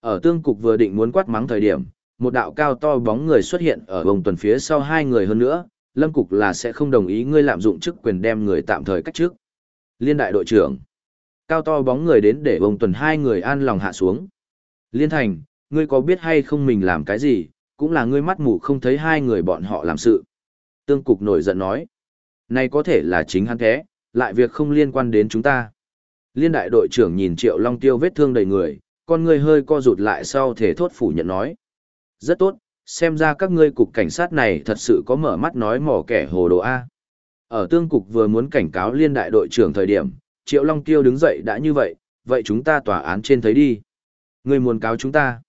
[SPEAKER 1] Ở tương cục vừa định muốn quát mắng thời điểm, một đạo cao to bóng người xuất hiện ở vòng tuần phía sau hai người hơn nữa, Lâm Cục là sẽ không đồng ý ngươi lạm dụng chức quyền đem người tạm thời cách trước. Liên đại đội trưởng. Cao to bóng người đến để vòng tuần hai người an lòng hạ xuống. Liên thành, ngươi có biết hay không mình làm cái gì, cũng là ngươi mắt mù không thấy hai người bọn họ làm sự. Tương Cục nổi giận nói. Này có thể là chính hắn thế, lại việc không liên quan đến chúng ta. Liên đại đội trưởng nhìn Triệu Long Tiêu vết thương đầy người, con người hơi co rụt lại sau thể thốt phủ nhận nói. Rất tốt, xem ra các ngươi cục cảnh sát này thật sự có mở mắt nói mỏ kẻ hồ đồ A. Ở tương cục vừa muốn cảnh cáo liên đại đội trưởng thời điểm, Triệu Long Tiêu đứng dậy đã như vậy, vậy chúng ta tòa án trên thấy đi. Ngươi muốn cáo chúng ta.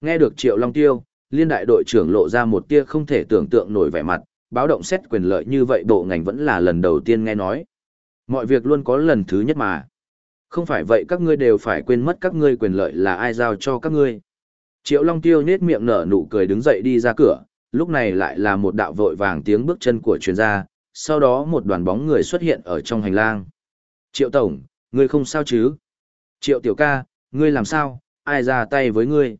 [SPEAKER 1] Nghe được Triệu Long Tiêu, liên đại đội trưởng lộ ra một tia không thể tưởng tượng nổi vẻ mặt, báo động xét quyền lợi như vậy bộ ngành vẫn là lần đầu tiên nghe nói. Mọi việc luôn có lần thứ nhất mà. Không phải vậy các ngươi đều phải quên mất các ngươi quyền lợi là ai giao cho các ngươi. Triệu Long Tiêu nết miệng nở nụ cười đứng dậy đi ra cửa, lúc này lại là một đạo vội vàng tiếng bước chân của chuyên gia, sau đó một đoàn bóng người xuất hiện ở trong hành lang. Triệu Tổng, ngươi không sao chứ? Triệu Tiểu ca, ngươi làm sao, ai ra tay với ngươi?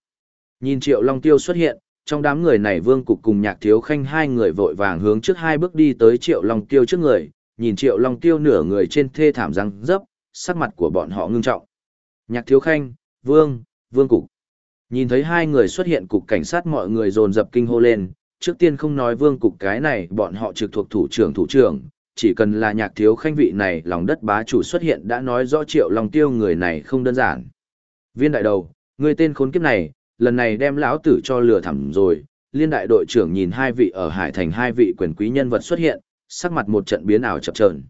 [SPEAKER 1] Nhìn Triệu Long Tiêu xuất hiện, trong đám người này Vương Cục cùng Nhạc Thiếu Khanh hai người vội vàng hướng trước hai bước đi tới Triệu Long Tiêu trước người, nhìn Triệu Long Tiêu nửa người trên thê thảm răng dấp, sắc mặt của bọn họ ngưng trọng. Nhạc Thiếu Khanh, Vương, Vương Cục. Nhìn thấy hai người xuất hiện cục cảnh sát mọi người dồn dập kinh hô lên, trước tiên không nói vương cục cái này bọn họ trực thuộc thủ trưởng thủ trưởng, chỉ cần là nhạc thiếu khanh vị này lòng đất bá chủ xuất hiện đã nói rõ triệu lòng tiêu người này không đơn giản. Viên đại đầu, người tên khốn kiếp này, lần này đem lão tử cho lừa thẳm rồi, liên đại đội trưởng nhìn hai vị ở hải thành hai vị quyền quý nhân vật xuất hiện, sắc mặt một trận biến ảo chập chờn.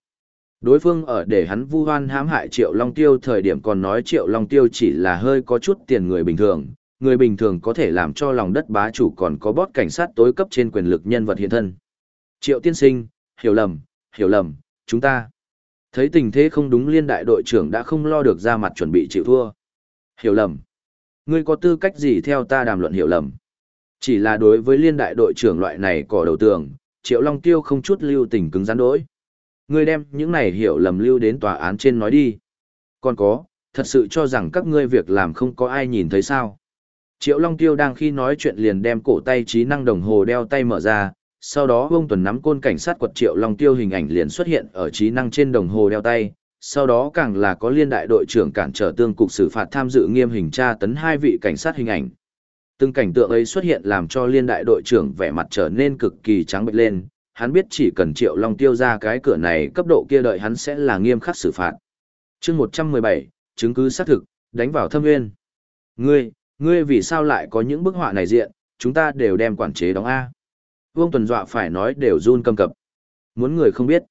[SPEAKER 1] Đối phương ở để hắn vu hoan hãm hại Triệu Long Tiêu thời điểm còn nói Triệu Long Tiêu chỉ là hơi có chút tiền người bình thường, người bình thường có thể làm cho lòng đất bá chủ còn có bót cảnh sát tối cấp trên quyền lực nhân vật hiện thân. Triệu tiên sinh, hiểu lầm, hiểu lầm, chúng ta. Thấy tình thế không đúng liên đại đội trưởng đã không lo được ra mặt chuẩn bị chịu thua. Hiểu lầm. Ngươi có tư cách gì theo ta đàm luận hiểu lầm. Chỉ là đối với liên đại đội trưởng loại này cỏ đầu tường, Triệu Long Tiêu không chút lưu tình cứng rắn đối. Ngươi đem những này hiểu lầm lưu đến tòa án trên nói đi. Còn có, thật sự cho rằng các ngươi việc làm không có ai nhìn thấy sao. Triệu Long Tiêu đang khi nói chuyện liền đem cổ tay trí năng đồng hồ đeo tay mở ra, sau đó ông tuần nắm côn cảnh sát quật Triệu Long Tiêu hình ảnh liền xuất hiện ở trí năng trên đồng hồ đeo tay, sau đó càng là có liên đại đội trưởng cản trở tương cục xử phạt tham dự nghiêm hình tra tấn hai vị cảnh sát hình ảnh. Từng cảnh tượng ấy xuất hiện làm cho liên đại đội trưởng vẻ mặt trở nên cực kỳ trắng bệch lên, hắn biết chỉ cần Triệu Long Tiêu ra cái cửa này cấp độ kia đợi hắn sẽ là nghiêm khắc xử phạt. chương 117, chứng cứ xác thực, đánh vào thâm nguyên. Ngươi, Ngươi vì sao lại có những bức họa này diện, chúng ta đều đem quản chế đóng A. Vương Tuần dọa phải nói đều run cầm cập. Muốn người không biết.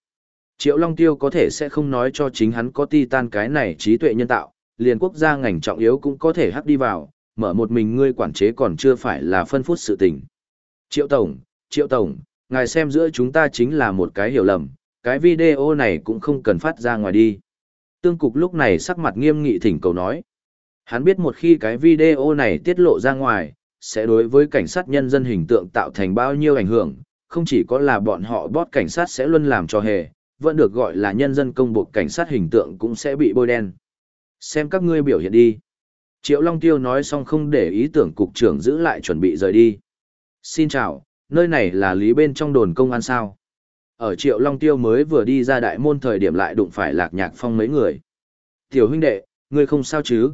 [SPEAKER 1] Triệu Long Tiêu có thể sẽ không nói cho chính hắn có titan cái này trí tuệ nhân tạo, liền quốc gia ngành trọng yếu cũng có thể hắc đi vào, mở một mình ngươi quản chế còn chưa phải là phân phút sự tình. Triệu Tổng, Triệu Tổng, ngài xem giữa chúng ta chính là một cái hiểu lầm, cái video này cũng không cần phát ra ngoài đi. Tương cục lúc này sắc mặt nghiêm nghị thỉnh cầu nói. Hắn biết một khi cái video này tiết lộ ra ngoài, sẽ đối với cảnh sát nhân dân hình tượng tạo thành bao nhiêu ảnh hưởng, không chỉ có là bọn họ bót cảnh sát sẽ luôn làm cho hề, vẫn được gọi là nhân dân công buộc cảnh sát hình tượng cũng sẽ bị bôi đen. Xem các ngươi biểu hiện đi. Triệu Long Tiêu nói xong không để ý tưởng cục trưởng giữ lại chuẩn bị rời đi. Xin chào, nơi này là lý bên trong đồn công an sao. Ở Triệu Long Tiêu mới vừa đi ra đại môn thời điểm lại đụng phải lạc nhạc phong mấy người. Tiểu huynh đệ, ngươi không sao chứ?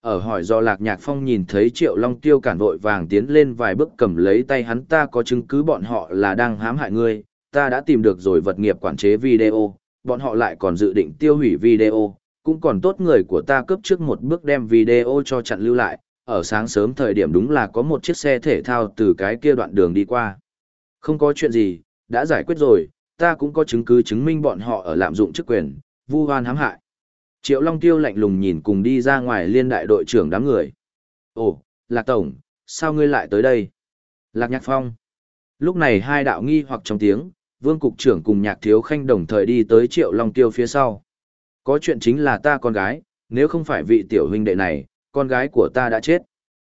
[SPEAKER 1] Ở hỏi do lạc nhạc phong nhìn thấy Triệu Long Tiêu cản vội vàng tiến lên vài bước cầm lấy tay hắn ta có chứng cứ bọn họ là đang hãm hại ngươi, ta đã tìm được rồi vật nghiệp quản chế video, bọn họ lại còn dự định tiêu hủy video, cũng còn tốt người của ta cướp trước một bước đem video cho chặn lưu lại, ở sáng sớm thời điểm đúng là có một chiếc xe thể thao từ cái kia đoạn đường đi qua. Không có chuyện gì, đã giải quyết rồi, ta cũng có chứng cứ chứng minh bọn họ ở lạm dụng chức quyền, vu hoan hãm hại. Triệu Long Tiêu lạnh lùng nhìn cùng đi ra ngoài liên đại đội trưởng đám người. Ồ, Lạc Tổng, sao ngươi lại tới đây? Lạc Nhạc Phong. Lúc này hai đạo nghi hoặc trong tiếng, Vương Cục trưởng cùng Nhạc Thiếu Khanh đồng thời đi tới Triệu Long Tiêu phía sau. Có chuyện chính là ta con gái, nếu không phải vị tiểu huynh đệ này, con gái của ta đã chết.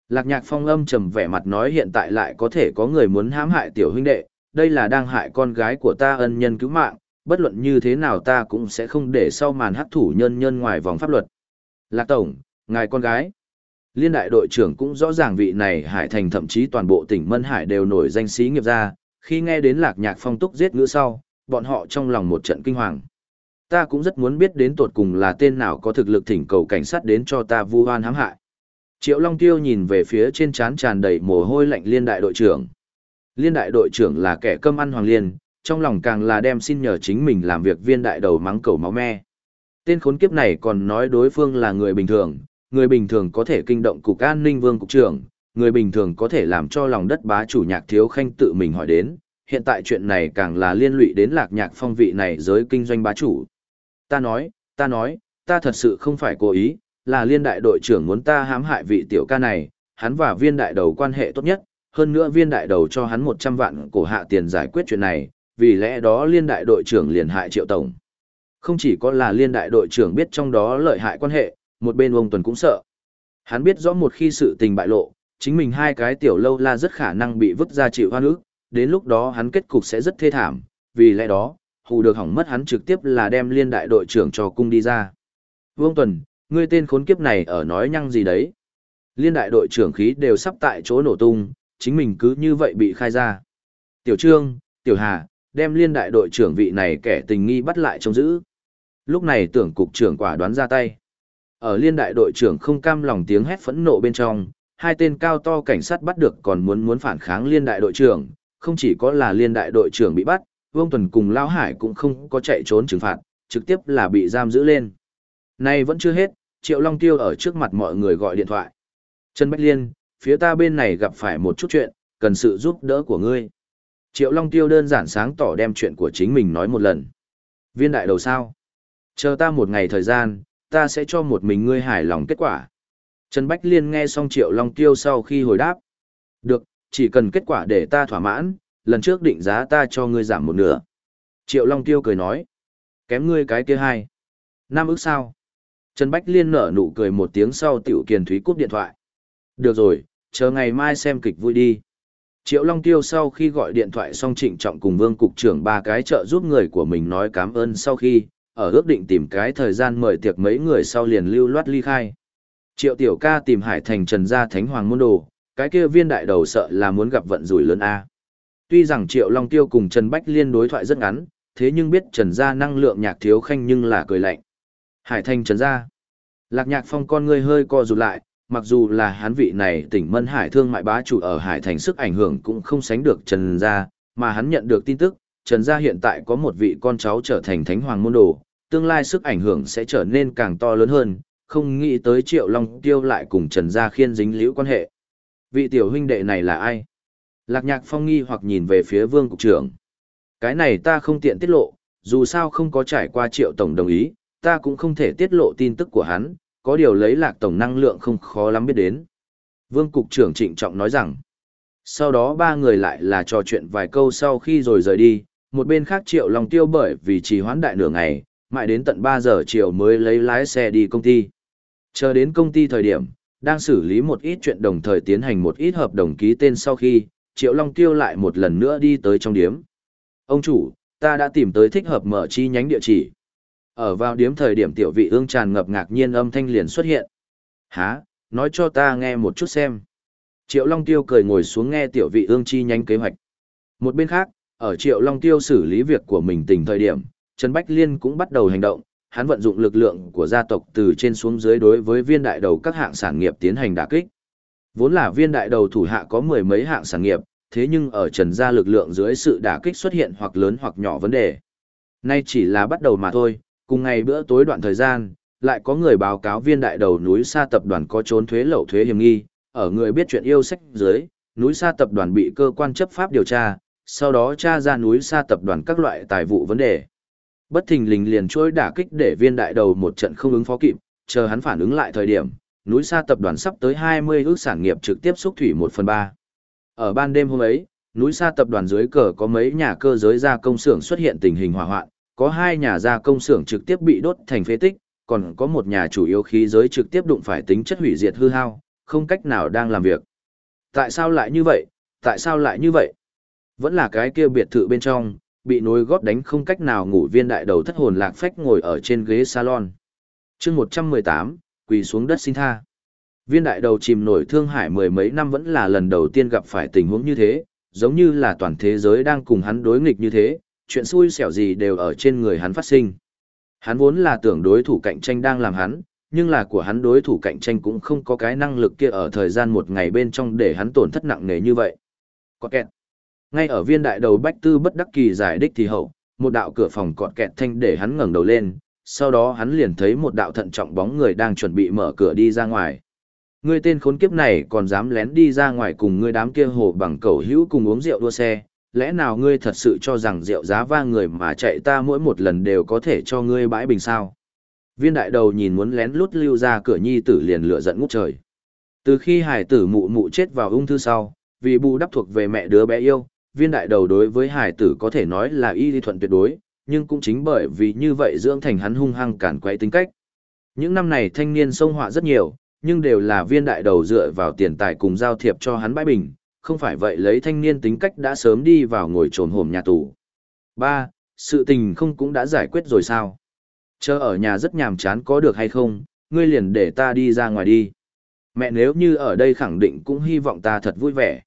[SPEAKER 1] Lạc Nhạc Phong âm trầm vẻ mặt nói hiện tại lại có thể có người muốn hãm hại tiểu huynh đệ, đây là đang hại con gái của ta ân nhân cứu mạng, bất luận như thế nào ta cũng sẽ không để sau màn hắc thủ nhân nhân ngoài vòng pháp luật. Lạc Tổng, ngài con gái. Liên đại đội trưởng cũng rõ ràng vị này Hải Thành thậm chí toàn bộ tỉnh Mân Hải đều nổi danh sĩ nghiệp ra, khi nghe đến lạc nhạc phong túc giết ngữ sau, bọn họ trong lòng một trận kinh hoàng. Ta cũng rất muốn biết đến tột cùng là tên nào có thực lực thỉnh cầu cảnh sát đến cho ta vu oan hãm hại. Triệu Long Tiêu nhìn về phía trên trán tràn đầy mồ hôi lạnh liên đại đội trưởng. Liên đại đội trưởng là kẻ cơm ăn hoàng liên, trong lòng càng là đem xin nhờ chính mình làm việc viên đại đầu mắng cầu máu me. Tên khốn kiếp này còn nói đối phương là người bình thường, người bình thường có thể kinh động cục an ninh vương cục trưởng, người bình thường có thể làm cho lòng đất bá chủ nhạc thiếu khanh tự mình hỏi đến, hiện tại chuyện này càng là liên lụy đến lạc nhạc phong vị này giới kinh doanh bá chủ. Ta nói, ta nói, ta thật sự không phải cố ý, là liên đại đội trưởng muốn ta hãm hại vị tiểu ca này, hắn và viên đại đầu quan hệ tốt nhất, hơn nữa viên đại đầu cho hắn 100 vạn cổ hạ tiền giải quyết chuyện này, vì lẽ đó liên đại đội trưởng liền hại triệu tổng. Không chỉ có là liên đại đội trưởng biết trong đó lợi hại quan hệ, một bên ông Tuần cũng sợ. Hắn biết rõ một khi sự tình bại lộ, chính mình hai cái tiểu lâu la rất khả năng bị vứt ra chịu hoa nước, đến lúc đó hắn kết cục sẽ rất thê thảm, vì lẽ đó, hù được hỏng mất hắn trực tiếp là đem liên đại đội trưởng cho cung đi ra. Vương Tuần, ngươi tên khốn kiếp này ở nói nhăng gì đấy? Liên đại đội trưởng khí đều sắp tại chỗ nổ tung, chính mình cứ như vậy bị khai ra. Tiểu Trương, Tiểu Hà, đem liên đại đội trưởng vị này kẻ tình nghi bắt lại trông giữ. Lúc này tưởng cục trưởng quả đoán ra tay. Ở liên đại đội trưởng không cam lòng tiếng hét phẫn nộ bên trong, hai tên cao to cảnh sát bắt được còn muốn muốn phản kháng liên đại đội trưởng, không chỉ có là liên đại đội trưởng bị bắt, Vương Tuần cùng Lao Hải cũng không có chạy trốn trừng phạt, trực tiếp là bị giam giữ lên. Nay vẫn chưa hết, Triệu Long Tiêu ở trước mặt mọi người gọi điện thoại. Trần Bách Liên, phía ta bên này gặp phải một chút chuyện, cần sự giúp đỡ của ngươi. Triệu Long Tiêu đơn giản sáng tỏ đem chuyện của chính mình nói một lần. Viên đại đầu sao? Chờ ta một ngày thời gian, ta sẽ cho một mình ngươi hài lòng kết quả. Trần Bách Liên nghe xong Triệu Long Tiêu sau khi hồi đáp. Được, chỉ cần kết quả để ta thỏa mãn, lần trước định giá ta cho ngươi giảm một nửa. Triệu Long Tiêu cười nói. Kém ngươi cái kia hai. Năm ức sao? Trần Bách Liên nở nụ cười một tiếng sau tiểu kiền thúy cúp điện thoại. Được rồi, chờ ngày mai xem kịch vui đi. Triệu Long Tiêu sau khi gọi điện thoại xong trịnh trọng cùng Vương Cục trưởng ba cái trợ giúp người của mình nói cảm ơn sau khi, ở ước định tìm cái thời gian mời tiệc mấy người sau liền lưu loát ly khai. Triệu Tiểu ca tìm Hải Thành Trần gia Thánh Hoàng môn đồ, cái kia viên đại đầu sợ là muốn gặp vận rủi lớn A. Tuy rằng Triệu Long Tiêu cùng Trần Bách Liên đối thoại rất ngắn, thế nhưng biết Trần gia năng lượng nhạc thiếu khanh nhưng là cười lạnh. Hải Thành Trần gia. Lạc nhạc phong con ngươi hơi co rụt lại, mặc dù là hán vị này tỉnh Mân Hải thương mại bá chủ ở Hải Thành sức ảnh hưởng cũng không sánh được Trần gia, mà hắn nhận được tin tức, Trần gia hiện tại có một vị con cháu trở thành thánh hoàng môn đồ, tương lai sức ảnh hưởng sẽ trở nên càng to lớn hơn, không nghĩ tới Triệu Long Tiêu lại cùng Trần Gia Khiên dính liễu quan hệ. Vị tiểu huynh đệ này là ai? Lạc Nhạc Phong nghi hoặc nhìn về phía Vương Cục trưởng. Cái này ta không tiện tiết lộ, dù sao không có trải qua Triệu Tổng đồng ý, ta cũng không thể tiết lộ tin tức của hắn, có điều lấy Lạc Tổng năng lượng không khó lắm biết đến. Vương Cục trưởng trịnh trọng nói rằng, sau đó ba người lại là trò chuyện vài câu sau khi rồi rời đi, một bên khác Triệu Long Tiêu bởi vì trì hoãn đại nửa ngày, mãi đến tận 3 giờ chiều mới lấy lái xe đi công ty. Chờ đến công ty thời điểm, đang xử lý một ít chuyện đồng thời tiến hành một ít hợp đồng ký tên sau khi, Triệu Long Tiêu lại một lần nữa đi tới trong điếm. Ông chủ, ta đã tìm tới thích hợp mở chi nhánh địa chỉ. Ở vào điếm thời điểm tiểu vị ương tràn ngập ngạc nhiên âm thanh liền xuất hiện. Hả, nói cho ta nghe một chút xem. Triệu Long Tiêu cười ngồi xuống nghe tiểu vị ương chi nhánh kế hoạch. Một bên khác, ở Triệu Long Tiêu xử lý việc của mình tình thời điểm, Trần Bách Liên cũng bắt đầu hành động, hắn vận dụng lực lượng của gia tộc từ trên xuống dưới đối với viên đại đầu các hạng sản nghiệp tiến hành đả kích. Vốn là viên đại đầu thủ hạ có mười mấy hạng sản nghiệp, thế nhưng ở trần gia lực lượng dưới sự đả kích xuất hiện hoặc lớn hoặc nhỏ vấn đề. Nay chỉ là bắt đầu mà thôi, cùng ngày bữa tối đoạn thời gian, lại có người báo cáo viên đại đầu núi sa tập đoàn có trốn thuế lậu thuế hiểm nghi, ở người biết chuyện yêu sách dưới, núi sa tập đoàn bị cơ quan chấp pháp điều tra, sau đó tra ra núi sa tập đoàn các loại tài vụ vấn đề. Bất thình lình liền trôi đả kích để viên đại đầu một trận không ứng phó kịp, chờ hắn phản ứng lại thời điểm, núi sa tập đoàn sắp tới 20 ước sản nghiệp trực tiếp xúc thủy 1 phần 3. Ở ban đêm hôm ấy, núi sa tập đoàn dưới cờ có mấy nhà cơ giới gia công xưởng xuất hiện tình hình hỏa hoạn, có hai nhà gia công xưởng trực tiếp bị đốt thành phế tích, còn có một nhà chủ yếu khí giới trực tiếp đụng phải tính chất hủy diệt hư hao, không cách nào đang làm việc. Tại sao lại như vậy? Tại sao lại như vậy? Vẫn là cái kia biệt thự bên trong, bị nối góp đánh không cách nào ngủ viên đại đầu thất hồn lạc phách ngồi ở trên ghế salon. chương 118, quỳ xuống đất xin tha. Viên đại đầu chìm nổi thương hải mười mấy năm vẫn là lần đầu tiên gặp phải tình huống như thế, giống như là toàn thế giới đang cùng hắn đối nghịch như thế, chuyện xui xẻo gì đều ở trên người hắn phát sinh. Hắn vốn là tưởng đối thủ cạnh tranh đang làm hắn, nhưng là của hắn đối thủ cạnh tranh cũng không có cái năng lực kia ở thời gian một ngày bên trong để hắn tổn thất nặng nề như vậy. Có kẹt. Ngay ở viên đại đầu bách tư bất đắc kỳ giải đích thì hậu, một đạo cửa phòng cọt kẹt thanh để hắn ngẩng đầu lên, sau đó hắn liền thấy một đạo thận trọng bóng người đang chuẩn bị mở cửa đi ra ngoài. Ngươi tên khốn kiếp này còn dám lén đi ra ngoài cùng ngươi đám kia hồ bằng cầu hữu cùng uống rượu đua xe, lẽ nào ngươi thật sự cho rằng rượu giá va người mà chạy ta mỗi một lần đều có thể cho ngươi bãi bình sao? Viên đại đầu nhìn muốn lén lút lưu ra cửa nhi tử liền lửa giận ngút trời. Từ khi hải tử mụ mụ chết vào ung thư sau, vì bù đắp thuộc về mẹ đứa bé yêu, viên đại đầu đối với hải tử có thể nói là y lý thuận tuyệt đối, nhưng cũng chính bởi vì như vậy dưỡng thành hắn hung hăng cản quấy tính cách. Những năm này thanh niên sông họa rất nhiều, nhưng đều là viên đại đầu dựa vào tiền tài cùng giao thiệp cho hắn bãi bình, không phải vậy lấy thanh niên tính cách đã sớm đi vào ngồi trồn hổm nhà tù. Ba, Sự tình không cũng đã giải quyết rồi sao? Chờ ở nhà rất nhàm chán có được hay không, ngươi liền để ta đi ra ngoài đi. Mẹ nếu như ở đây khẳng định cũng hy vọng ta thật vui vẻ.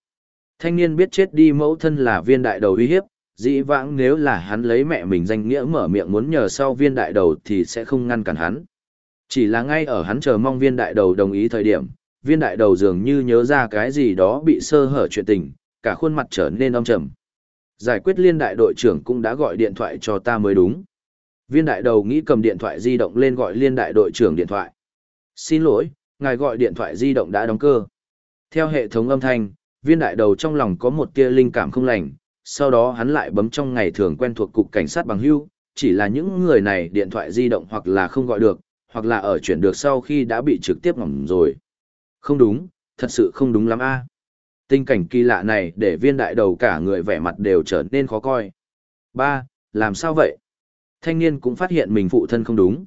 [SPEAKER 1] Thanh niên biết chết đi mẫu thân là viên đại đầu uy hiếp, dĩ vãng nếu là hắn lấy mẹ mình danh nghĩa mở miệng muốn nhờ sau viên đại đầu thì sẽ không ngăn cản hắn. Chỉ là ngay ở hắn chờ mong viên đại đầu đồng ý thời điểm, viên đại đầu dường như nhớ ra cái gì đó bị sơ hở chuyện tình, cả khuôn mặt trở nên âm trầm. Giải quyết liên đại đội trưởng cũng đã gọi điện thoại cho ta mới đúng. Viên đại đầu nghĩ cầm điện thoại di động lên gọi liên đại đội trưởng điện thoại. Xin lỗi, ngài gọi điện thoại di động đã đóng cơ. Theo hệ thống âm thanh, viên đại đầu trong lòng có một tia linh cảm không lành, sau đó hắn lại bấm trong ngày thường quen thuộc cục cảnh sát bằng hưu, chỉ là những người này điện thoại di động hoặc là không gọi được, hoặc là ở chuyển được sau khi đã bị trực tiếp ngỏm rồi. Không đúng, thật sự không đúng lắm a. Tình cảnh kỳ lạ này để viên đại đầu cả người vẻ mặt đều trở nên khó coi. Ba, làm sao vậy? Thanh niên cũng phát hiện mình phụ thân không đúng.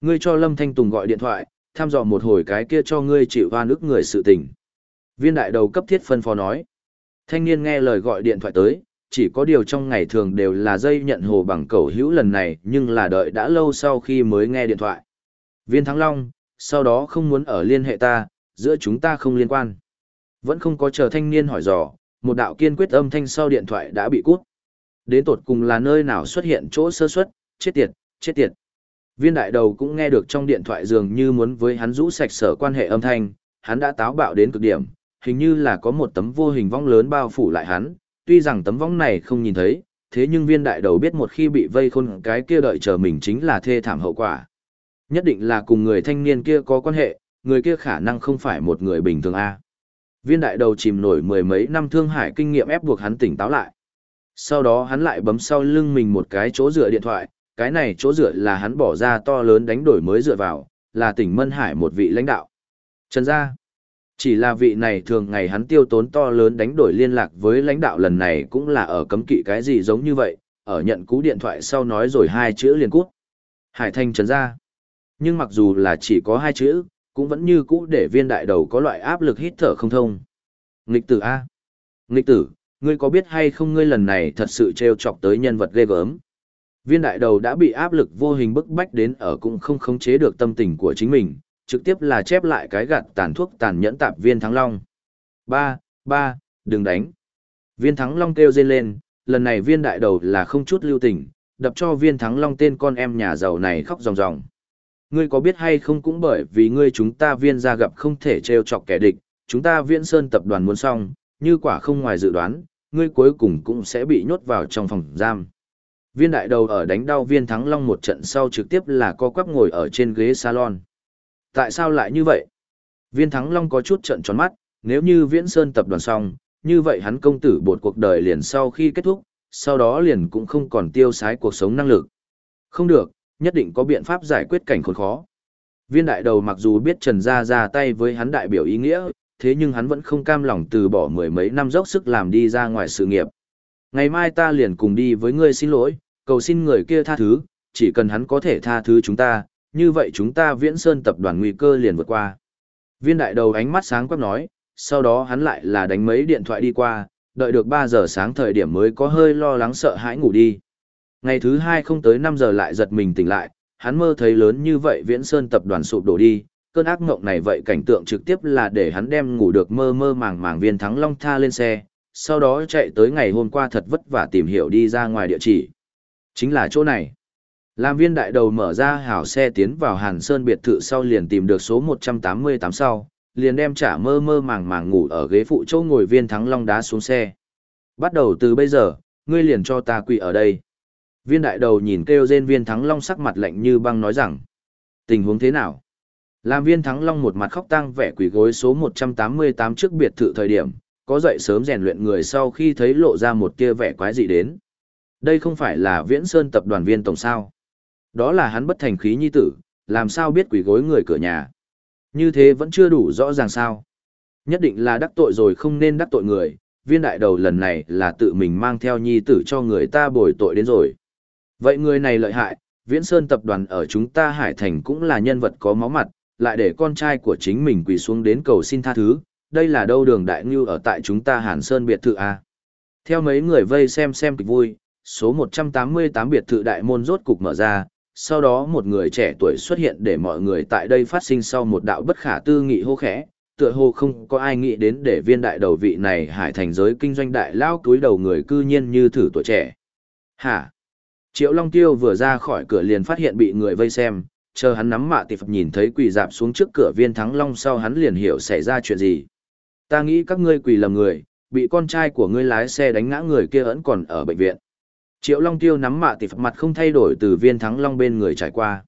[SPEAKER 1] Ngươi cho Lâm Thanh Tùng gọi điện thoại, thăm dò một hồi cái kia cho ngươi chịu hoa nước người sự tình. Viên đại đầu cấp thiết phân phó nói. Thanh niên nghe lời gọi điện thoại tới, chỉ có điều trong ngày thường đều là dây nhận hồ bằng cầu hữu lần này nhưng là đợi đã lâu sau khi mới nghe điện thoại. Viên Thắng Long, sau đó không muốn ở liên hệ ta, giữa chúng ta không liên quan. Vẫn không có chờ thanh niên hỏi dò, một đạo kiên quyết âm thanh sau điện thoại đã bị cút. Đến tột cùng là nơi nào xuất hiện chỗ sơ suất, chết tiệt, chết tiệt. Viên đại đầu cũng nghe được trong điện thoại dường như muốn với hắn rũ sạch sở quan hệ âm thanh, hắn đã táo bạo đến cực điểm, hình như là có một tấm vô hình vong lớn bao phủ lại hắn, tuy rằng tấm vong này không nhìn thấy, thế nhưng viên đại đầu biết một khi bị vây khôn cái kia đợi chờ mình chính là thê thảm hậu quả. Nhất định là cùng người thanh niên kia có quan hệ, người kia khả năng không phải một người bình thường A. Viên đại đầu chìm nổi mười mấy năm thương hải kinh nghiệm ép buộc hắn tỉnh táo lại. Sau đó hắn lại bấm sau lưng mình một cái chỗ dựa điện thoại, cái này chỗ dựa là hắn bỏ ra to lớn đánh đổi mới dựa vào, là tỉnh Mân Hải một vị lãnh đạo. Trần gia, chỉ là vị này thường ngày hắn tiêu tốn to lớn đánh đổi liên lạc với lãnh đạo lần này cũng là ở cấm kỵ cái gì giống như vậy, ở nhận cú điện thoại sau nói rồi hai chữ liền cút. Hải Thanh trấn ra. Nhưng mặc dù là chỉ có hai chữ, cũng vẫn như cũ để viên đại đầu có loại áp lực hít thở không thông. Nghịch tử A. Nghịch tử, ngươi có biết hay không ngươi lần này thật sự trêu chọc tới nhân vật ghê gớm. Viên đại đầu đã bị áp lực vô hình bức bách đến ở cũng không khống chế được tâm tình của chính mình, trực tiếp là chép lại cái gạt tàn thuốc tàn nhẫn tạp viên thắng long. Ba, ba, đừng đánh. Viên thắng long kêu rên lên, lần này viên đại đầu là không chút lưu tình, đập cho viên thắng long tên con em nhà giàu này khóc ròng ròng. Ngươi có biết hay không cũng bởi vì ngươi chúng ta viên ra gặp không thể trêu chọc kẻ địch, chúng ta viễn sơn tập đoàn muốn xong, như quả không ngoài dự đoán, ngươi cuối cùng cũng sẽ bị nhốt vào trong phòng giam. Viên đại đầu ở đánh đau viên thắng long một trận sau trực tiếp là co quắp ngồi ở trên ghế salon. Tại sao lại như vậy? Viên thắng long có chút trận tròn mắt, nếu như viễn sơn tập đoàn xong, như vậy hắn công tử bột cuộc đời liền sau khi kết thúc, sau đó liền cũng không còn tiêu sái cuộc sống năng lực. Không được, nhất định có biện pháp giải quyết cảnh khốn khó. Viên đại đầu mặc dù biết Trần Gia ra tay với hắn đại biểu ý nghĩa, thế nhưng hắn vẫn không cam lòng từ bỏ mười mấy năm dốc sức làm đi ra ngoài sự nghiệp. Ngày mai ta liền cùng đi với ngươi xin lỗi, cầu xin người kia tha thứ, chỉ cần hắn có thể tha thứ chúng ta, như vậy chúng ta viễn sơn tập đoàn nguy cơ liền vượt qua. Viên đại đầu ánh mắt sáng quắc nói, sau đó hắn lại là đánh mấy điện thoại đi qua, đợi được 3 giờ sáng thời điểm mới có hơi lo lắng sợ hãi ngủ đi. Ngày thứ hai không tới 5 giờ lại giật mình tỉnh lại, hắn mơ thấy lớn như vậy viễn sơn tập đoàn sụp đổ đi, cơn ác mộng này vậy cảnh tượng trực tiếp là để hắn đem ngủ được mơ mơ màng màng viên thắng long tha lên xe, sau đó chạy tới ngày hôm qua thật vất vả tìm hiểu đi ra ngoài địa chỉ. Chính là chỗ này. Làm viên đại đầu mở ra hảo xe tiến vào Hàn Sơn biệt thự sau liền tìm được số 188 sau, liền đem trả mơ mơ màng màng ngủ ở ghế phụ châu ngồi viên thắng long đá xuống xe. Bắt đầu từ bây giờ, ngươi liền cho ta quỳ ở đây. Viên đại đầu nhìn kêu rên viên thắng long sắc mặt lạnh như băng nói rằng, tình huống thế nào? Làm viên thắng long một mặt khóc tang vẻ quỷ gối số 188 trước biệt thự thời điểm, có dậy sớm rèn luyện người sau khi thấy lộ ra một kia vẻ quái dị đến. Đây không phải là viễn sơn tập đoàn viên tổng sao. Đó là hắn bất thành khí nhi tử, làm sao biết quỷ gối người cửa nhà. Như thế vẫn chưa đủ rõ ràng sao. Nhất định là đắc tội rồi không nên đắc tội người, viên đại đầu lần này là tự mình mang theo nhi tử cho người ta bồi tội đến rồi. Vậy người này lợi hại, viễn sơn tập đoàn ở chúng ta Hải Thành cũng là nhân vật có máu mặt, lại để con trai của chính mình quỳ xuống đến cầu xin tha thứ, đây là đâu đường đại ngưu ở tại chúng ta Hàn Sơn biệt thự A. Theo mấy người vây xem xem kịch vui, số 188 biệt thự đại môn rốt cục mở ra, sau đó một người trẻ tuổi xuất hiện để mọi người tại đây phát sinh sau một đạo bất khả tư nghị hô khẽ, tựa hồ không có ai nghĩ đến để viên đại đầu vị này hải thành giới kinh doanh đại lao túi đầu người cư nhiên như thử tuổi trẻ. Hả? Triệu Long Tiêu vừa ra khỏi cửa liền phát hiện bị người vây xem, chờ hắn nắm mạ tịp nhìn thấy quỳ dạp xuống trước cửa viên thắng long sau hắn liền hiểu xảy ra chuyện gì. Ta nghĩ các ngươi quỳ lầm người, bị con trai của ngươi lái xe đánh ngã người kia vẫn còn ở bệnh viện. Triệu Long Tiêu nắm mạ tịp mặt không thay đổi từ viên thắng long bên người trải qua.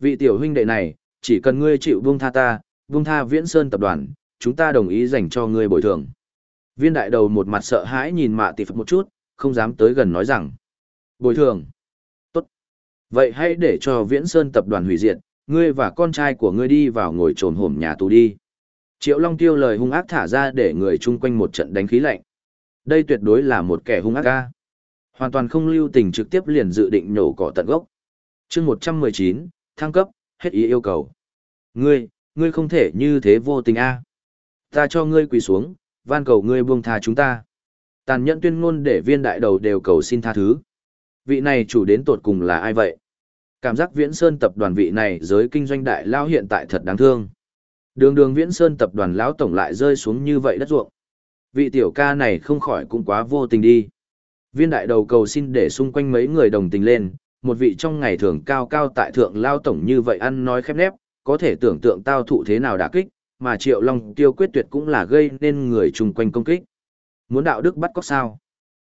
[SPEAKER 1] Vị tiểu huynh đệ này, chỉ cần ngươi chịu buông tha ta, buông tha viễn sơn tập đoàn, chúng ta đồng ý dành cho ngươi bồi thường. Viên đại đầu một mặt sợ hãi nhìn mạ tịp một chút, không dám tới gần nói rằng. Bồi thường. Tốt. Vậy hãy để cho viễn sơn tập đoàn hủy diệt, ngươi và con trai của ngươi đi vào ngồi trồn hổm nhà tù đi. Triệu Long Tiêu lời hung ác thả ra để người chung quanh một trận đánh khí lạnh. Đây tuyệt đối là một kẻ hung ác ca. Hoàn toàn không lưu tình trực tiếp liền dự định nổ cỏ tận gốc. chương 119, thăng cấp, hết ý yêu cầu. Ngươi, ngươi không thể như thế vô tình a Ta cho ngươi quỳ xuống, van cầu ngươi buông tha chúng ta. Tàn nhẫn tuyên ngôn để viên đại đầu đều cầu xin tha thứ. Vị này chủ đến tột cùng là ai vậy? Cảm giác viễn sơn tập đoàn vị này giới kinh doanh đại lao hiện tại thật đáng thương. Đường đường viễn sơn tập đoàn lão tổng lại rơi xuống như vậy đất ruộng. Vị tiểu ca này không khỏi cũng quá vô tình đi. Viên đại đầu cầu xin để xung quanh mấy người đồng tình lên, một vị trong ngày thường cao cao tại thượng lao tổng như vậy ăn nói khép nép, có thể tưởng tượng tao thụ thế nào đả kích, mà Triệu Long tiêu quyết tuyệt cũng là gây nên người chung quanh công kích. Muốn đạo đức bắt cóc sao?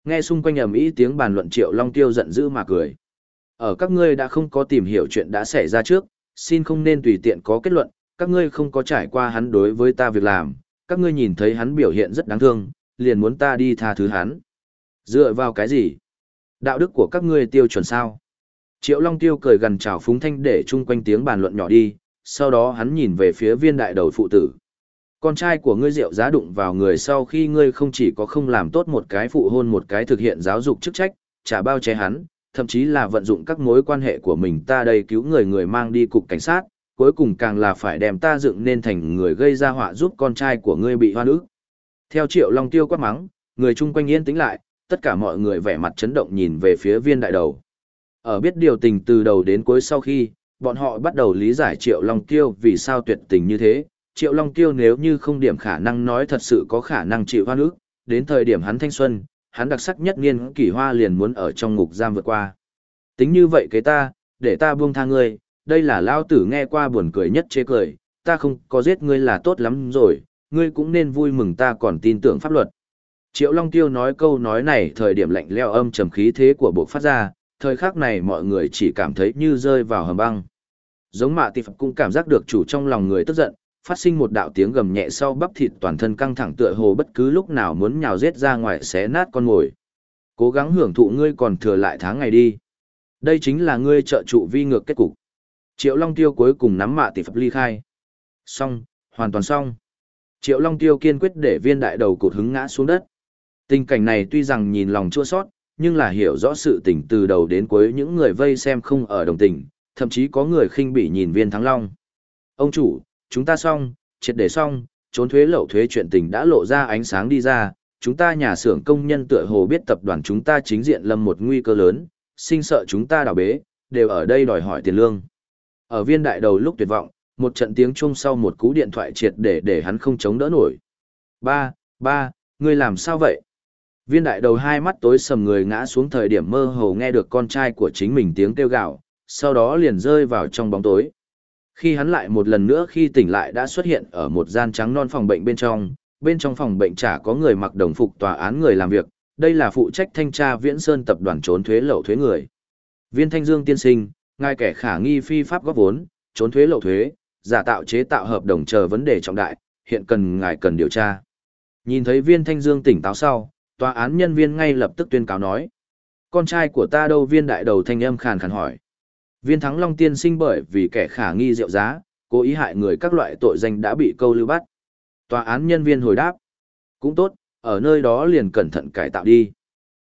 [SPEAKER 1] Nghe xung quanh ầm ĩ tiếng bàn luận Triệu Long tiêu giận dữ mà cười. Ở các ngươi đã không có tìm hiểu chuyện đã xảy ra trước, xin không nên tùy tiện có kết luận, các ngươi không có trải qua hắn đối với ta việc làm, các ngươi nhìn thấy hắn biểu hiện rất đáng thương, liền muốn ta đi tha thứ hắn. Dựa vào cái gì? Đạo đức của các ngươi tiêu chuẩn sao? Triệu Long Tiêu cười gần chào phúng thanh để chung quanh tiếng bàn luận nhỏ đi, sau đó hắn nhìn về phía viên đại đầu phụ tử. Con trai của ngươi rượu giá đụng vào người sau khi ngươi không chỉ có không làm tốt một cái phụ hôn một cái thực hiện giáo dục chức trách, trả bao che hắn, thậm chí là vận dụng các mối quan hệ của mình ta đây cứu người người mang đi cục cảnh sát, cuối cùng càng là phải đem ta dựng nên thành người gây ra họa giúp con trai của ngươi bị hoa ức. Theo Triệu Long Tiêu quát mắng, người chung quanh yên tĩnh lại, tất cả mọi người vẻ mặt chấn động nhìn về phía viên đại đầu. Ở biết điều tình từ đầu đến cuối sau khi, bọn họ bắt đầu lý giải Triệu Long Tiêu vì sao tuyệt tình như thế. Triệu Long Tiêu nếu như không điểm khả năng nói thật sự có khả năng chịu hoa nước, đến thời điểm hắn thanh xuân, hắn đặc sắc nhất niên kỷ hoa liền muốn ở trong ngục giam vượt qua. Tính như vậy cái ta, để ta buông tha ngươi, đây là lao tử nghe qua buồn cười nhất chế cười, ta không có giết ngươi là tốt lắm rồi, ngươi cũng nên vui mừng ta còn tin tưởng pháp luật. Triệu Long Tiêu nói câu nói này thời điểm lạnh leo âm trầm khí thế của bộ phát ra, thời khắc này mọi người chỉ cảm thấy như rơi vào hầm băng. Giống mạ tịp cũng cảm giác được chủ trong lòng người tức giận, phát sinh một đạo tiếng gầm nhẹ sau bắp thịt toàn thân căng thẳng tựa hồ bất cứ lúc nào muốn nhào rết ra ngoài xé nát con mồi. Cố gắng hưởng thụ ngươi còn thừa lại tháng ngày đi. Đây chính là ngươi trợ trụ vi ngược kết cục. Triệu Long Tiêu cuối cùng nắm mạ tỷ phập ly khai. Xong, hoàn toàn xong. Triệu Long Tiêu kiên quyết để viên đại đầu cột hứng ngã xuống đất. Tình cảnh này tuy rằng nhìn lòng chua sót, nhưng là hiểu rõ sự tình từ đầu đến cuối những người vây xem không ở đồng tình, thậm chí có người khinh bỉ nhìn viên thắng long. Ông chủ, chúng ta xong, triệt để xong, trốn thuế lậu thuế chuyện tình đã lộ ra ánh sáng đi ra, chúng ta nhà xưởng công nhân tựa hồ biết tập đoàn chúng ta chính diện lâm một nguy cơ lớn, sinh sợ chúng ta đào bế, đều ở đây đòi hỏi tiền lương. Ở viên đại đầu lúc tuyệt vọng, một trận tiếng chuông sau một cú điện thoại triệt để để hắn không chống đỡ nổi. Ba, ba, ngươi làm sao vậy? Viên đại đầu hai mắt tối sầm người ngã xuống thời điểm mơ hồ nghe được con trai của chính mình tiếng kêu gào, sau đó liền rơi vào trong bóng tối. Khi hắn lại một lần nữa khi tỉnh lại đã xuất hiện ở một gian trắng non phòng bệnh bên trong, bên trong phòng bệnh chả có người mặc đồng phục tòa án người làm việc, đây là phụ trách thanh tra Viễn Sơn tập đoàn trốn thuế lậu thuế người. Viên Thanh Dương tiên sinh, ngài kẻ khả nghi phi pháp góp vốn, trốn thuế lậu thuế, giả tạo chế tạo hợp đồng chờ vấn đề trọng đại, hiện cần ngài cần điều tra. Nhìn thấy Viên Thanh Dương tỉnh táo sau, tòa án nhân viên ngay lập tức tuyên cáo nói: "Con trai của ta đâu?" Viên đại đầu thanh âm khàn khàn hỏi. Viên Thắng Long tiên sinh bởi vì kẻ khả nghi rượu giá, cố ý hại người các loại tội danh đã bị câu lưu bắt. Tòa án nhân viên hồi đáp: "Cũng tốt, ở nơi đó liền cẩn thận cải tạo đi."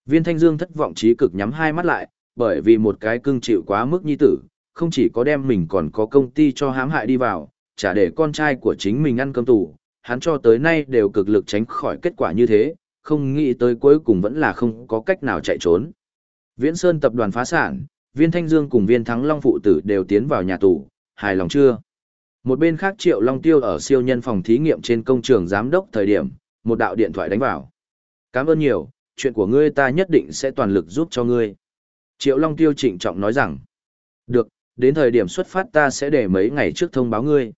[SPEAKER 1] Viên Thanh Dương thất vọng trí cực nhắm hai mắt lại, bởi vì một cái cưng chịu quá mức nhi tử, không chỉ có đem mình còn có công ty cho hãm hại đi vào, trả để con trai của chính mình ăn cơm tù, hắn cho tới nay đều cực lực tránh khỏi kết quả như thế, không nghĩ tới cuối cùng vẫn là không có cách nào chạy trốn. Viễn Sơn tập đoàn phá sản, viên Thanh Dương cùng viên Thắng Long phụ tử đều tiến vào nhà tù, hài lòng chưa? Một bên khác Triệu Long Tiêu ở siêu nhân phòng thí nghiệm trên công trường giám đốc thời điểm, một đạo điện thoại đánh vào. Cảm ơn nhiều, chuyện của ngươi ta nhất định sẽ toàn lực giúp cho ngươi. Triệu Long Tiêu trịnh trọng nói rằng, được, đến thời điểm xuất phát ta sẽ để mấy ngày trước thông báo ngươi.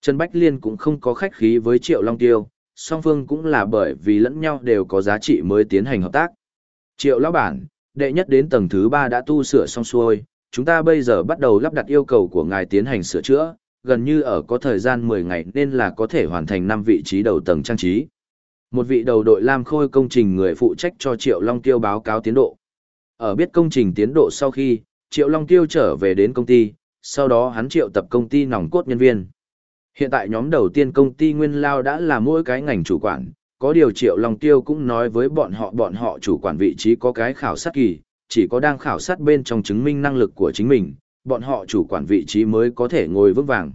[SPEAKER 1] Trần Bách Liên cũng không có khách khí với Triệu Long Tiêu, song phương cũng là bởi vì lẫn nhau đều có giá trị mới tiến hành hợp tác. Triệu Lão Bản, đệ nhất đến tầng thứ ba đã tu sửa xong xuôi, chúng ta bây giờ bắt đầu lắp đặt yêu cầu của ngài tiến hành sửa chữa, gần như ở có thời gian 10 ngày nên là có thể hoàn thành 5 vị trí đầu tầng trang trí. Một vị đầu đội Lam Khôi công trình người phụ trách cho Triệu Long Tiêu báo cáo tiến độ. Ở biết công trình tiến độ sau khi, Triệu Long Tiêu trở về đến công ty, sau đó hắn triệu tập công ty nòng cốt nhân viên. Hiện tại nhóm đầu tiên công ty Nguyên Lao đã là mỗi cái ngành chủ quản, có điều Triệu Long Tiêu cũng nói với bọn họ bọn họ chủ quản vị trí có cái khảo sát kỳ, chỉ có đang khảo sát bên trong chứng minh năng lực của chính mình, bọn họ chủ quản vị trí mới có thể ngồi vững vàng.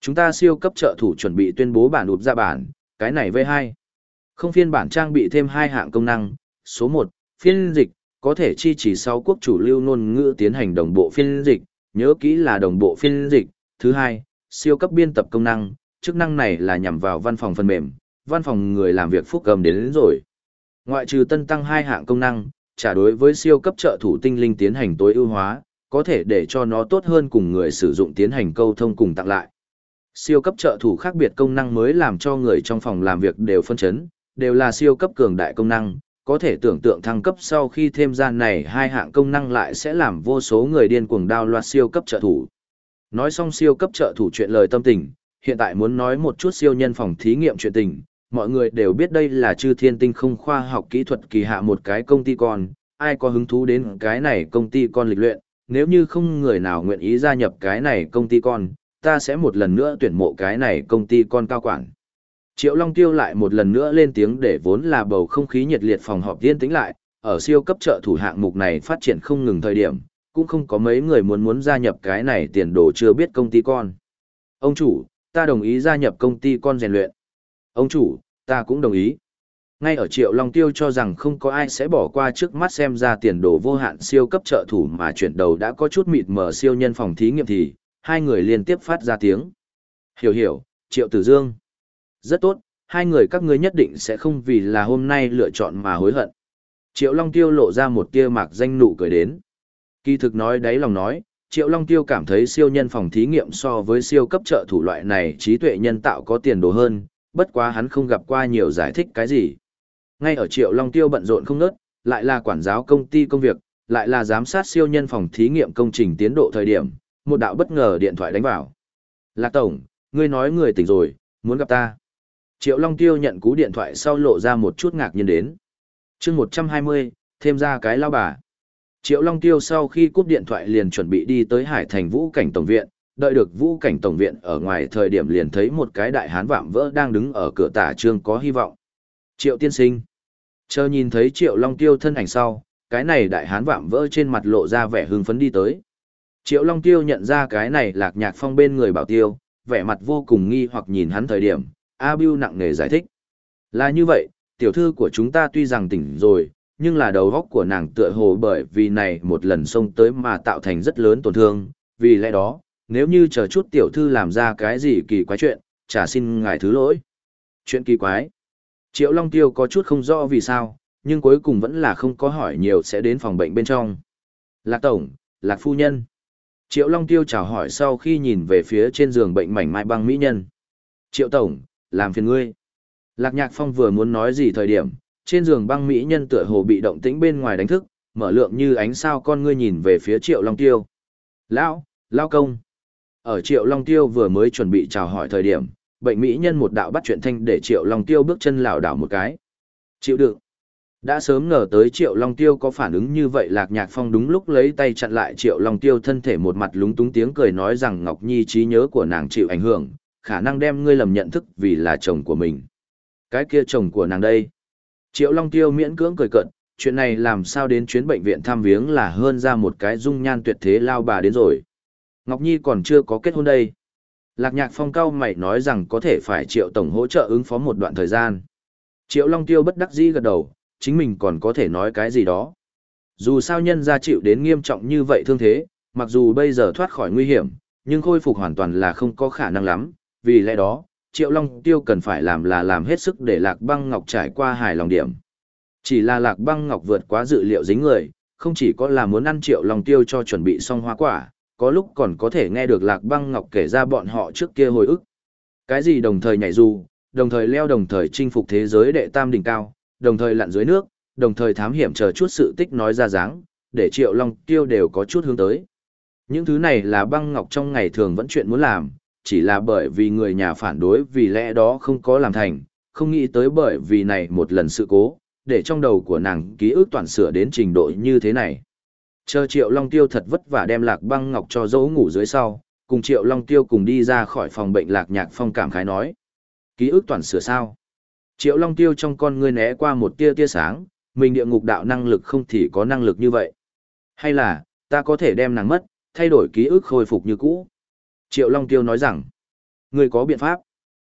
[SPEAKER 1] Chúng ta siêu cấp trợ thủ chuẩn bị tuyên bố bản ụp ra bản, cái này V2. Không phiên bản trang bị thêm hai hạng công năng, số 1, phiên dịch, có thể chi chỉ sau quốc chủ lưu ngôn ngữ tiến hành đồng bộ phiên dịch, nhớ kỹ là đồng bộ phiên dịch. Thứ hai, siêu cấp biên tập công năng, chức năng này là nhằm vào văn phòng phần mềm, văn phòng người làm việc phúc cầm đến, đến rồi. Ngoại trừ tân tăng hai hạng công năng, trả đối với siêu cấp trợ thủ tinh linh tiến hành tối ưu hóa, có thể để cho nó tốt hơn cùng người sử dụng tiến hành câu thông cùng tặng lại. Siêu cấp trợ thủ khác biệt công năng mới làm cho người trong phòng làm việc đều phân chấn, đều là siêu cấp cường đại công năng, có thể tưởng tượng thăng cấp sau khi thêm ra này hai hạng công năng lại sẽ làm vô số người điên cuồng đao loạt siêu cấp trợ thủ. Nói xong siêu cấp trợ thủ chuyện lời tâm tình, hiện tại muốn nói một chút siêu nhân phòng thí nghiệm chuyện tình, mọi người đều biết đây là chư thiên tinh không khoa học kỹ thuật kỳ hạ một cái công ty con, ai có hứng thú đến cái này công ty con lịch luyện, nếu như không người nào nguyện ý gia nhập cái này công ty con, ta sẽ một lần nữa tuyển mộ cái này công ty con cao quản. Triệu Long Tiêu lại một lần nữa lên tiếng để vốn là bầu không khí nhiệt liệt phòng họp tiên tĩnh lại, ở siêu cấp trợ thủ hạng mục này phát triển không ngừng thời điểm, cũng không có mấy người muốn muốn gia nhập cái này tiền đồ chưa biết công ty con. Ông chủ, ta đồng ý gia nhập công ty con rèn luyện. Ông chủ, ta cũng đồng ý. Ngay ở Triệu Long Tiêu cho rằng không có ai sẽ bỏ qua trước mắt xem ra tiền đồ vô hạn siêu cấp trợ thủ mà chuyển đầu đã có chút mịt mờ siêu nhân phòng thí nghiệm thì, hai người liên tiếp phát ra tiếng. Hiểu hiểu, Triệu Tử Dương. Rất tốt, hai người các ngươi nhất định sẽ không vì là hôm nay lựa chọn mà hối hận. Triệu Long Tiêu lộ ra một tia mạc danh nụ cười đến. Kỳ thực nói đáy lòng nói, Triệu Long Tiêu cảm thấy siêu nhân phòng thí nghiệm so với siêu cấp trợ thủ loại này trí tuệ nhân tạo có tiền đồ hơn, bất quá hắn không gặp qua nhiều giải thích cái gì. Ngay ở Triệu Long Tiêu bận rộn không ngớt, lại là quản giáo công ty công việc, lại là giám sát siêu nhân phòng thí nghiệm công trình tiến độ thời điểm, một đạo bất ngờ điện thoại đánh vào. Lạc Tổng, ngươi nói người tỉnh rồi, muốn gặp ta. Triệu Long Tiêu nhận cú điện thoại sau lộ ra một chút ngạc nhiên đến. chương 120, thêm ra cái lao bà. Triệu Long Tiêu sau khi cúp điện thoại liền chuẩn bị đi tới Hải Thành Vũ Cảnh Tổng Viện, đợi được Vũ Cảnh Tổng Viện ở ngoài thời điểm liền thấy một cái đại hán vạm vỡ đang đứng ở cửa tả trương có hy vọng. Triệu Tiên Sinh. Chờ nhìn thấy Triệu Long Tiêu thân ảnh sau, cái này đại hán vạm vỡ trên mặt lộ ra vẻ hưng phấn đi tới. Triệu Long Tiêu nhận ra cái này lạc nhạc phong bên người bảo tiêu, vẻ mặt vô cùng nghi hoặc nhìn hắn thời điểm, A Biu nặng nề giải thích. Là như vậy, tiểu thư của chúng ta tuy rằng tỉnh rồi, nhưng là đầu góc của nàng tựa hồ bởi vì này một lần xông tới mà tạo thành rất lớn tổn thương, vì lẽ đó, nếu như chờ chút tiểu thư làm ra cái gì kỳ quái chuyện, chả xin ngài thứ lỗi. Chuyện kỳ quái. Triệu Long Tiêu có chút không rõ vì sao, nhưng cuối cùng vẫn là không có hỏi nhiều sẽ đến phòng bệnh bên trong. Lạc Tổng, Lạc Phu Nhân. Triệu Long Tiêu chào hỏi sau khi nhìn về phía trên giường bệnh mảnh mai băng mỹ nhân. Triệu Tổng, làm phiền ngươi. Lạc Nhạc Phong vừa muốn nói gì thời điểm, trên giường băng mỹ nhân tựa hồ bị động tĩnh bên ngoài đánh thức, mở lượng như ánh sao con ngươi nhìn về phía Triệu Long Tiêu. Lão, Lão công. Ở Triệu Long Tiêu vừa mới chuẩn bị chào hỏi thời điểm, bệnh mỹ nhân một đạo bắt chuyện thanh để Triệu Long Tiêu bước chân lảo đảo một cái. Chịu đựng. Đã sớm ngờ tới Triệu Long Tiêu có phản ứng như vậy Lạc Nhạc Phong đúng lúc lấy tay chặn lại Triệu Long Tiêu thân thể một mặt lúng túng tiếng cười nói rằng Ngọc Nhi trí nhớ của nàng chịu ảnh hưởng, khả năng đem ngươi lầm nhận thức vì là chồng của mình. Cái kia chồng của nàng đây. Triệu Long Tiêu miễn cưỡng cười cận, chuyện này làm sao đến chuyến bệnh viện thăm viếng là hơn ra một cái dung nhan tuyệt thế lao bà đến rồi. Ngọc Nhi còn chưa có kết hôn đây. Lạc Nhạc Phong cao mày nói rằng có thể phải Triệu Tổng hỗ trợ ứng phó một đoạn thời gian. Triệu Long Tiêu bất đắc dĩ gật đầu, chính mình còn có thể nói cái gì đó. Dù sao nhân gia chịu đến nghiêm trọng như vậy thương thế, mặc dù bây giờ thoát khỏi nguy hiểm, nhưng khôi phục hoàn toàn là không có khả năng lắm, vì lẽ đó, Triệu Long Tiêu cần phải làm là làm hết sức để Lạc Băng Ngọc trải qua hài lòng điểm. Chỉ là Lạc Băng Ngọc vượt quá dự liệu dính người, không chỉ có là muốn ăn Triệu Long Tiêu cho chuẩn bị xong hoa quả, có lúc còn có thể nghe được Lạc Băng Ngọc kể ra bọn họ trước kia hồi ức. Cái gì đồng thời nhảy dù, đồng thời leo đồng thời chinh phục thế giới đệ tam đỉnh cao, đồng thời lặn dưới nước, đồng thời thám hiểm chờ chút sự tích nói ra dáng, để Triệu Long Tiêu đều có chút hướng tới. Những thứ này là băng ngọc trong ngày thường vẫn chuyện muốn làm, chỉ là bởi vì người nhà phản đối vì lẽ đó không có làm thành, không nghĩ tới bởi vì này một lần sự cố, để trong đầu của nàng ký ức toàn sửa đến trình độ như thế này. Chờ Triệu Long Tiêu thật vất vả đem lạc băng ngọc cho dỗ ngủ dưới sau, cùng Triệu Long Tiêu cùng đi ra khỏi phòng bệnh lạc nhạc phong cảm khái nói. Ký ức toàn sửa sao? Triệu Long Tiêu trong con ngươi né qua một tia tia sáng, mình địa ngục đạo năng lực không thì có năng lực như vậy. Hay là, ta có thể đem nàng mất, thay đổi ký ức khôi phục như cũ. Triệu Long Tiêu nói rằng, người có biện pháp.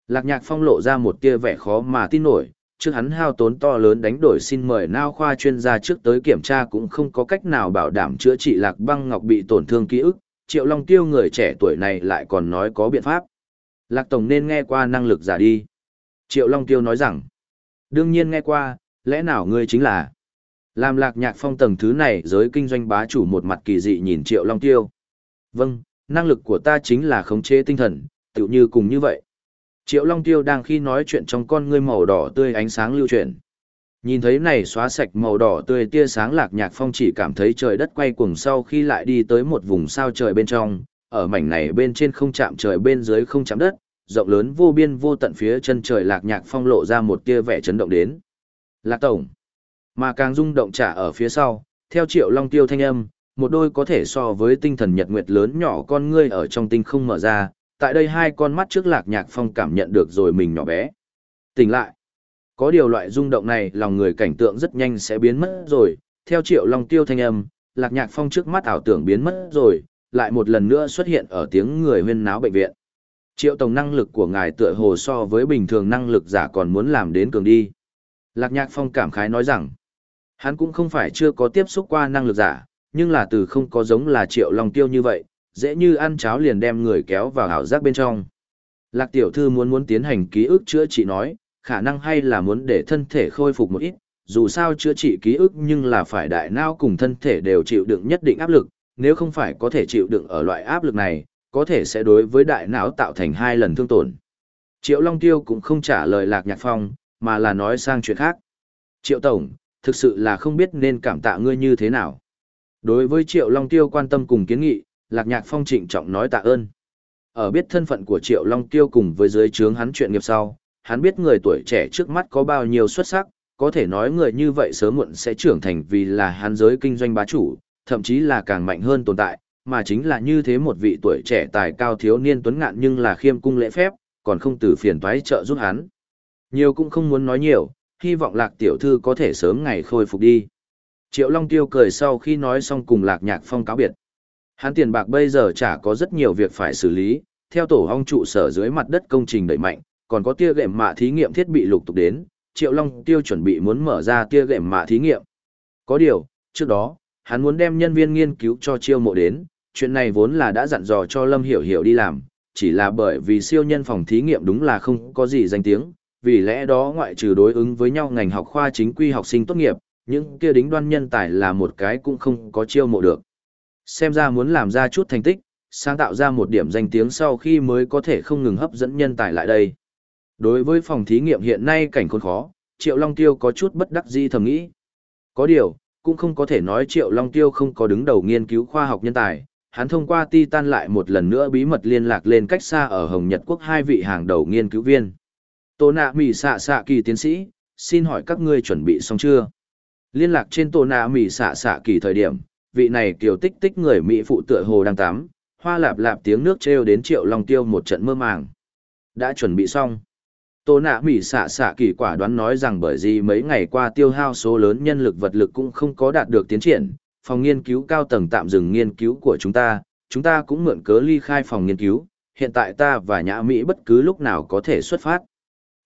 [SPEAKER 1] Lạc Nhạc Phong lộ ra một tia vẻ khó mà tin nổi, trước hắn hao tốn to lớn đánh đổi xin mời nao khoa chuyên gia trước tới kiểm tra cũng không có cách nào bảo đảm chữa trị Lạc Băng Ngọc bị tổn thương ký ức, Triệu Long Tiêu người trẻ tuổi này lại còn nói có biện pháp. Lạc Tổng nên nghe qua năng lực giả đi. Triệu Long Tiêu nói rằng, đương nhiên nghe qua, lẽ nào ngươi chính là... Làm lạc nhạc phong tầng thứ này giới kinh doanh bá chủ một mặt kỳ dị nhìn Triệu Long Tiêu. Vâng, năng lực của ta chính là khống chế tinh thần, tựu như cùng như vậy. Triệu Long Tiêu đang khi nói chuyện trong con ngươi màu đỏ tươi ánh sáng lưu chuyển. Nhìn thấy này xóa sạch màu đỏ tươi tia sáng lạc nhạc phong chỉ cảm thấy trời đất quay cuồng sau khi lại đi tới một vùng sao trời bên trong, ở mảnh này bên trên không chạm trời bên dưới không chạm đất, rộng lớn vô biên vô tận phía chân trời lạc nhạc phong lộ ra một tia vẻ chấn động đến. Lạc tổng, mà càng rung động trả ở phía sau, theo triệu long tiêu thanh âm, một đôi có thể so với tinh thần nhật nguyệt lớn nhỏ con ngươi ở trong tinh không mở ra, tại đây hai con mắt trước lạc nhạc phong cảm nhận được rồi mình nhỏ bé. Tỉnh lại. Có điều loại rung động này lòng người cảnh tượng rất nhanh sẽ biến mất rồi, theo triệu long tiêu thanh âm, lạc nhạc phong trước mắt ảo tưởng biến mất rồi, lại một lần nữa xuất hiện ở tiếng người huyên náo bệnh viện. Triệu tổng năng lực của ngài tựa hồ so với bình thường năng lực giả còn muốn làm đến cường đi. Lạc nhạc phong cảm khái nói rằng, hắn cũng không phải chưa có tiếp xúc qua năng lực giả, nhưng là từ không có giống là triệu long tiêu như vậy, dễ như ăn cháo liền đem người kéo vào ảo giác bên trong. Lạc tiểu thư muốn muốn tiến hành ký ức chữa trị nói, khả năng hay là muốn để thân thể khôi phục một ít, dù sao chữa trị ký ức nhưng là phải đại não cùng thân thể đều chịu đựng nhất định áp lực, nếu không phải có thể chịu đựng ở loại áp lực này, có thể sẽ đối với đại não tạo thành hai lần thương tổn. Triệu Long Tiêu cũng không trả lời Lạc Nhạc Phong, mà là nói sang chuyện khác. Triệu Tổng, thực sự là không biết nên cảm tạ ngươi như thế nào. Đối với Triệu Long Tiêu quan tâm cùng kiến nghị, Lạc Nhạc Phong trịnh trọng nói tạ ơn. Ở biết thân phận của Triệu Long Tiêu cùng với dưới trướng hắn chuyện nghiệp sau, hắn biết người tuổi trẻ trước mắt có bao nhiêu xuất sắc, có thể nói người như vậy sớm muộn sẽ trưởng thành vì là hắn giới kinh doanh bá chủ, thậm chí là càng mạnh hơn tồn tại, mà chính là như thế một vị tuổi trẻ tài cao thiếu niên tuấn ngạn nhưng là khiêm cung lễ phép, còn không từ phiền toái trợ giúp hắn. Nhiều cũng không muốn nói nhiều, hy vọng lạc tiểu thư có thể sớm ngày khôi phục đi. Triệu Long Tiêu cười sau khi nói xong cùng lạc nhạc phong cáo biệt. Hắn tiền bạc bây giờ chả có rất nhiều việc phải xử lý, theo tổ hong trụ sở dưới mặt đất công trình đẩy mạnh, còn có tia gệm mạ thí nghiệm thiết bị lục tục đến, Triệu Long Tiêu chuẩn bị muốn mở ra tia gệm mạ thí nghiệm. Có điều, trước đó, hắn muốn đem nhân viên nghiên cứu cho chiêu mộ đến, chuyện này vốn là đã dặn dò cho Lâm Hiểu Hiểu đi làm, chỉ là bởi vì siêu nhân phòng thí nghiệm đúng là không có gì danh tiếng, vì lẽ đó ngoại trừ đối ứng với nhau ngành học khoa chính quy học sinh tốt nghiệp, những kia đính đoan nhân tài là một cái cũng không có chiêu mộ được. Xem ra muốn làm ra chút thành tích, sáng tạo ra một điểm danh tiếng sau khi mới có thể không ngừng hấp dẫn nhân tài lại đây. Đối với phòng thí nghiệm hiện nay cảnh khốn khó, Triệu Long Tiêu có chút bất đắc dĩ thầm nghĩ. Có điều, cũng không có thể nói Triệu Long Tiêu không có đứng đầu nghiên cứu khoa học nhân tài, hắn thông qua Titan lại một lần nữa bí mật liên lạc lên cách xa ở Hồng Nhật Quốc hai vị hàng đầu nghiên cứu viên. Tô nạ mỉ xạ xạ kỳ tiến sĩ, xin hỏi các ngươi chuẩn bị xong chưa? Liên lạc trên tô nạ mỉ xạ xạ kỳ thời điểm, vị này kiều tích tích người Mỹ phụ tựa hồ đang tắm, hoa lạp lạp tiếng nước trêu đến triệu long tiêu một trận mơ màng. Đã chuẩn bị xong. Tô nạ mỉ xạ xạ kỳ quả đoán nói rằng bởi vì mấy ngày qua tiêu hao số lớn nhân lực vật lực cũng không có đạt được tiến triển, phòng nghiên cứu cao tầng tạm dừng nghiên cứu của chúng ta, chúng ta cũng mượn cớ ly khai phòng nghiên cứu, hiện tại ta và nhã Mỹ bất cứ lúc nào có thể xuất phát.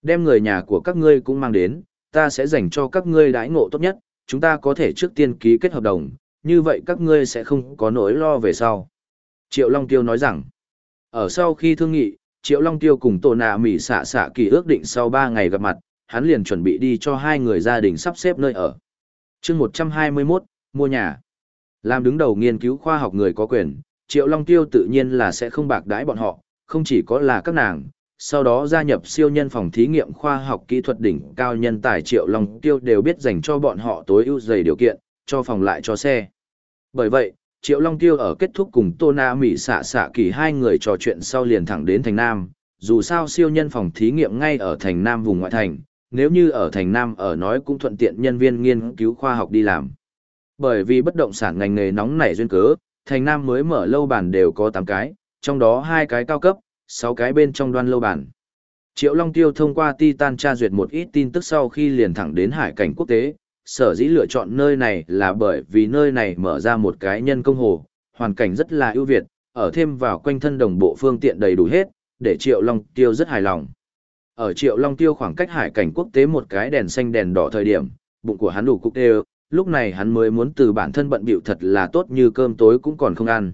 [SPEAKER 1] Đem người nhà của các ngươi cũng mang đến, ta sẽ dành cho các ngươi đãi ngộ tốt nhất, chúng ta có thể trước tiên ký kết hợp đồng, như vậy các ngươi sẽ không có nỗi lo về sau. Triệu Long Tiêu nói rằng, ở sau khi thương nghị, Triệu Long Tiêu cùng Tổ Nạ Mỹ xạ xạ kỳ ước định sau 3 ngày gặp mặt, hắn liền chuẩn bị đi cho hai người gia đình sắp xếp nơi ở. chương 121, mua nhà. Làm đứng đầu nghiên cứu khoa học người có quyền, Triệu Long Tiêu tự nhiên là sẽ không bạc đãi bọn họ, không chỉ có là các nàng, sau đó gia nhập siêu nhân phòng thí nghiệm khoa học kỹ thuật đỉnh cao nhân tài Triệu Long Tiêu đều biết dành cho bọn họ tối ưu dày điều kiện, cho phòng lại cho xe. Bởi vậy, Triệu Long Tiêu ở kết thúc cùng Tô Na Mỹ xạ xạ kỳ hai người trò chuyện sau liền thẳng đến thành Nam, dù sao siêu nhân phòng thí nghiệm ngay ở thành Nam vùng ngoại thành, nếu như ở thành Nam ở nói cũng thuận tiện nhân viên nghiên cứu khoa học đi làm. Bởi vì bất động sản ngành nghề nóng nảy duyên cớ, thành Nam mới mở lâu bản đều có 8 cái, trong đó hai cái cao cấp, sáu cái bên trong đoan lâu bản. Triệu Long Tiêu thông qua Titan tra duyệt một ít tin tức sau khi liền thẳng đến hải cảnh quốc tế, sở dĩ lựa chọn nơi này là bởi vì nơi này mở ra một cái nhân công hồ, hoàn cảnh rất là ưu việt, ở thêm vào quanh thân đồng bộ phương tiện đầy đủ hết, để Triệu Long Tiêu rất hài lòng. Ở Triệu Long Tiêu khoảng cách hải cảnh quốc tế một cái đèn xanh đèn đỏ thời điểm, bụng của hắn đủ cục đều, lúc này hắn mới muốn từ bản thân bận bịu thật là tốt như cơm tối cũng còn không ăn.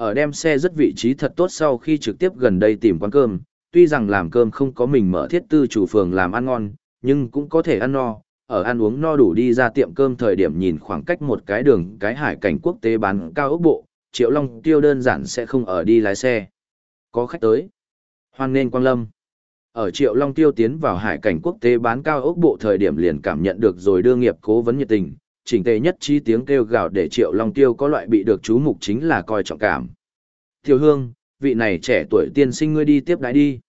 [SPEAKER 1] Ở đem xe rất vị trí thật tốt sau khi trực tiếp gần đây tìm quán cơm, tuy rằng làm cơm không có mình mở thiết tư chủ phường làm ăn ngon, nhưng cũng có thể ăn no, ở ăn uống no đủ đi ra tiệm cơm thời điểm nhìn khoảng cách một cái đường cái hải cảnh quốc tế bán cao ốc bộ, Triệu Long tiêu đơn giản sẽ không ở đi lái xe. Có khách tới. Hoan nên Quang Lâm. Ở Triệu Long tiêu tiến vào hải cảnh quốc tế bán cao ốc bộ thời điểm liền cảm nhận được rồi đưa nghiệp cố vấn nhiệt tình, chỉnh tề nhất chi tiếng kêu gào để Triệu Long tiêu có loại bị được chú mục chính là coi trọng cảm. Tiểu Hương, vị này trẻ tuổi tiên sinh ngươi đi tiếp đãi đi.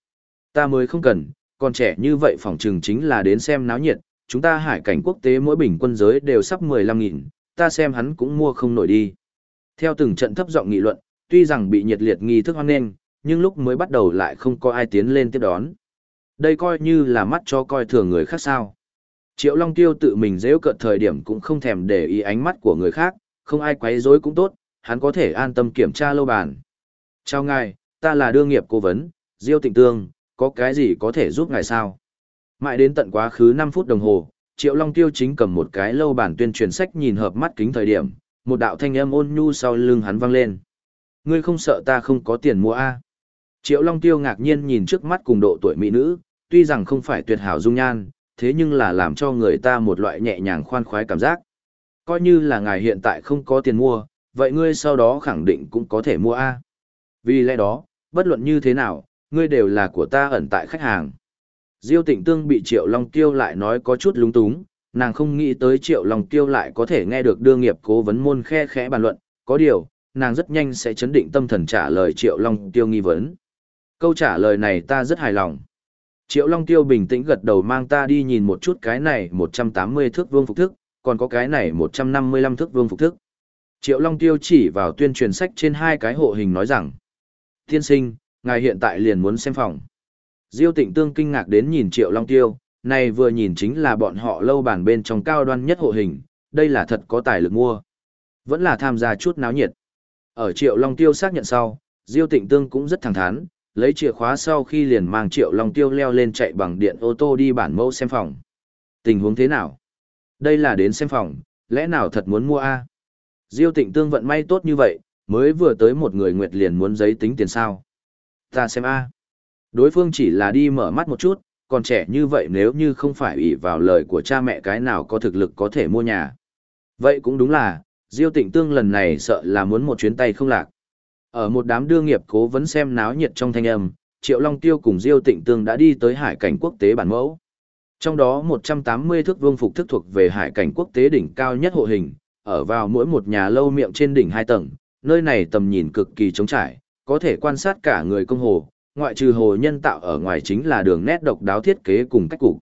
[SPEAKER 1] Ta mới không cần, còn trẻ như vậy phòng trừng chính là đến xem náo nhiệt, chúng ta hải cảnh quốc tế mỗi bình quân giới đều sắp 15.000, ta xem hắn cũng mua không nổi đi. Theo từng trận thấp giọng nghị luận, tuy rằng bị nhiệt liệt nghi thức hoan nghênh, nhưng lúc mới bắt đầu lại không có ai tiến lên tiếp đón. Đây coi như là mắt cho coi thường người khác sao. Triệu Long Tiêu tự mình dễ cận thời điểm cũng không thèm để ý ánh mắt của người khác, không ai quấy rối cũng tốt, hắn có thể an tâm kiểm tra lâu bàn. Chào ngài, ta là đương nghiệp cố vấn, Diêu Tịnh Tương, có cái gì có thể giúp ngài sao? Mãi đến tận quá khứ 5 phút đồng hồ, Triệu Long Tiêu chính cầm một cái lâu bản tuyên truyền sách nhìn hợp mắt kính thời điểm, một đạo thanh âm ôn nhu sau lưng hắn vang lên. Ngươi không sợ ta không có tiền mua a Triệu Long Tiêu ngạc nhiên nhìn trước mắt cùng độ tuổi mỹ nữ, tuy rằng không phải tuyệt hảo dung nhan, thế nhưng là làm cho người ta một loại nhẹ nhàng khoan khoái cảm giác. Coi như là ngài hiện tại không có tiền mua, vậy ngươi sau đó khẳng định cũng có thể mua A. Vì lẽ đó, bất luận như thế nào, ngươi đều là của ta ẩn tại khách hàng. Diêu tịnh tương bị Triệu Long Tiêu lại nói có chút lúng túng, nàng không nghĩ tới Triệu Long Tiêu lại có thể nghe được đương nghiệp cố vấn môn khe khẽ bàn luận, có điều, nàng rất nhanh sẽ chấn định tâm thần trả lời Triệu Long Tiêu nghi vấn. Câu trả lời này ta rất hài lòng. Triệu Long Tiêu bình tĩnh gật đầu mang ta đi nhìn một chút cái này 180 thước vương phục thức, còn có cái này 155 thước vương phục thức. Triệu Long Tiêu chỉ vào tuyên truyền sách trên hai cái hộ hình nói rằng, Tiên sinh, ngài hiện tại liền muốn xem phòng. Diêu tịnh tương kinh ngạc đến nhìn Triệu Long Tiêu, này vừa nhìn chính là bọn họ lâu bản bên trong cao đoan nhất hộ hình, đây là thật có tài lực mua. Vẫn là tham gia chút náo nhiệt. Ở Triệu Long Tiêu xác nhận sau, Diêu tịnh tương cũng rất thẳng thắn, lấy chìa khóa sau khi liền mang Triệu Long Tiêu leo lên chạy bằng điện ô tô đi bản mẫu xem phòng. Tình huống thế nào? Đây là đến xem phòng, lẽ nào thật muốn mua A? Diêu tịnh tương vận may tốt như vậy, mới vừa tới một người nguyệt liền muốn giấy tính tiền sao. Ta xem A. Đối phương chỉ là đi mở mắt một chút, còn trẻ như vậy nếu như không phải ủy vào lời của cha mẹ cái nào có thực lực có thể mua nhà. Vậy cũng đúng là, Diêu tịnh tương lần này sợ là muốn một chuyến tay không lạc. Ở một đám đương nghiệp cố vấn xem náo nhiệt trong thanh âm, Triệu Long Tiêu cùng Diêu Tịnh Tương đã đi tới hải cảnh quốc tế bản mẫu. Trong đó 180 thước vương phục thức thuộc về hải cảnh quốc tế đỉnh cao nhất hộ hình, ở vào mỗi một nhà lâu miệng trên đỉnh hai tầng, nơi này tầm nhìn cực kỳ trống trải, có thể quan sát cả người công hồ, ngoại trừ hồ nhân tạo ở ngoài chính là đường nét độc đáo thiết kế cùng cách cục.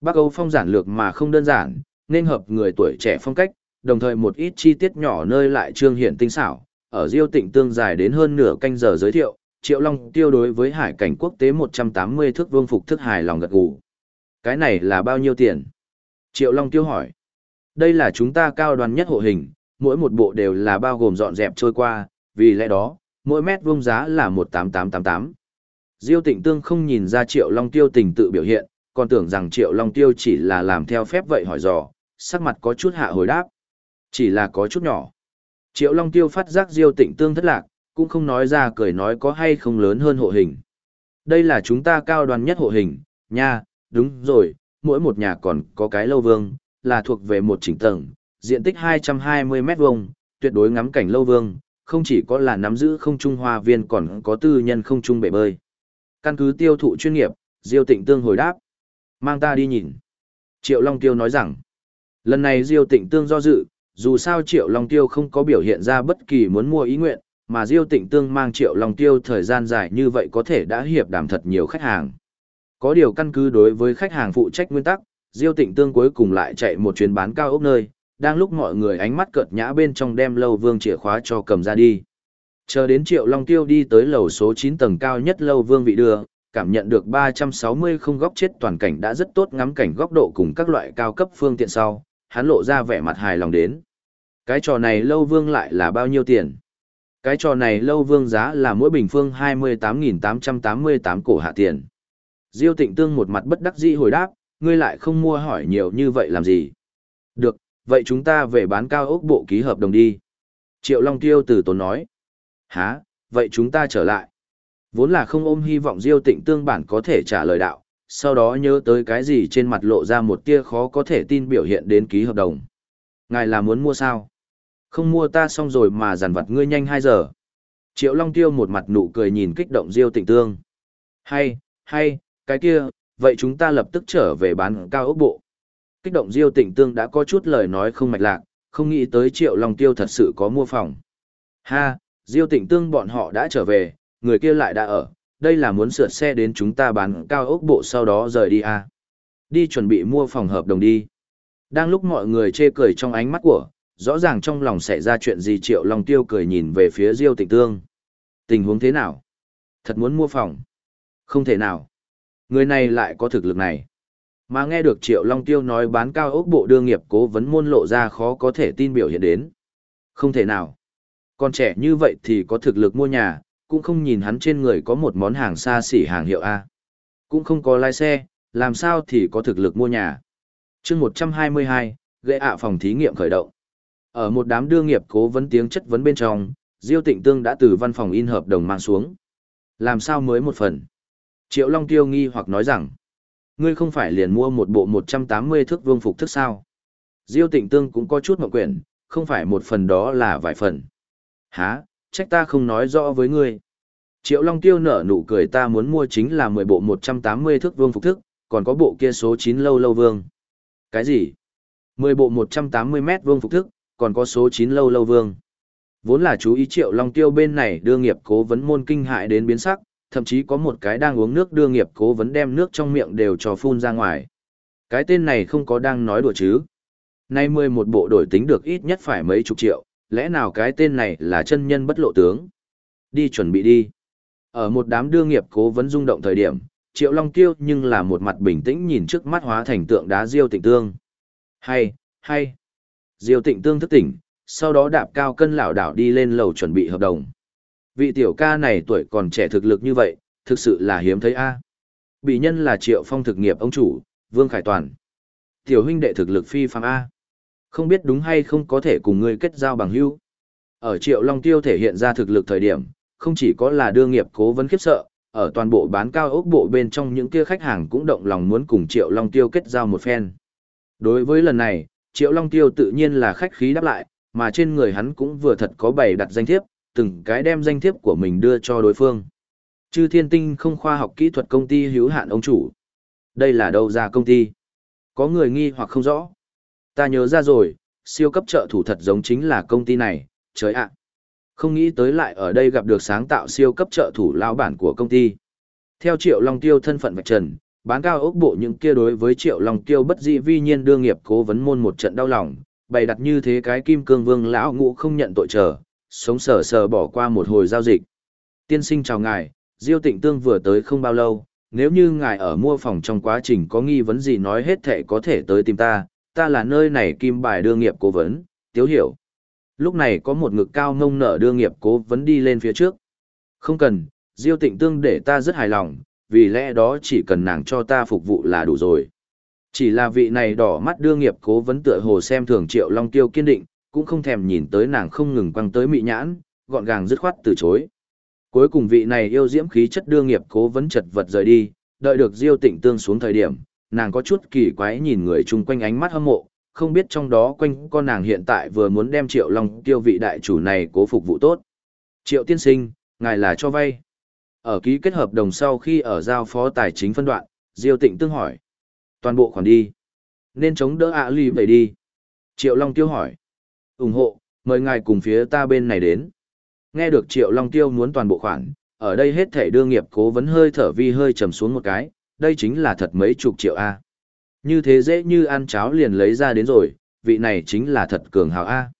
[SPEAKER 1] Bắc Âu phong giản lược mà không đơn giản, nên hợp người tuổi trẻ phong cách, đồng thời một ít chi tiết nhỏ nơi lại trương hiện tinh xảo, ở Diêu Tịnh Tương dài đến hơn nửa canh giờ giới thiệu, Triệu Long tiêu đối với hải cảnh quốc tế 180 thước vương phục thức hài lòng gật gù. Cái này là bao nhiêu tiền? Triệu Long tiêu hỏi. Đây là chúng ta cao đoàn nhất hộ hình, mỗi một bộ đều là bao gồm dọn dẹp trôi qua, vì lẽ đó, mỗi mét vuông giá là 18888. Diêu Tịnh Tương không nhìn ra Triệu Long tiêu tình tự biểu hiện, còn tưởng rằng Triệu Long tiêu chỉ là làm theo phép vậy hỏi dò, sắc mặt có chút hạ hồi đáp. Chỉ là có chút nhỏ. Triệu Long Tiêu phát giác Diêu Tịnh Tương thất lạc, cũng không nói ra cười nói có hay không lớn hơn hộ hình. Đây là chúng ta cao đoàn nhất hộ hình, nha, đúng rồi, mỗi một nhà còn có cái lâu vương, là thuộc về một chỉnh tầng, diện tích 220 mét vuông, tuyệt đối ngắm cảnh lâu vương, không chỉ có là nắm giữ không trung hoa viên còn có tư nhân không trung bể bơi. Căn cứ tiêu thụ chuyên nghiệp, Diêu Tịnh Tương hồi đáp. Mang ta đi nhìn. Triệu Long Tiêu nói rằng, lần này Diêu Tịnh Tương do dự, dù sao Triệu Long Tiêu không có biểu hiện ra bất kỳ muốn mua ý nguyện, mà Diêu Tịnh Tương mang Triệu Long Tiêu thời gian dài như vậy có thể đã hiệp đàm thật nhiều khách hàng. Có điều căn cứ đối với khách hàng phụ trách nguyên tắc, Diêu Tịnh Tương cuối cùng lại chạy một chuyến bán cao ốc nơi, đang lúc mọi người ánh mắt cợt nhã bên trong đem lâu vương chìa khóa cho cầm ra đi. Chờ đến Triệu Long Tiêu đi tới lầu số 9 tầng cao nhất lâu vương vị đưa, cảm nhận được 360 không góc chết toàn cảnh đã rất tốt ngắm cảnh góc độ cùng các loại cao cấp phương tiện sau, hắn lộ ra vẻ mặt hài lòng đến. Cái trò này lâu vương lại là bao nhiêu tiền? Cái trò này lâu vương giá là mỗi bình phương 28.888 cổ hạ tiền. Diêu tịnh tương một mặt bất đắc dĩ hồi đáp, ngươi lại không mua hỏi nhiều như vậy làm gì? Được, vậy chúng ta về bán cao ốc bộ ký hợp đồng đi. Triệu Long Tiêu từ tốn nói. Hả, vậy chúng ta trở lại. Vốn là không ôm hy vọng Diêu tịnh tương bản có thể trả lời đạo, sau đó nhớ tới cái gì trên mặt lộ ra một tia khó có thể tin biểu hiện đến ký hợp đồng. Ngài là muốn mua sao? Không mua ta xong rồi mà giàn vặt ngươi nhanh 2 giờ. Triệu Long Tiêu một mặt nụ cười nhìn kích động Diêu Tịnh Tương. Hay, hay, cái kia, vậy chúng ta lập tức trở về bán cao ốc bộ. Kích động Diêu Tịnh Tương đã có chút lời nói không mạch lạc, không nghĩ tới Triệu Long Tiêu thật sự có mua phòng. Ha, Diêu Tịnh Tương bọn họ đã trở về, người kia lại đã ở, đây là muốn sửa xe đến chúng ta bán cao ốc bộ sau đó rời đi à. Đi chuẩn bị mua phòng hợp đồng đi. Đang lúc mọi người chê cười trong ánh mắt của, rõ ràng trong lòng xảy ra chuyện gì Triệu Long Tiêu cười nhìn về phía Diêu Tịnh Tương. Tình huống thế nào? Thật muốn mua phòng? Không thể nào. Người này lại có thực lực này. Mà nghe được Triệu Long Tiêu nói bán cao ốc bộ đương nghiệp cố vấn môn lộ ra khó có thể tin biểu hiện đến. Không thể nào. Còn trẻ như vậy thì có thực lực mua nhà, cũng không nhìn hắn trên người có một món hàng xa xỉ hàng hiệu A. Cũng không có lái xe, làm sao thì có thực lực mua nhà. chương 122, gây ạ phòng thí nghiệm khởi động. Ở một đám đương nghiệp cố vấn tiếng chất vấn bên trong, Diêu Tịnh Tương đã từ văn phòng in hợp đồng mang xuống. Làm sao mới một phần? Triệu Long Tiêu nghi hoặc nói rằng, ngươi không phải liền mua một bộ 180 thước vương phục thức sao? Diêu Tịnh Tương cũng có chút mộng quyển, không phải một phần đó là vài phần. Hả, trách ta không nói rõ với ngươi. Triệu Long Tiêu nở nụ cười ta muốn mua chính là 10 bộ 180 thước vương phục thức, còn có bộ kia số 9 lâu lâu vương. Cái gì? 10 bộ 180 mét vương phục thức, còn có số 9 lâu lâu vương. Vốn là chú ý Triệu Long Tiêu bên này đưa nghiệp cố vấn môn kinh hại đến biến sắc, thậm chí có một cái đang uống nước đưa nghiệp cố vấn đem nước trong miệng đều cho phun ra ngoài. Cái tên này không có đang nói đùa chứ. Nay 11 bộ đổi tính được ít nhất phải mấy chục triệu, lẽ nào cái tên này là chân nhân bất lộ tướng? Đi chuẩn bị đi. Ở một đám đưa nghiệp cố vấn rung động thời điểm, Triệu Long Tiêu nhưng là một mặt bình tĩnh nhìn trước mắt hóa thành tượng đá Diêu Tịnh Tương. Hay, hay. Diêu Tịnh Tương thức tỉnh, sau đó đạp cao cân lão đảo đi lên lầu chuẩn bị hợp đồng. Vị tiểu ca này tuổi còn trẻ thực lực như vậy, thực sự là hiếm thấy a. Bị nhân là Triệu Phong thực nghiệp ông chủ, Vương Khải Toàn. Tiểu huynh đệ thực lực phi phàm a. Không biết đúng hay không có thể cùng ngươi kết giao bằng hữu. Ở Triệu Long Tiêu thể hiện ra thực lực thời điểm, không chỉ có là đưa nghiệp cố vấn khiếp sợ, ở toàn bộ bán cao ốc bộ bên trong những kia khách hàng cũng động lòng muốn cùng Triệu Long Tiêu kết giao một phen. Đối với lần này, Triệu Long Tiêu tự nhiên là khách khí đáp lại, mà trên người hắn cũng vừa thật có bày đặt danh thiếp, từng cái đem danh thiếp của mình đưa cho đối phương. Chư Thiên Tinh không khoa học kỹ thuật công ty hữu hạn ông chủ. Đây là đâu ra công ty? Có người nghi hoặc không rõ. Ta nhớ ra rồi, siêu cấp trợ thủ thật giống chính là công ty này, trời ạ. Không nghĩ tới lại ở đây gặp được sáng tạo siêu cấp trợ thủ lao bản của công ty. Theo Triệu Long Tiêu thân phận vạch trần, bán cao ốc bộ những kia đối với Triệu Long Tiêu bất dị vi nhiên đương nghiệp cố vấn môn một trận đau lòng, bày đặt như thế cái kim cương vương lão ngũ không nhận tội trở, sống sờ sờ bỏ qua một hồi giao dịch. Tiên sinh chào ngài, Diêu Tịnh Tương vừa tới không bao lâu, nếu như ngài ở mua phòng trong quá trình có nghi vấn gì nói hết thệ có thể tới tìm ta, ta là nơi này kim bài đương nghiệp cố vấn, tiếu hiểu. Lúc này có một ngực cao ngông nở đương nghiệp cố vấn đi lên phía trước. Không cần, Diêu Tịnh Tương để ta rất hài lòng, vì lẽ đó chỉ cần nàng cho ta phục vụ là đủ rồi. Chỉ là vị này đỏ mắt đương nghiệp cố vấn tựa hồ xem thường Triệu Long Tiêu kiên định, cũng không thèm nhìn tới nàng không ngừng quăng tới mị nhãn, gọn gàng dứt khoát từ chối. Cuối cùng vị này yêu diễm khí chất đương nghiệp cố vấn chật vật rời đi, đợi được Diêu Tịnh Tương xuống thời điểm, nàng có chút kỳ quái nhìn người chung quanh ánh mắt hâm mộ, không biết trong đó quanh con nàng hiện tại vừa muốn đem Triệu Long tiêu vị đại chủ này cố phục vụ tốt. Triệu tiên sinh, ngài là cho vay. Ở ký kết hợp đồng sau khi ở giao phó tài chính phân đoạn, Diêu Tịnh tương hỏi. Toàn bộ khoản đi. Nên chống đỡ ạ à ly vậy đi. Triệu Long tiêu hỏi. ủng hộ, mời ngài cùng phía ta bên này đến. Nghe được Triệu Long tiêu muốn toàn bộ khoản, ở đây hết thể đương nghiệp cố vấn hơi thở vi hơi trầm xuống một cái, đây chính là thật mấy chục triệu A. Như thế dễ như ăn cháo liền lấy ra đến rồi, vị này chính là thật cường hào A.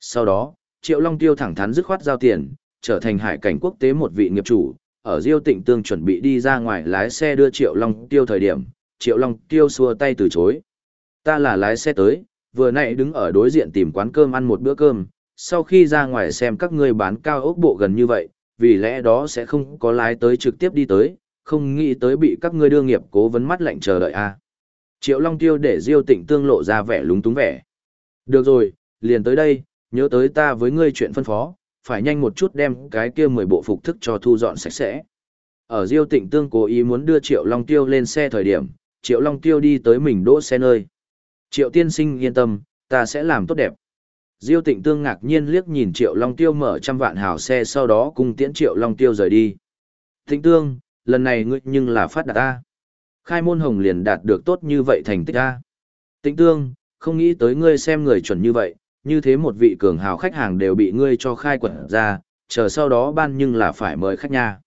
[SPEAKER 1] Sau đó, Triệu Long Tiêu thẳng thắn dứt khoát giao tiền, trở thành hải cảnh quốc tế một vị nghiệp chủ, ở Diêu Tịnh Tương chuẩn bị đi ra ngoài lái xe đưa Triệu Long Tiêu thời điểm, Triệu Long Tiêu xua tay từ chối. Ta là lái xe tới, vừa nãy đứng ở đối diện tìm quán cơm ăn một bữa cơm, sau khi ra ngoài xem các ngươi bán cao ốc bộ gần như vậy, vì lẽ đó sẽ không có lái tới trực tiếp đi tới, không nghĩ tới bị các ngươi đưa nghiệp cố vấn mắt lạnh chờ đợi a. Triệu Long Tiêu để Diêu Tịnh Tương lộ ra vẻ lúng túng vẻ. Được rồi, liền tới đây, nhớ tới ta với ngươi chuyện phân phó, phải nhanh một chút đem cái kia mười bộ phục thức cho thu dọn sạch sẽ. Ở Diêu Tịnh Tương cố ý muốn đưa Triệu Long Tiêu lên xe thời điểm, Triệu Long Tiêu đi tới mình đỗ xe nơi. Triệu tiên sinh yên tâm, ta sẽ làm tốt đẹp. Diêu Tịnh Tương ngạc nhiên liếc nhìn Triệu Long Tiêu mở trăm vạn hào xe sau đó cùng tiễn Triệu Long Tiêu rời đi. Tịnh Tương, lần này ngươi nhưng là phát đạt ta. Khai môn hồng liền đạt được tốt như vậy thành tích ta. Tịnh tương, không nghĩ tới ngươi xem người chuẩn như vậy, như thế một vị cường hào khách hàng đều bị ngươi cho khai quật ra, chờ sau đó ban nhưng là phải mời khách nha.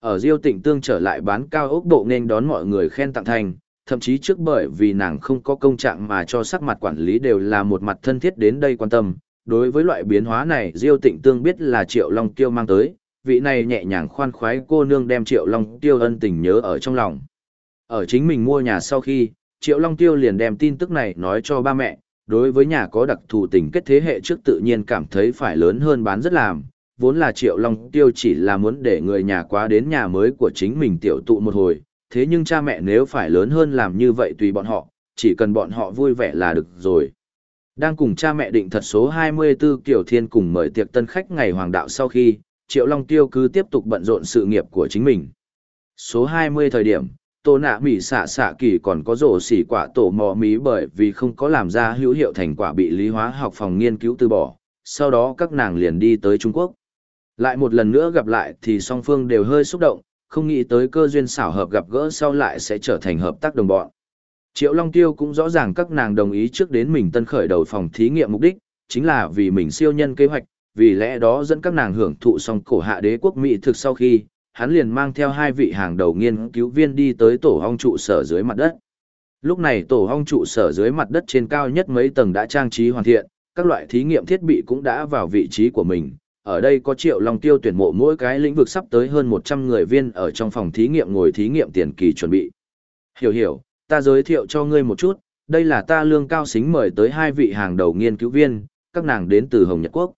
[SPEAKER 1] Ở Diêu Tịnh Tương trở lại bán cao ốc độ nên đón mọi người khen tặng thành, thậm chí trước bởi vì nàng không có công trạng mà cho sắc mặt quản lý đều là một mặt thân thiết đến đây quan tâm. Đối với loại biến hóa này Diêu Tịnh Tương biết là Triệu Long Tiêu mang tới, vị này nhẹ nhàng khoan khoái cô nương đem Triệu Long Tiêu ân tình nhớ ở trong lòng. Ở chính mình mua nhà sau khi, Triệu Long Tiêu liền đem tin tức này nói cho ba mẹ, đối với nhà có đặc thù tình kết thế hệ trước tự nhiên cảm thấy phải lớn hơn bán rất làm, vốn là Triệu Long Tiêu chỉ là muốn để người nhà quá đến nhà mới của chính mình tiểu tụ một hồi, thế nhưng cha mẹ nếu phải lớn hơn làm như vậy tùy bọn họ, chỉ cần bọn họ vui vẻ là được rồi. Đang cùng cha mẹ định thật số 24 Kiều Thiên cùng mời tiệc tân khách ngày hoàng đạo sau khi, Triệu Long Tiêu cứ tiếp tục bận rộn sự nghiệp của chính mình. Số 20 thời điểm, tổ nạ mỹ xạ xạ kỳ còn có rổ xỉ quả tổ mò mí bởi vì không có làm ra hữu hiệu thành quả bị lý hóa học phòng nghiên cứu từ bỏ, sau đó các nàng liền đi tới Trung Quốc. Lại một lần nữa gặp lại thì song phương đều hơi xúc động, không nghĩ tới cơ duyên xảo hợp gặp gỡ sau lại sẽ trở thành hợp tác đồng bọn. Triệu Long Tiêu cũng rõ ràng các nàng đồng ý trước đến mình tân khởi đầu phòng thí nghiệm mục đích, chính là vì mình siêu nhân kế hoạch, vì lẽ đó dẫn các nàng hưởng thụ xong cổ hạ đế quốc Mỹ thực sau khi, hắn liền mang theo hai vị hàng đầu nghiên cứu viên đi tới tổ hong trụ sở dưới mặt đất. Lúc này tổ hong trụ sở dưới mặt đất trên cao nhất mấy tầng đã trang trí hoàn thiện, các loại thí nghiệm thiết bị cũng đã vào vị trí của mình. Ở đây có triệu long tiêu tuyển mộ mỗi cái lĩnh vực sắp tới hơn 100 người viên ở trong phòng thí nghiệm ngồi thí nghiệm tiền kỳ chuẩn bị. Hiểu hiểu, ta giới thiệu cho ngươi một chút, đây là ta lương cao xính mời tới hai vị hàng đầu nghiên cứu viên, các nàng đến từ Hồng Nhật Quốc.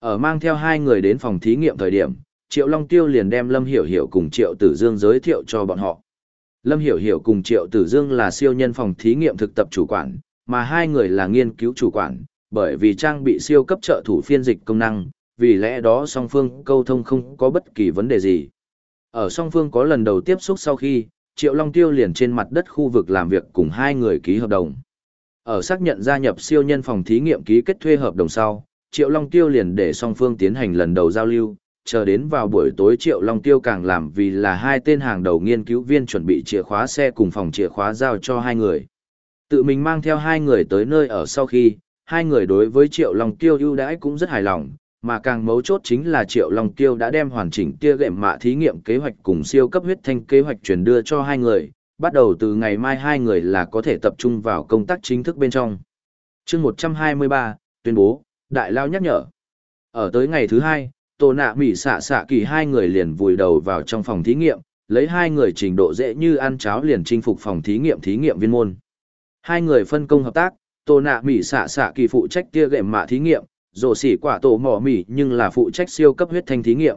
[SPEAKER 1] Ở mang theo hai người đến phòng thí nghiệm thời điểm, Triệu Long Tiêu liền đem Lâm Hiểu Hiểu cùng Triệu Tử Dương giới thiệu cho bọn họ. Lâm Hiểu Hiểu cùng Triệu Tử Dương là siêu nhân phòng thí nghiệm thực tập chủ quản, mà hai người là nghiên cứu chủ quản, bởi vì trang bị siêu cấp trợ thủ phiên dịch công năng, vì lẽ đó song phương câu thông không có bất kỳ vấn đề gì. Ở song phương có lần đầu tiếp xúc sau khi, Triệu Long Tiêu liền trên mặt đất khu vực làm việc cùng hai người ký hợp đồng. Ở xác nhận gia nhập siêu nhân phòng thí nghiệm ký kết thuê hợp đồng sau, Triệu Long Tiêu liền để song phương tiến hành lần đầu giao lưu, chờ đến vào buổi tối Triệu Long Tiêu càng làm vì là hai tên hàng đầu nghiên cứu viên chuẩn bị chìa khóa xe cùng phòng chìa khóa giao cho hai người. Tự mình mang theo hai người tới nơi ở sau khi, hai người đối với Triệu Long Tiêu ưu đãi cũng rất hài lòng, mà càng mấu chốt chính là Triệu Long Tiêu đã đem hoàn chỉnh kia gệm mạ thí nghiệm kế hoạch cùng siêu cấp huyết thanh kế hoạch truyền đưa cho hai người, bắt đầu từ ngày mai hai người là có thể tập trung vào công tác chính thức bên trong. chương 123, tuyên bố, Đại Lao nhắc nhở. Ở tới ngày thứ hai, Tô Nạ Mỹ xạ xạ kỳ hai người liền vùi đầu vào trong phòng thí nghiệm, lấy hai người trình độ dễ như ăn cháo liền chinh phục phòng thí nghiệm thí nghiệm viên môn. Hai người phân công hợp tác, Tô Nạ Mỹ xạ xạ kỳ phụ trách tia gệm mạ thí nghiệm, rổ xỉ quả tổ mỏ mỉ nhưng là phụ trách siêu cấp huyết thanh thí nghiệm.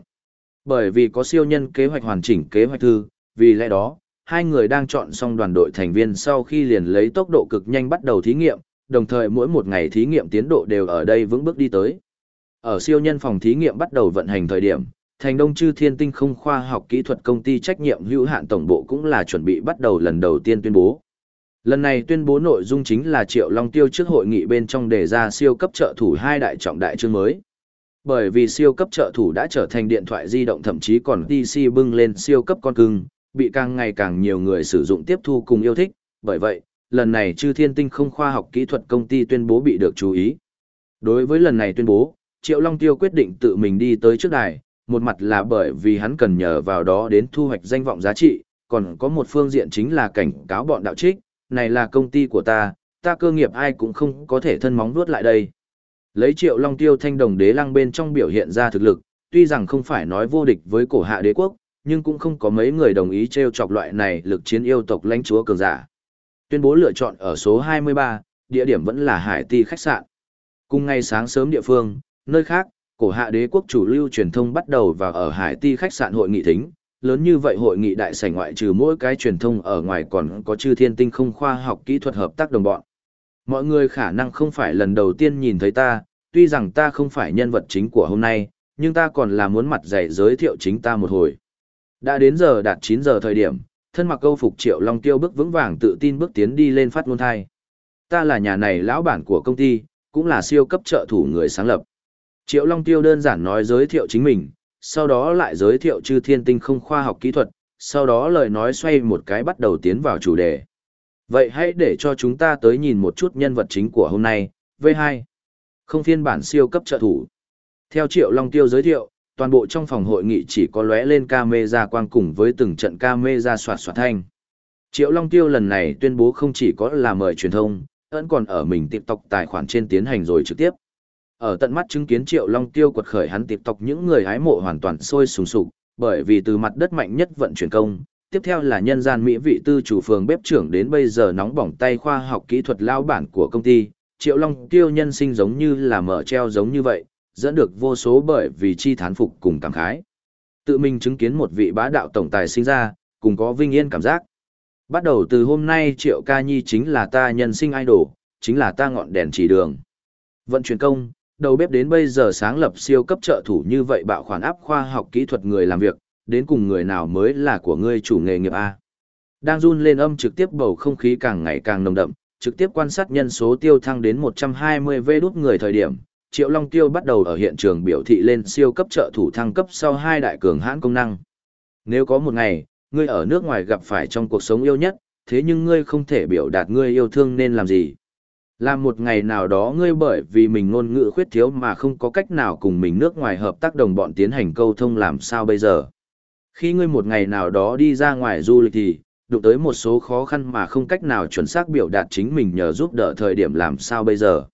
[SPEAKER 1] Bởi vì có siêu nhân kế hoạch hoàn chỉnh kế hoạch thư, vì lẽ đó, hai người đang chọn xong đoàn đội thành viên sau khi liền lấy tốc độ cực nhanh bắt đầu thí nghiệm, đồng thời mỗi một ngày thí nghiệm tiến độ đều ở đây vững bước đi tới. Ở siêu nhân phòng thí nghiệm bắt đầu vận hành thời điểm, thành đông chư thiên tinh không khoa học kỹ thuật công ty trách nhiệm hữu hạn tổng bộ cũng là chuẩn bị bắt đầu lần đầu tiên tuyên bố. Lần này tuyên bố nội dung chính là Triệu Long Tiêu trước hội nghị bên trong đề ra siêu cấp trợ thủ hai đại trọng đại chương mới. Bởi vì siêu cấp trợ thủ đã trở thành điện thoại di động thậm chí còn PC bưng lên siêu cấp con cưng, bị càng ngày càng nhiều người sử dụng tiếp thu cùng yêu thích, bởi vậy, lần này chư thiên tinh không khoa học kỹ thuật công ty tuyên bố bị được chú ý. Đối với lần này tuyên bố, Triệu Long Tiêu quyết định tự mình đi tới trước đài, một mặt là bởi vì hắn cần nhờ vào đó đến thu hoạch danh vọng giá trị, còn có một phương diện chính là cảnh cáo bọn đạo trích, này là công ty của ta, ta cơ nghiệp ai cũng không có thể thân móng vuốt lại đây. Lấy Triệu Long Tiêu thanh đồng đế lăng bên trong biểu hiện ra thực lực, tuy rằng không phải nói vô địch với cổ hạ đế quốc, nhưng cũng không có mấy người đồng ý treo chọc loại này lực chiến yêu tộc lãnh chúa cường giả. Tuyên bố lựa chọn ở số 23, địa điểm vẫn là Hải Ti khách sạn. Cùng ngày sáng sớm địa phương, Nơi khác, cổ hạ đế quốc chủ lưu truyền thông bắt đầu và ở Hải Ti khách sạn hội nghị thính. Lớn như vậy hội nghị đại sảnh ngoại trừ mỗi cái truyền thông ở ngoài còn có chư thiên tinh không khoa học kỹ thuật hợp tác đồng bọn. Mọi người khả năng không phải lần đầu tiên nhìn thấy ta, tuy rằng ta không phải nhân vật chính của hôm nay, nhưng ta còn là muốn mặt dạy giới thiệu chính ta một hồi. Đã đến giờ đạt 9 giờ thời điểm, thân mặc câu phục triệu long tiêu bước vững vàng tự tin bước tiến đi lên phát ngôn thai. Ta là nhà này lão bản của công ty, cũng là siêu cấp trợ thủ người sáng lập. Triệu Long Tiêu đơn giản nói giới thiệu chính mình, sau đó lại giới thiệu chư thiên tinh không khoa học kỹ thuật, sau đó lời nói xoay một cái bắt đầu tiến vào chủ đề. Vậy hãy để cho chúng ta tới nhìn một chút nhân vật chính của hôm nay, V2. Không phiên bản siêu cấp trợ thủ. Theo Triệu Long Tiêu giới thiệu, toàn bộ trong phòng hội nghị chỉ có lóe lên camera quang cùng với từng trận camera soạt soạt thanh. Triệu Long Tiêu lần này tuyên bố không chỉ có là mời truyền thông, vẫn còn ở mình TikTok tài khoản trên tiến hành rồi trực tiếp. Ở tận mắt chứng kiến Triệu Long Tiêu quật khởi hắn tiếp tộc những người hái mộ hoàn toàn sôi sùng sục, bởi vì từ mặt đất mạnh nhất vận chuyển công, tiếp theo là nhân gian mỹ vị tư chủ phường bếp trưởng đến bây giờ nóng bỏng tay khoa học kỹ thuật lao bản của công ty, Triệu Long Tiêu nhân sinh giống như là mở treo giống như vậy, dẫn được vô số bởi vì chi thán phục cùng cảm khái. Tự mình chứng kiến một vị bá đạo tổng tài sinh ra, cùng có vinh yên cảm giác. Bắt đầu từ hôm nay Triệu Ca Nhi chính là ta nhân sinh idol, chính là ta ngọn đèn chỉ đường. Vận chuyển công, đầu bếp đến bây giờ sáng lập siêu cấp trợ thủ như vậy bạo khoản áp khoa học kỹ thuật người làm việc, đến cùng người nào mới là của ngươi chủ nghề nghiệp A. Đang run lên âm trực tiếp bầu không khí càng ngày càng nồng đậm, trực tiếp quan sát nhân số tiêu thăng đến 120 vê đút người thời điểm, Triệu Long Tiêu bắt đầu ở hiện trường biểu thị lên siêu cấp trợ thủ thăng cấp sau hai đại cường hãn công năng. Nếu có một ngày, ngươi ở nước ngoài gặp phải trong cuộc sống yêu nhất, thế nhưng ngươi không thể biểu đạt ngươi yêu thương nên làm gì. Làm một ngày nào đó ngươi bởi vì mình ngôn ngữ khuyết thiếu mà không có cách nào cùng mình nước ngoài hợp tác đồng bọn tiến hành câu thông làm sao bây giờ. Khi ngươi một ngày nào đó đi ra ngoài du lịch thì, đụng tới một số khó khăn mà không cách nào chuẩn xác biểu đạt chính mình nhờ giúp đỡ thời điểm làm sao bây giờ.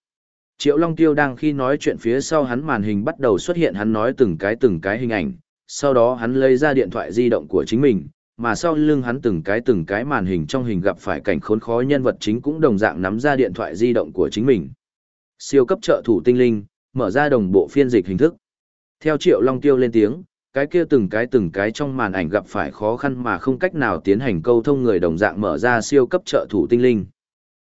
[SPEAKER 1] Triệu Long Tiêu đang khi nói chuyện phía sau hắn màn hình bắt đầu xuất hiện hắn nói từng cái từng cái hình ảnh, sau đó hắn lấy ra điện thoại di động của chính mình, mà sau lưng hắn từng cái từng cái màn hình trong hình gặp phải cảnh khốn khó nhân vật chính cũng đồng dạng nắm ra điện thoại di động của chính mình. Siêu cấp trợ thủ tinh linh, mở ra đồng bộ phiên dịch hình thức. Theo Triệu Long Tiêu lên tiếng, cái kia từng cái từng cái trong màn ảnh gặp phải khó khăn mà không cách nào tiến hành câu thông người đồng dạng mở ra siêu cấp trợ thủ tinh linh.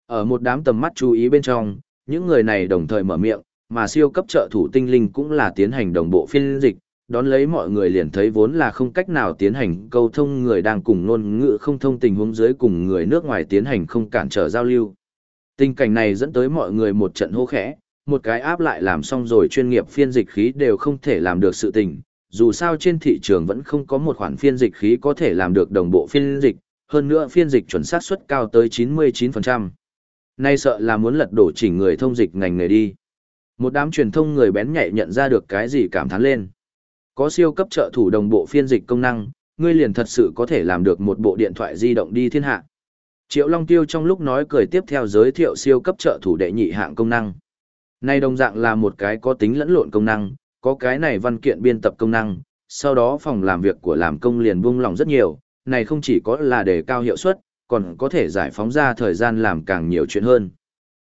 [SPEAKER 1] Ở một đám tầm mắt chú ý bên trong, những người này đồng thời mở miệng, mà siêu cấp trợ thủ tinh linh cũng là tiến hành đồng bộ phiên dịch, đón lấy mọi người liền thấy vốn là không cách nào tiến hành câu thông người đang cùng ngôn ngữ không thông tình huống dưới cùng người nước ngoài tiến hành không cản trở giao lưu. Tình cảnh này dẫn tới mọi người một trận hô khẽ, một cái áp lại làm xong rồi chuyên nghiệp phiên dịch khí đều không thể làm được sự tình, dù sao trên thị trường vẫn không có một khoản phiên dịch khí có thể làm được đồng bộ phiên dịch, hơn nữa phiên dịch chuẩn xác suất cao tới 99%. Nay sợ là muốn lật đổ chỉnh người thông dịch ngành nghề đi. Một đám truyền thông người bén nhạy nhận ra được cái gì cảm thán lên. Có siêu cấp trợ thủ đồng bộ phiên dịch công năng, ngươi liền thật sự có thể làm được một bộ điện thoại di động đi thiên hạ. Triệu Long Tiêu trong lúc nói cười tiếp theo giới thiệu siêu cấp trợ thủ đệ nhị hạng công năng. Này đồng dạng là một cái có tính lẫn lộn công năng, có cái này văn kiện biên tập công năng, sau đó phòng làm việc của làm công liền buông lỏng rất nhiều, này không chỉ có là để cao hiệu suất, còn có thể giải phóng ra thời gian làm càng nhiều chuyện hơn.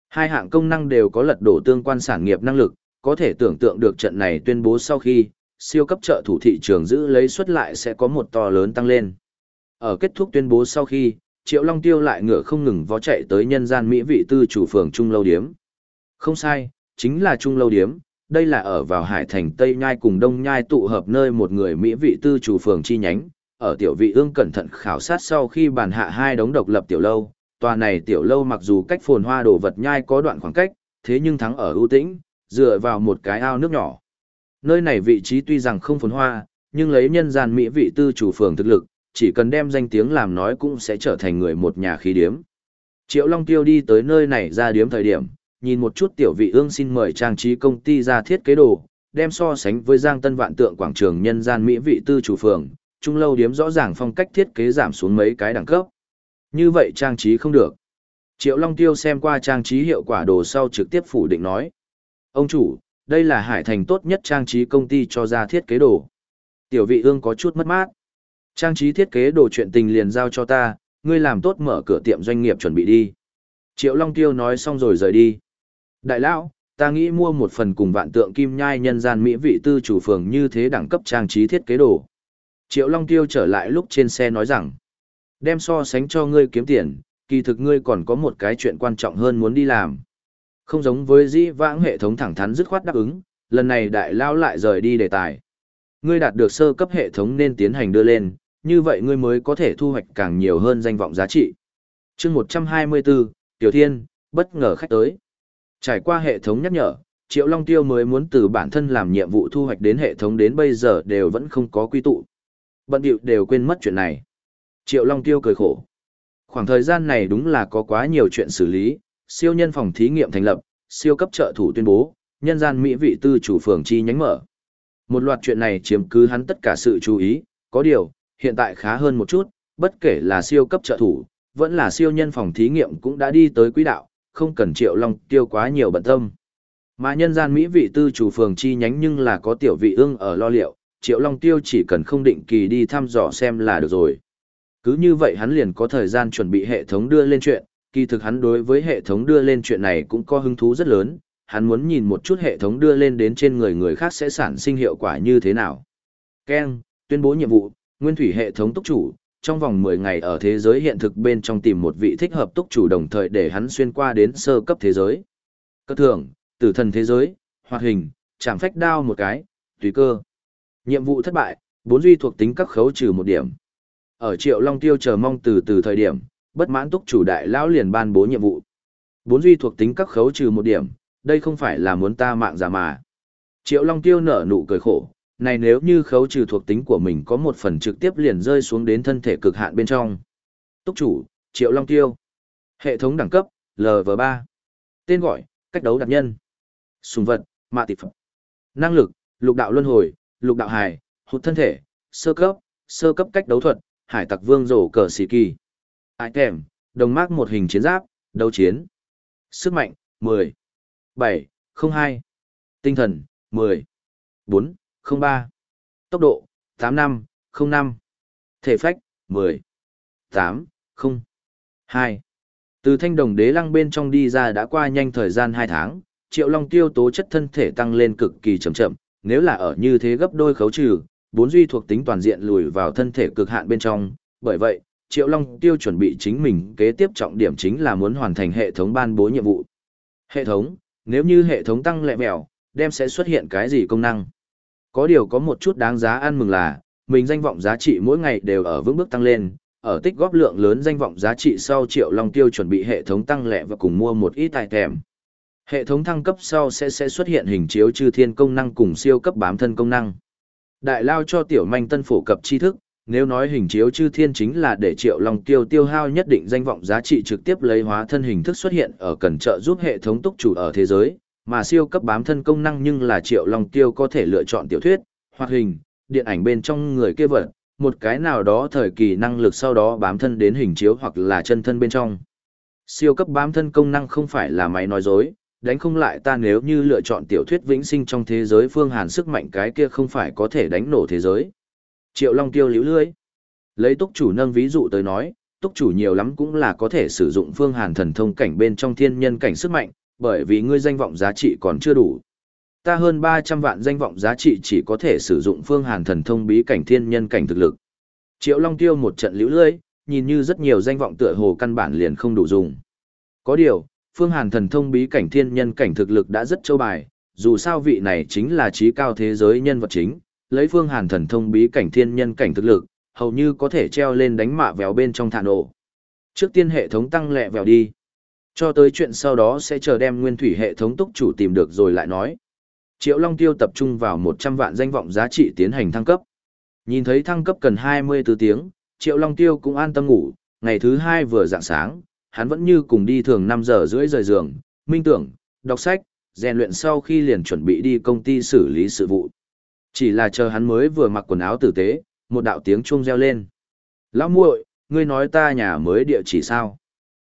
[SPEAKER 1] Hai hạng công năng đều có lật đổ tương quan sản nghiệp năng lực, có thể tưởng tượng được trận này tuyên bố sau khi, siêu cấp trợ thủ thị trường giữ lấy suất lại sẽ có một to lớn tăng lên. Ở kết thúc tuyên bố sau khi, Triệu Long Tiêu lại ngựa không ngừng vó chạy tới nhân gian Mỹ vị tư chủ phường Trung Lâu Điếm. Không sai, chính là Trung Lâu Điếm, đây là ở vào Hải Thành Tây Nhai cùng Đông Nhai tụ hợp nơi một người Mỹ vị tư chủ phường chi nhánh. Ở tiểu vị ương cẩn thận khảo sát sau khi bàn hạ hai đống độc lập tiểu lâu, tòa này tiểu lâu mặc dù cách phồn hoa đồ vật nhai có đoạn khoảng cách, thế nhưng thắng ở ưu tĩnh, dựa vào một cái ao nước nhỏ. Nơi này vị trí tuy rằng không phồn hoa, nhưng lấy nhân gian mỹ vị tư chủ phường thực lực, chỉ cần đem danh tiếng làm nói cũng sẽ trở thành người một nhà khí điếm. Triệu Long Tiêu đi tới nơi này ra điếm thời điểm, nhìn một chút tiểu vị ương xin mời trang trí công ty ra thiết kế đồ, đem so sánh với Giang Tân Vạn Tượng quảng trường nhân gian mỹ vị tư chủ phường, trung lâu điếm rõ ràng phong cách thiết kế giảm xuống mấy cái đẳng cấp. Như vậy trang trí không được. Triệu Long Tiêu xem qua trang trí hiệu quả đồ sau trực tiếp phủ định nói. Ông chủ, đây là hải thành tốt nhất trang trí công ty cho ra thiết kế đồ. Tiểu vị ương có chút mất mát. Trang trí thiết kế đồ chuyện tình liền giao cho ta, ngươi làm tốt mở cửa tiệm doanh nghiệp chuẩn bị đi. Triệu Long Tiêu nói xong rồi rời đi. Đại lão, ta nghĩ mua một phần cùng vạn tượng kim nhai nhân gian mỹ vị tư chủ phường như thế đẳng cấp trang trí thiết kế đồ. Triệu Long Tiêu trở lại lúc trên xe nói rằng, đem so sánh cho ngươi kiếm tiền, kỳ thực ngươi còn có một cái chuyện quan trọng hơn muốn đi làm. Không giống với dĩ vãng hệ thống thẳng thắn dứt khoát đáp ứng, lần này đại lao lại rời đi đề tài. Ngươi đạt được sơ cấp hệ thống nên tiến hành đưa lên, như vậy ngươi mới có thể thu hoạch càng nhiều hơn danh vọng giá trị. chương 124, Tiểu Thiên, bất ngờ khách tới. Trải qua hệ thống nhắc nhở, Triệu Long Tiêu mới muốn từ bản thân làm nhiệm vụ thu hoạch đến hệ thống đến bây giờ đều vẫn không có quy tụ. Bận điệu đều quên mất chuyện này. Triệu Long Tiêu cười khổ. Khoảng thời gian này đúng là có quá nhiều chuyện xử lý, siêu nhân phòng thí nghiệm thành lập, siêu cấp trợ thủ tuyên bố, nhân gian mỹ vị tư chủ phường chi nhánh mở. Một loạt chuyện này chiếm cứ hắn tất cả sự chú ý, có điều, hiện tại khá hơn một chút, bất kể là siêu cấp trợ thủ, vẫn là siêu nhân phòng thí nghiệm cũng đã đi tới quỹ đạo, không cần triệu long tiêu quá nhiều bận tâm. Mà nhân gian Mỹ vị tư chủ phường chi nhánh nhưng là có tiểu vị ương ở lo liệu, triệu long tiêu chỉ cần không định kỳ đi thăm dò xem là được rồi. Cứ như vậy hắn liền có thời gian chuẩn bị hệ thống đưa lên chuyện, kỳ thực hắn đối với hệ thống đưa lên chuyện này cũng có hứng thú rất lớn, hắn muốn nhìn một chút hệ thống đưa lên đến trên người người khác sẽ sản sinh hiệu quả như thế nào. Ken, tuyên bố nhiệm vụ, nguyên thủy hệ thống túc chủ, trong vòng 10 ngày ở thế giới hiện thực bên trong tìm một vị thích hợp túc chủ đồng thời để hắn xuyên qua đến sơ cấp thế giới. Cơ thường, Tử thần thế giới, hoạt hình, chạm phách đao một cái, tùy cơ. Nhiệm vụ thất bại, bốn duy thuộc tính các khấu trừ một điểm. Ở Triệu Long Tiêu chờ mong từ từ thời điểm, bất mãn túc chủ đại lão liền ban bố nhiệm vụ. Bốn duy thuộc tính các khấu trừ một điểm, đây không phải là muốn ta mạng giả mà. Triệu Long Tiêu nở nụ cười khổ, này nếu như khấu trừ thuộc tính của mình có một phần trực tiếp liền rơi xuống đến thân thể cực hạn bên trong. Túc chủ, Triệu Long Tiêu. Hệ thống đẳng cấp, LV3. Tên gọi, cách đấu đặc nhân. Sùng vật, mạ tịp phẩm. Năng lực, lục đạo luân hồi, lục đạo hài, hụt thân thể, sơ cấp, sơ cấp cách đấu thuật, hải tặc vương rổ cờ xì kỳ. Item, đồng mác một hình chiến giáp, đấu chiến. Sức mạnh, 10. 7, 02. Tinh thần, 10. 4, 03. Tốc độ, 85, 05. Thể phách, 10. 8, 0. 2. Từ thanh đồng đế lăng bên trong đi ra đã qua nhanh thời gian 2 tháng, triệu long tiêu tố chất thân thể tăng lên cực kỳ chậm chậm, nếu là ở như thế gấp đôi khấu trừ, bốn duy thuộc tính toàn diện lùi vào thân thể cực hạn bên trong, bởi vậy, triệu long tiêu chuẩn bị chính mình kế tiếp trọng điểm chính là muốn hoàn thành hệ thống ban bố nhiệm vụ. Hệ thống, nếu như hệ thống tăng lẹ mèo, đem sẽ xuất hiện cái gì công năng? Có điều có một chút đáng giá ăn mừng là, mình danh vọng giá trị mỗi ngày đều ở vững bước tăng lên, ở tích góp lượng lớn danh vọng giá trị sau triệu long tiêu chuẩn bị hệ thống tăng lẹ và cùng mua một ít tài thèm. Hệ thống thăng cấp sau sẽ sẽ xuất hiện hình chiếu chư thiên công năng cùng siêu cấp bám thân công năng. Đại lao cho tiểu manh tân phổ cập tri thức, nếu nói hình chiếu chư thiên chính là để triệu long tiêu tiêu hao nhất định danh vọng giá trị trực tiếp lấy hóa thân hình thức xuất hiện ở cần trợ giúp hệ thống túc chủ ở thế giới, mà siêu cấp bám thân công năng nhưng là triệu long tiêu có thể lựa chọn tiểu thuyết, hoạt hình, điện ảnh bên trong người kia vật, một cái nào đó thời kỳ năng lực sau đó bám thân đến hình chiếu hoặc là chân thân bên trong. Siêu cấp bám thân công năng không phải là máy nói dối, đánh không lại ta nếu như lựa chọn tiểu thuyết vĩnh sinh trong thế giới phương hàn sức mạnh cái kia không phải có thể đánh nổ thế giới. Triệu Long tiêu liễu lưới. Lấy túc chủ nâng ví dụ tới nói, túc chủ nhiều lắm cũng là có thể sử dụng phương hàn thần thông cảnh bên trong thiên nhân cảnh sức mạnh, bởi vì ngươi danh vọng giá trị còn chưa đủ. Ta hơn 300 vạn danh vọng giá trị chỉ có thể sử dụng phương hàn thần thông bí cảnh thiên nhân cảnh thực lực. Triệu Long tiêu một trận liễu lưới, nhìn như rất nhiều danh vọng tựa hồ căn bản liền không đủ dùng. Có điều, phương hàn thần thông bí cảnh thiên nhân cảnh thực lực đã rất châu bài, dù sao vị này chính là trí cao thế giới nhân vật chính, lấy phương hàn thần thông bí cảnh thiên nhân cảnh thực lực, hầu như có thể treo lên đánh mạ vèo bên trong thản nổ. Trước tiên hệ thống tăng lẹ vèo đi. Cho tới chuyện sau đó sẽ chờ đem nguyên thủy hệ thống túc chủ tìm được rồi lại nói. Triệu Long Tiêu tập trung vào 100 vạn danh vọng giá trị tiến hành thăng cấp. Nhìn thấy thăng cấp cần 24 tiếng, Triệu Long Tiêu cũng an tâm ngủ, ngày thứ hai vừa dạng sáng, hắn vẫn như cùng đi thường 5 giờ rưỡi rời giường, minh tưởng, đọc sách, rèn luyện sau khi liền chuẩn bị đi công ty xử lý sự vụ. Chỉ là chờ hắn mới vừa mặc quần áo tử tế, một đạo tiếng chuông reo lên. Lão muội, ngươi nói ta nhà mới địa chỉ sao?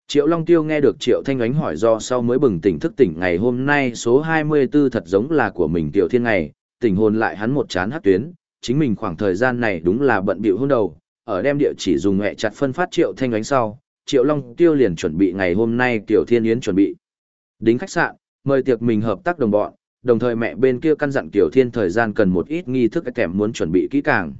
[SPEAKER 1] Triệu Long Tiêu nghe được Triệu Thanh Ánh hỏi do sau mới bừng tỉnh thức tỉnh ngày hôm nay số 24 thật giống là của mình Tiểu Thiên ngày, tỉnh hồn lại hắn một chán hát tuyến, chính mình khoảng thời gian này đúng là bận bịu hôn đầu, ở đem địa chỉ dùng hẹ chặt phân phát Triệu Thanh Ánh sau, Triệu Long Tiêu liền chuẩn bị ngày hôm nay Tiểu Thiên Yến chuẩn bị. Đính khách sạn, mời tiệc mình hợp tác đồng bọn, đồng thời mẹ bên kia căn dặn Tiểu Thiên thời gian cần một ít nghi thức kèm muốn chuẩn bị kỹ càng.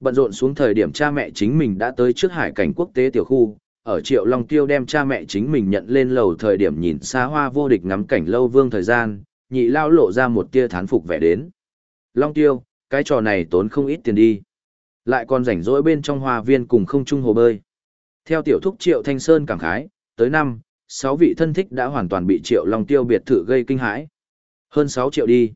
[SPEAKER 1] Bận rộn xuống thời điểm cha mẹ chính mình đã tới trước hải cảnh quốc tế tiểu khu, ở Triệu Long Tiêu đem cha mẹ chính mình nhận lên lầu thời điểm nhìn xa hoa vô địch ngắm cảnh lâu vương thời gian, nhị lao lộ ra một tia thán phục vẻ đến. Long Tiêu, cái trò này tốn không ít tiền đi. Lại còn rảnh rỗi bên trong hoa viên cùng không trung hồ bơi. Theo tiểu thúc Triệu Thanh Sơn cảm khái, tới năm, sáu vị thân thích đã hoàn toàn bị Triệu Long Tiêu biệt thự gây kinh hãi. Hơn 6 triệu đi.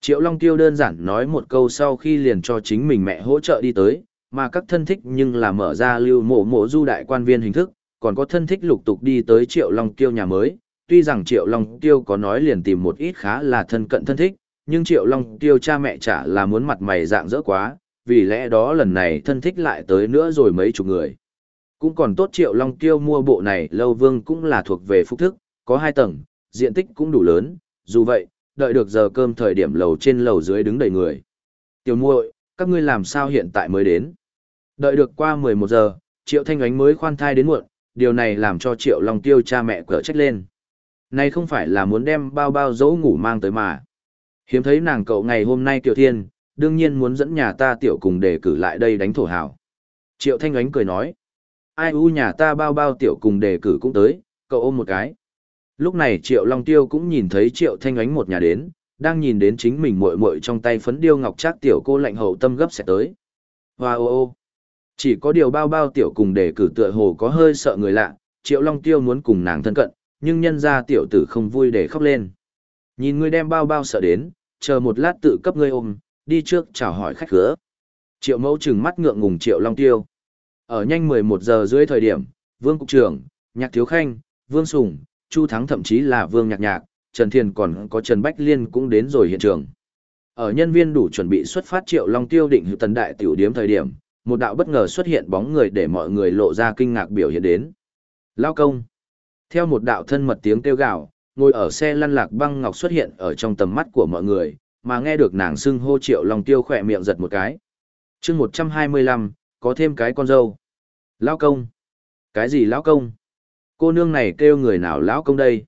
[SPEAKER 1] Triệu Long Tiêu đơn giản nói một câu sau khi liền cho chính mình mẹ hỗ trợ đi tới, mà các thân thích nhưng là mở ra lưu mộ mộ du đại quan viên hình thức, còn có thân thích lục tục đi tới Triệu Long Tiêu nhà mới. Tuy rằng Triệu Long Tiêu có nói liền tìm một ít khá là thân cận thân thích, nhưng Triệu Long Tiêu cha mẹ chả là muốn mặt mày dạng dỡ quá, vì lẽ đó lần này thân thích lại tới nữa rồi mấy chục người. Cũng còn tốt Triệu Long Tiêu mua bộ này lâu vương cũng là thuộc về phúc thức, có hai tầng, diện tích cũng đủ lớn, dù vậy, đợi được giờ cơm thời điểm lầu trên lầu dưới đứng đầy người. Tiểu muội, các ngươi làm sao hiện tại mới đến? Đợi được qua 11 giờ, Triệu Thanh Ánh mới khoan thai đến muộn, điều này làm cho Triệu Long Tiêu cha mẹ cỡ trách lên. Này không phải là muốn đem bao bao dấu ngủ mang tới mà. Hiếm thấy nàng cậu ngày hôm nay Tiểu Thiên, đương nhiên muốn dẫn nhà ta Tiểu cùng đề cử lại đây đánh thổ hào. Triệu Thanh Ánh cười nói. Ai u nhà ta bao bao Tiểu cùng đề cử cũng tới, cậu ôm một cái. Lúc này Triệu Long Tiêu cũng nhìn thấy Triệu Thanh Ánh một nhà đến, đang nhìn đến chính mình muội muội trong tay phấn điêu ngọc trác tiểu cô lạnh hậu tâm gấp sẽ tới. Hoa ô ô. Chỉ có điều bao bao tiểu cùng để cử tựa hồ có hơi sợ người lạ, Triệu Long Tiêu muốn cùng nàng thân cận, nhưng nhân ra tiểu tử không vui để khóc lên. Nhìn ngươi đem bao bao sợ đến, chờ một lát tự cấp ngươi ôm, đi trước chào hỏi khách khứa. Triệu mẫu trừng mắt ngượng ngùng Triệu Long Tiêu. Ở nhanh 11 giờ dưới thời điểm, Vương Cục trưởng, Nhạc Thiếu Khanh, Vương Sùng, Chu Thắng thậm chí là Vương Nhạc Nhạc, Trần Thiền còn có Trần Bách Liên cũng đến rồi hiện trường. Ở nhân viên đủ chuẩn bị xuất phát Triệu Long Tiêu định hữu tần đại tiểu điếm thời điểm, một đạo bất ngờ xuất hiện bóng người để mọi người lộ ra kinh ngạc biểu hiện đến. Lao công. Theo một đạo thân mật tiếng kêu gào, ngồi ở xe lăn lạc băng ngọc xuất hiện ở trong tầm mắt của mọi người, mà nghe được nàng xưng hô Triệu Long Tiêu khỏe miệng giật một cái. chương 125, có thêm cái con dâu. Lao công. Cái gì lão công? Cô nương này kêu người nào lão công đây?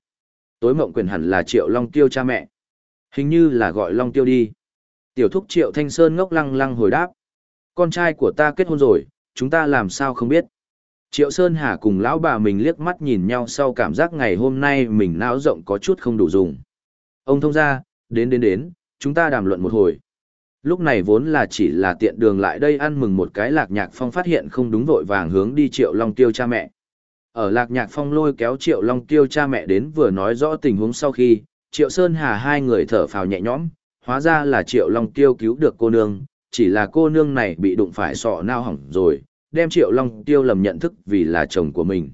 [SPEAKER 1] Tối mộng quyền hẳn là Triệu Long Tiêu cha mẹ. Hình như là gọi Long Tiêu đi. Tiểu thúc Triệu Thanh Sơn ngốc lăng lăng hồi đáp. Con trai của ta kết hôn rồi, chúng ta làm sao không biết. Triệu Sơn Hà cùng lão bà mình liếc mắt nhìn nhau sau cảm giác ngày hôm nay mình não rộng có chút không đủ dùng. Ông thông ra, đến đến đến, chúng ta đàm luận một hồi. Lúc này vốn là chỉ là tiện đường lại đây ăn mừng một cái lạc nhạc phong phát hiện không đúng vội vàng hướng đi Triệu Long Tiêu cha mẹ. Ở lạc nhạc phong lôi kéo Triệu Long Tiêu cha mẹ đến vừa nói rõ tình huống sau khi, Triệu Sơn Hà hai người thở phào nhẹ nhõm, hóa ra là Triệu Long Tiêu cứu được cô nương, chỉ là cô nương này bị đụng phải sọ nao hỏng rồi, đem Triệu Long Tiêu lầm nhận thức vì là chồng của mình.